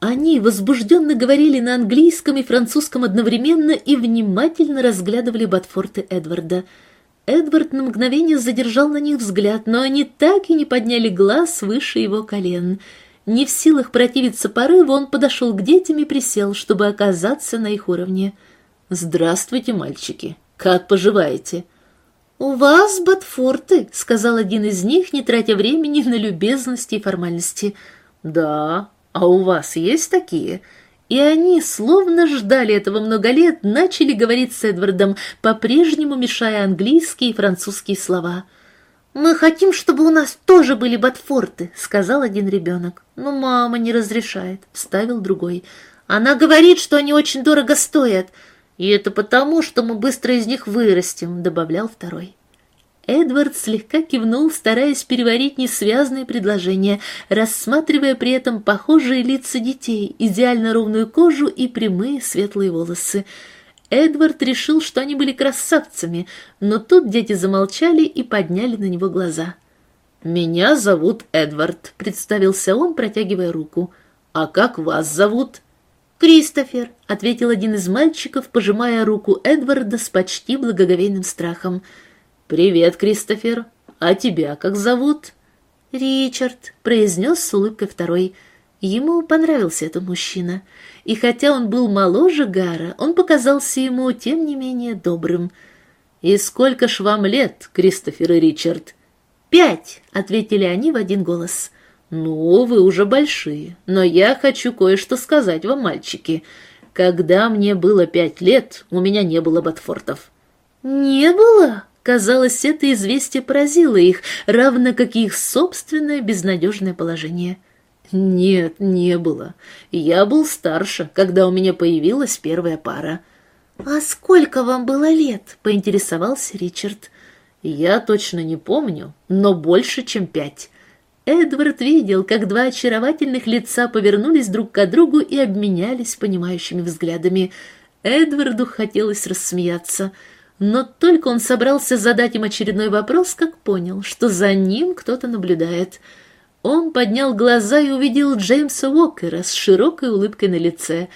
Они возбужденно говорили на английском и французском одновременно и внимательно разглядывали Батфорты Эдварда. Эдвард на мгновение задержал на них взгляд, но они так и не подняли глаз выше его колен. Не в силах противиться порыву, он подошел к детям и присел, чтобы оказаться на их уровне. «Здравствуйте, мальчики! Как поживаете?» «У вас Батфорты», — сказал один из них, не тратя времени на любезности и формальности. «Да, а у вас есть такие?» И они, словно ждали этого много лет, начали говорить с Эдвардом, по-прежнему мешая английские и французские слова. «Мы хотим, чтобы у нас тоже были Батфорты», — сказал один ребенок. «Но мама не разрешает», — вставил другой. «Она говорит, что они очень дорого стоят». «И это потому, что мы быстро из них вырастем», — добавлял второй. Эдвард слегка кивнул, стараясь переварить несвязные предложения, рассматривая при этом похожие лица детей, идеально ровную кожу и прямые светлые волосы. Эдвард решил, что они были красавцами, но тут дети замолчали и подняли на него глаза. «Меня зовут Эдвард», — представился он, протягивая руку. «А как вас зовут?» «Кристофер», — ответил один из мальчиков, пожимая руку Эдварда с почти благоговейным страхом. «Привет, Кристофер. А тебя как зовут?» «Ричард», — произнес с улыбкой второй. Ему понравился этот мужчина, и хотя он был моложе Гара, он показался ему, тем не менее, добрым. «И сколько ж вам лет, Кристофер и Ричард?» «Пять», — ответили они в один голос. «Ну, вы уже большие, но я хочу кое-что сказать вам, мальчики. Когда мне было пять лет, у меня не было Батфортов». «Не было?» Казалось, это известие поразило их, равно как и их собственное безнадежное положение. «Нет, не было. Я был старше, когда у меня появилась первая пара». «А сколько вам было лет?» — поинтересовался Ричард. «Я точно не помню, но больше, чем пять». Эдвард видел, как два очаровательных лица повернулись друг к другу и обменялись понимающими взглядами. Эдварду хотелось рассмеяться, но только он собрался задать им очередной вопрос, как понял, что за ним кто-то наблюдает. Он поднял глаза и увидел Джеймса Уокера с широкой улыбкой на лице.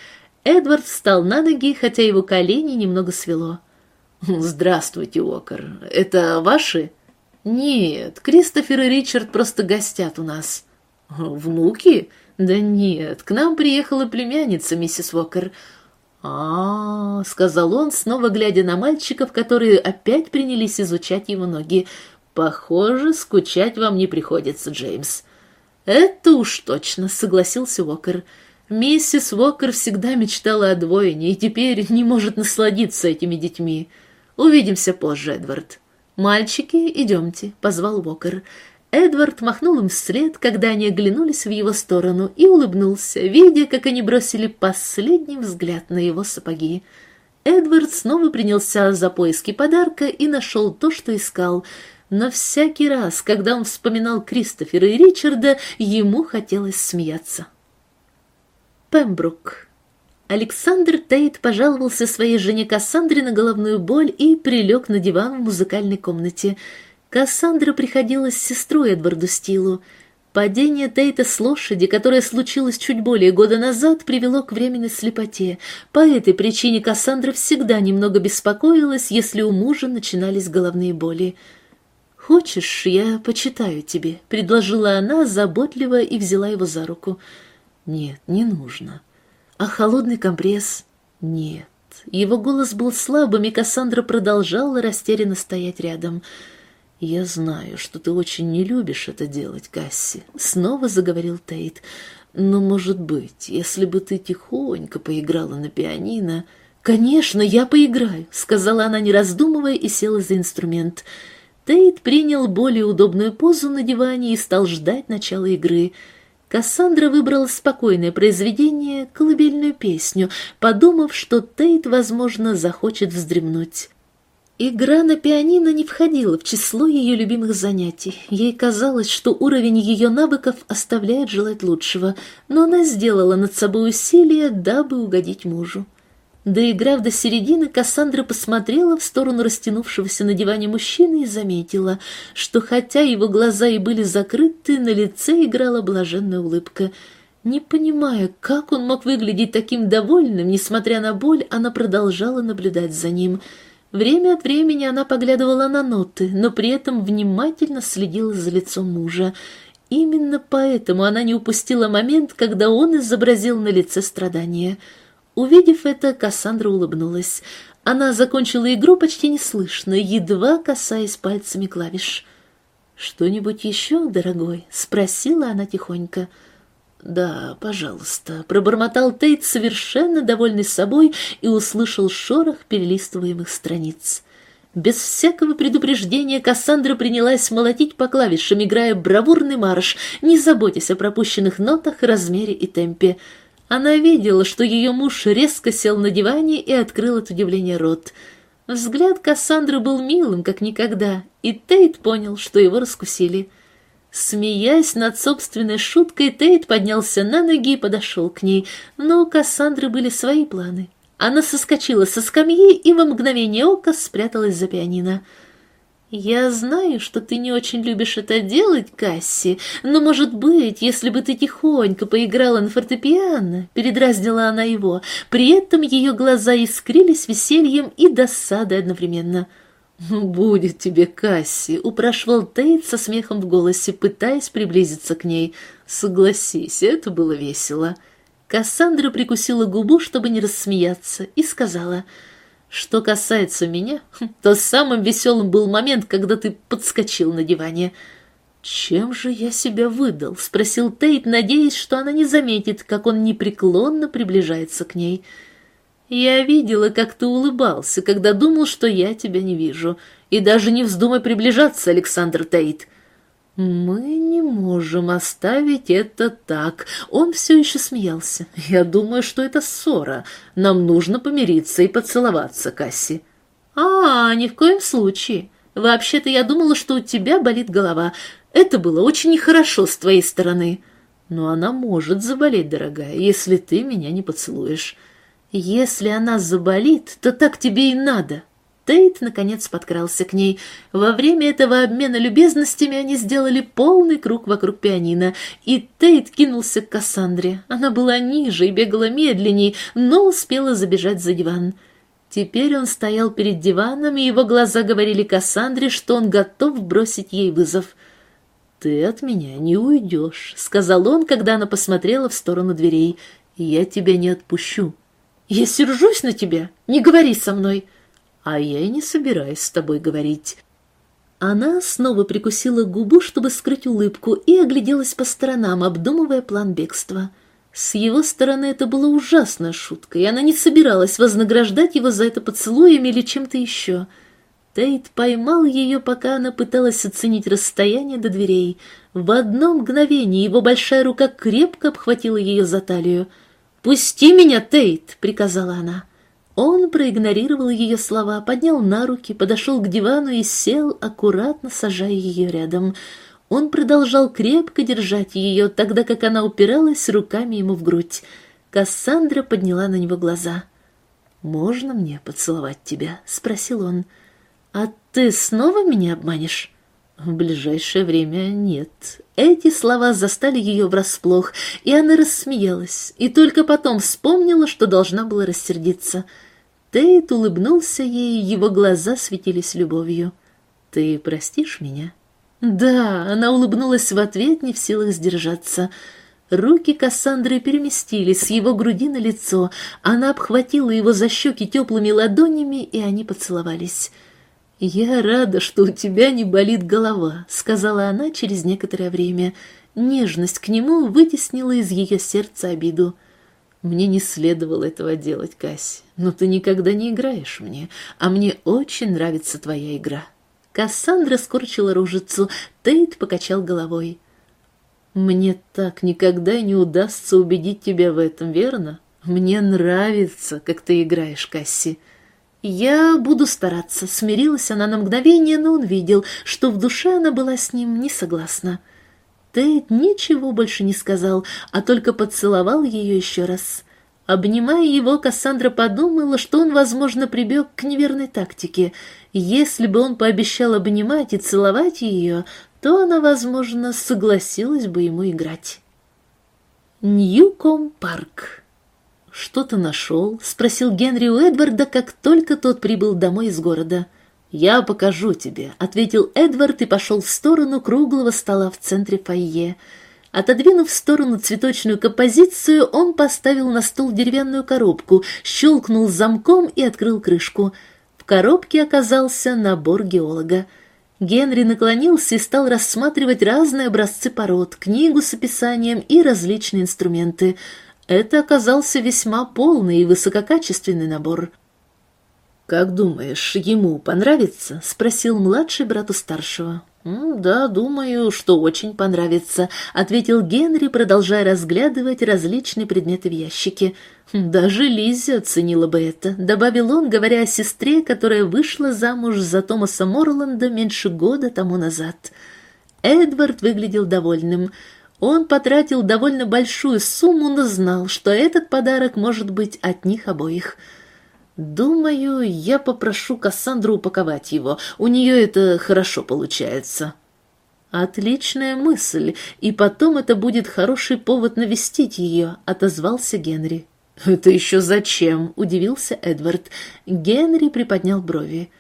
Эдвард встал на ноги, хотя его колени немного свело. «Здравствуйте, Уокер. Это ваши?» «Нет, Кристофер и Ричард просто гостят у нас». «Внуки?» «Да нет, к нам приехала племянница, миссис Уокер». А, -а, -а сказал он, снова глядя на мальчиков, которые опять принялись изучать его ноги. «Похоже, скучать вам не приходится, Джеймс». «Это уж точно», — согласился Уокер. «Миссис Уокер всегда мечтала о двойне и теперь не может насладиться этими детьми. Увидимся позже, Эдвард». «Мальчики, идемте», — позвал Уокер. Эдвард махнул им вслед, когда они оглянулись в его сторону, и улыбнулся, видя, как они бросили последний взгляд на его сапоги. Эдвард снова принялся за поиски подарка и нашел то, что искал. Но всякий раз, когда он вспоминал Кристофера и Ричарда, ему хотелось смеяться. Пембрук Александр Тейт пожаловался своей жене Кассандре на головную боль и прилег на диван в музыкальной комнате. Кассандра приходилась сестрой Эдварду Стилу. Падение Тейта с лошади, которое случилось чуть более года назад, привело к временной слепоте. По этой причине Кассандра всегда немного беспокоилась, если у мужа начинались головные боли. «Хочешь, я почитаю тебе?» — предложила она заботливо и взяла его за руку. «Нет, не нужно». А холодный компресс? Нет. Его голос был слабым, и Кассандра продолжала растерянно стоять рядом. «Я знаю, что ты очень не любишь это делать, Касси», — снова заговорил Тейт. «Но, может быть, если бы ты тихонько поиграла на пианино...» «Конечно, я поиграю», — сказала она, не раздумывая, и села за инструмент. Тейт принял более удобную позу на диване и стал ждать начала игры — Кассандра выбрала спокойное произведение, колыбельную песню, подумав, что Тейт, возможно, захочет вздремнуть. Игра на пианино не входила в число ее любимых занятий. Ей казалось, что уровень ее навыков оставляет желать лучшего, но она сделала над собой усилие, дабы угодить мужу. Доиграв до середины, Кассандра посмотрела в сторону растянувшегося на диване мужчины и заметила, что хотя его глаза и были закрыты, на лице играла блаженная улыбка. Не понимая, как он мог выглядеть таким довольным, несмотря на боль, она продолжала наблюдать за ним. Время от времени она поглядывала на ноты, но при этом внимательно следила за лицом мужа. Именно поэтому она не упустила момент, когда он изобразил на лице страдания — Увидев это, Кассандра улыбнулась. Она закончила игру почти неслышно, едва касаясь пальцами клавиш. «Что-нибудь еще, дорогой?» — спросила она тихонько. «Да, пожалуйста», — пробормотал Тейт, совершенно довольный собой, и услышал шорох перелистываемых страниц. Без всякого предупреждения Кассандра принялась молотить по клавишам, играя бравурный марш, не заботясь о пропущенных нотах, размере и темпе. Она видела, что ее муж резко сел на диване и открыл от удивления рот. Взгляд Кассандры был милым, как никогда, и Тейт понял, что его раскусили. Смеясь над собственной шуткой, Тейт поднялся на ноги и подошел к ней, но у Кассандры были свои планы. Она соскочила со скамьи и во мгновение ока спряталась за пианино. «Я знаю, что ты не очень любишь это делать, Касси, но, может быть, если бы ты тихонько поиграла на фортепиано», — передразнила она его, при этом ее глаза искрились весельем и досадой одновременно. «Ну, будет тебе, Касси», — упрашивал Тейт со смехом в голосе, пытаясь приблизиться к ней. «Согласись, это было весело». Кассандра прикусила губу, чтобы не рассмеяться, и сказала — что касается меня, то самым веселым был момент, когда ты подскочил на диване. «Чем же я себя выдал?» — спросил Тейт, надеясь, что она не заметит, как он непреклонно приближается к ней. «Я видела, как ты улыбался, когда думал, что я тебя не вижу. И даже не вздумай приближаться, Александр Тейт». «Мы не можем оставить это так». Он все еще смеялся. «Я думаю, что это ссора. Нам нужно помириться и поцеловаться, Касси». «А, ни в коем случае. Вообще-то я думала, что у тебя болит голова. Это было очень нехорошо с твоей стороны». «Но она может заболеть, дорогая, если ты меня не поцелуешь». «Если она заболит, то так тебе и надо. Тейт, наконец, подкрался к ней. Во время этого обмена любезностями они сделали полный круг вокруг пианино, и Тейт кинулся к Кассандре. Она была ниже и бегала медленней, но успела забежать за диван. Теперь он стоял перед диваном, и его глаза говорили Кассандре, что он готов бросить ей вызов. «Ты от меня не уйдешь», — сказал он, когда она посмотрела в сторону дверей. «Я тебя не отпущу». «Я сержусь на тебя. Не говори со мной» а я не собираюсь с тобой говорить». Она снова прикусила губу, чтобы скрыть улыбку, и огляделась по сторонам, обдумывая план бегства. С его стороны это была ужасная шутка, и она не собиралась вознаграждать его за это поцелуями или чем-то еще. Тейт поймал ее, пока она пыталась оценить расстояние до дверей. В одно мгновение его большая рука крепко обхватила ее за талию. «Пусти меня, Тейт!» — приказала она. Он проигнорировал ее слова, поднял на руки, подошел к дивану и сел, аккуратно сажая ее рядом. Он продолжал крепко держать ее, тогда как она упиралась руками ему в грудь. Кассандра подняла на него глаза. «Можно мне поцеловать тебя?» — спросил он. «А ты снова меня обманешь?» «В ближайшее время нет». Эти слова застали ее врасплох, и она рассмеялась, и только потом вспомнила, что должна была рассердиться — Тейт улыбнулся ей, его глаза светились любовью. «Ты простишь меня?» «Да», — она улыбнулась в ответ, не в силах сдержаться. Руки Кассандры переместились с его груди на лицо. Она обхватила его за щеки теплыми ладонями, и они поцеловались. «Я рада, что у тебя не болит голова», — сказала она через некоторое время. Нежность к нему вытеснила из ее сердца обиду. Мне не следовало этого делать, Касси, но ты никогда не играешь мне, а мне очень нравится твоя игра. Кассандра скорчила ружицу, Тейт покачал головой. Мне так никогда не удастся убедить тебя в этом, верно? Мне нравится, как ты играешь, Касси. Я буду стараться, смирилась она на мгновение, но он видел, что в душе она была с ним не согласна. Тейт ничего больше не сказал, а только поцеловал ее еще раз. Обнимая его, Кассандра подумала, что он, возможно, прибег к неверной тактике. Если бы он пообещал обнимать и целовать ее, то она, возможно, согласилась бы ему играть. Ньюком парк «Что ты нашел?» — спросил Генри у Эдварда, как только тот прибыл домой из города. — «Я покажу тебе», — ответил Эдвард и пошел в сторону круглого стола в центре фойе. Отодвинув в сторону цветочную композицию, он поставил на стол деревянную коробку, щелкнул замком и открыл крышку. В коробке оказался набор геолога. Генри наклонился и стал рассматривать разные образцы пород, книгу с описанием и различные инструменты. Это оказался весьма полный и высококачественный набор. «Как думаешь, ему понравится?» — спросил младший брат у старшего. «Да, думаю, что очень понравится», — ответил Генри, продолжая разглядывать различные предметы в ящике. «Даже Лиззи оценила бы это», — добавил он, говоря о сестре, которая вышла замуж за Томаса Морланда меньше года тому назад. Эдвард выглядел довольным. Он потратил довольно большую сумму, но знал, что этот подарок может быть от них обоих — «Думаю, я попрошу Кассандру упаковать его. У нее это хорошо получается». «Отличная мысль, и потом это будет хороший повод навестить ее», — отозвался Генри. «Это еще зачем?» — удивился Эдвард. Генри приподнял брови.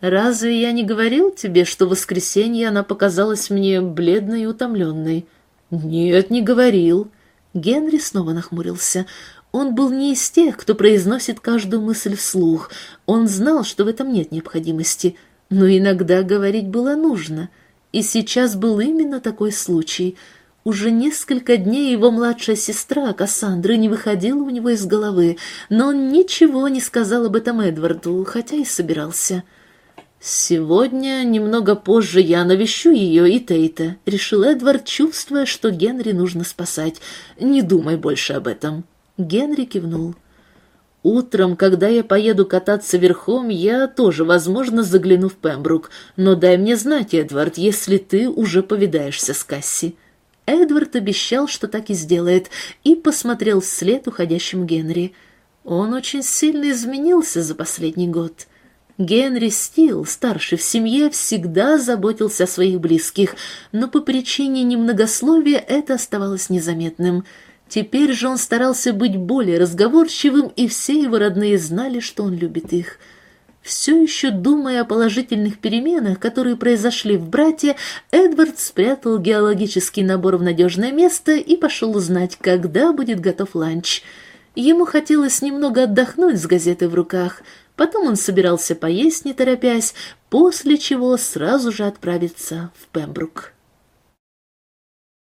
«Разве я не говорил тебе, что в воскресенье она показалась мне бледной и утомленной?» «Нет, не говорил». Генри снова нахмурился. Он был не из тех, кто произносит каждую мысль вслух. Он знал, что в этом нет необходимости, но иногда говорить было нужно. И сейчас был именно такой случай. Уже несколько дней его младшая сестра, Кассандра, не выходила у него из головы, но он ничего не сказал об этом Эдварду, хотя и собирался. «Сегодня, немного позже, я навещу ее и Тейта», — решил Эдвард, чувствуя, что Генри нужно спасать. «Не думай больше об этом». Генри кивнул. «Утром, когда я поеду кататься верхом, я тоже, возможно, загляну в Пембрук. Но дай мне знать, Эдвард, если ты уже повидаешься с Касси». Эдвард обещал, что так и сделает, и посмотрел вслед уходящему Генри. Он очень сильно изменился за последний год. Генри Стил, старший в семье, всегда заботился о своих близких, но по причине немногословия это оставалось незаметным. Теперь же он старался быть более разговорчивым, и все его родные знали, что он любит их. Все еще думая о положительных переменах, которые произошли в брате, Эдвард спрятал геологический набор в надежное место и пошел узнать, когда будет готов ланч. Ему хотелось немного отдохнуть с газетой в руках — Потом он собирался поесть, не торопясь, после чего сразу же отправиться в Пембрук.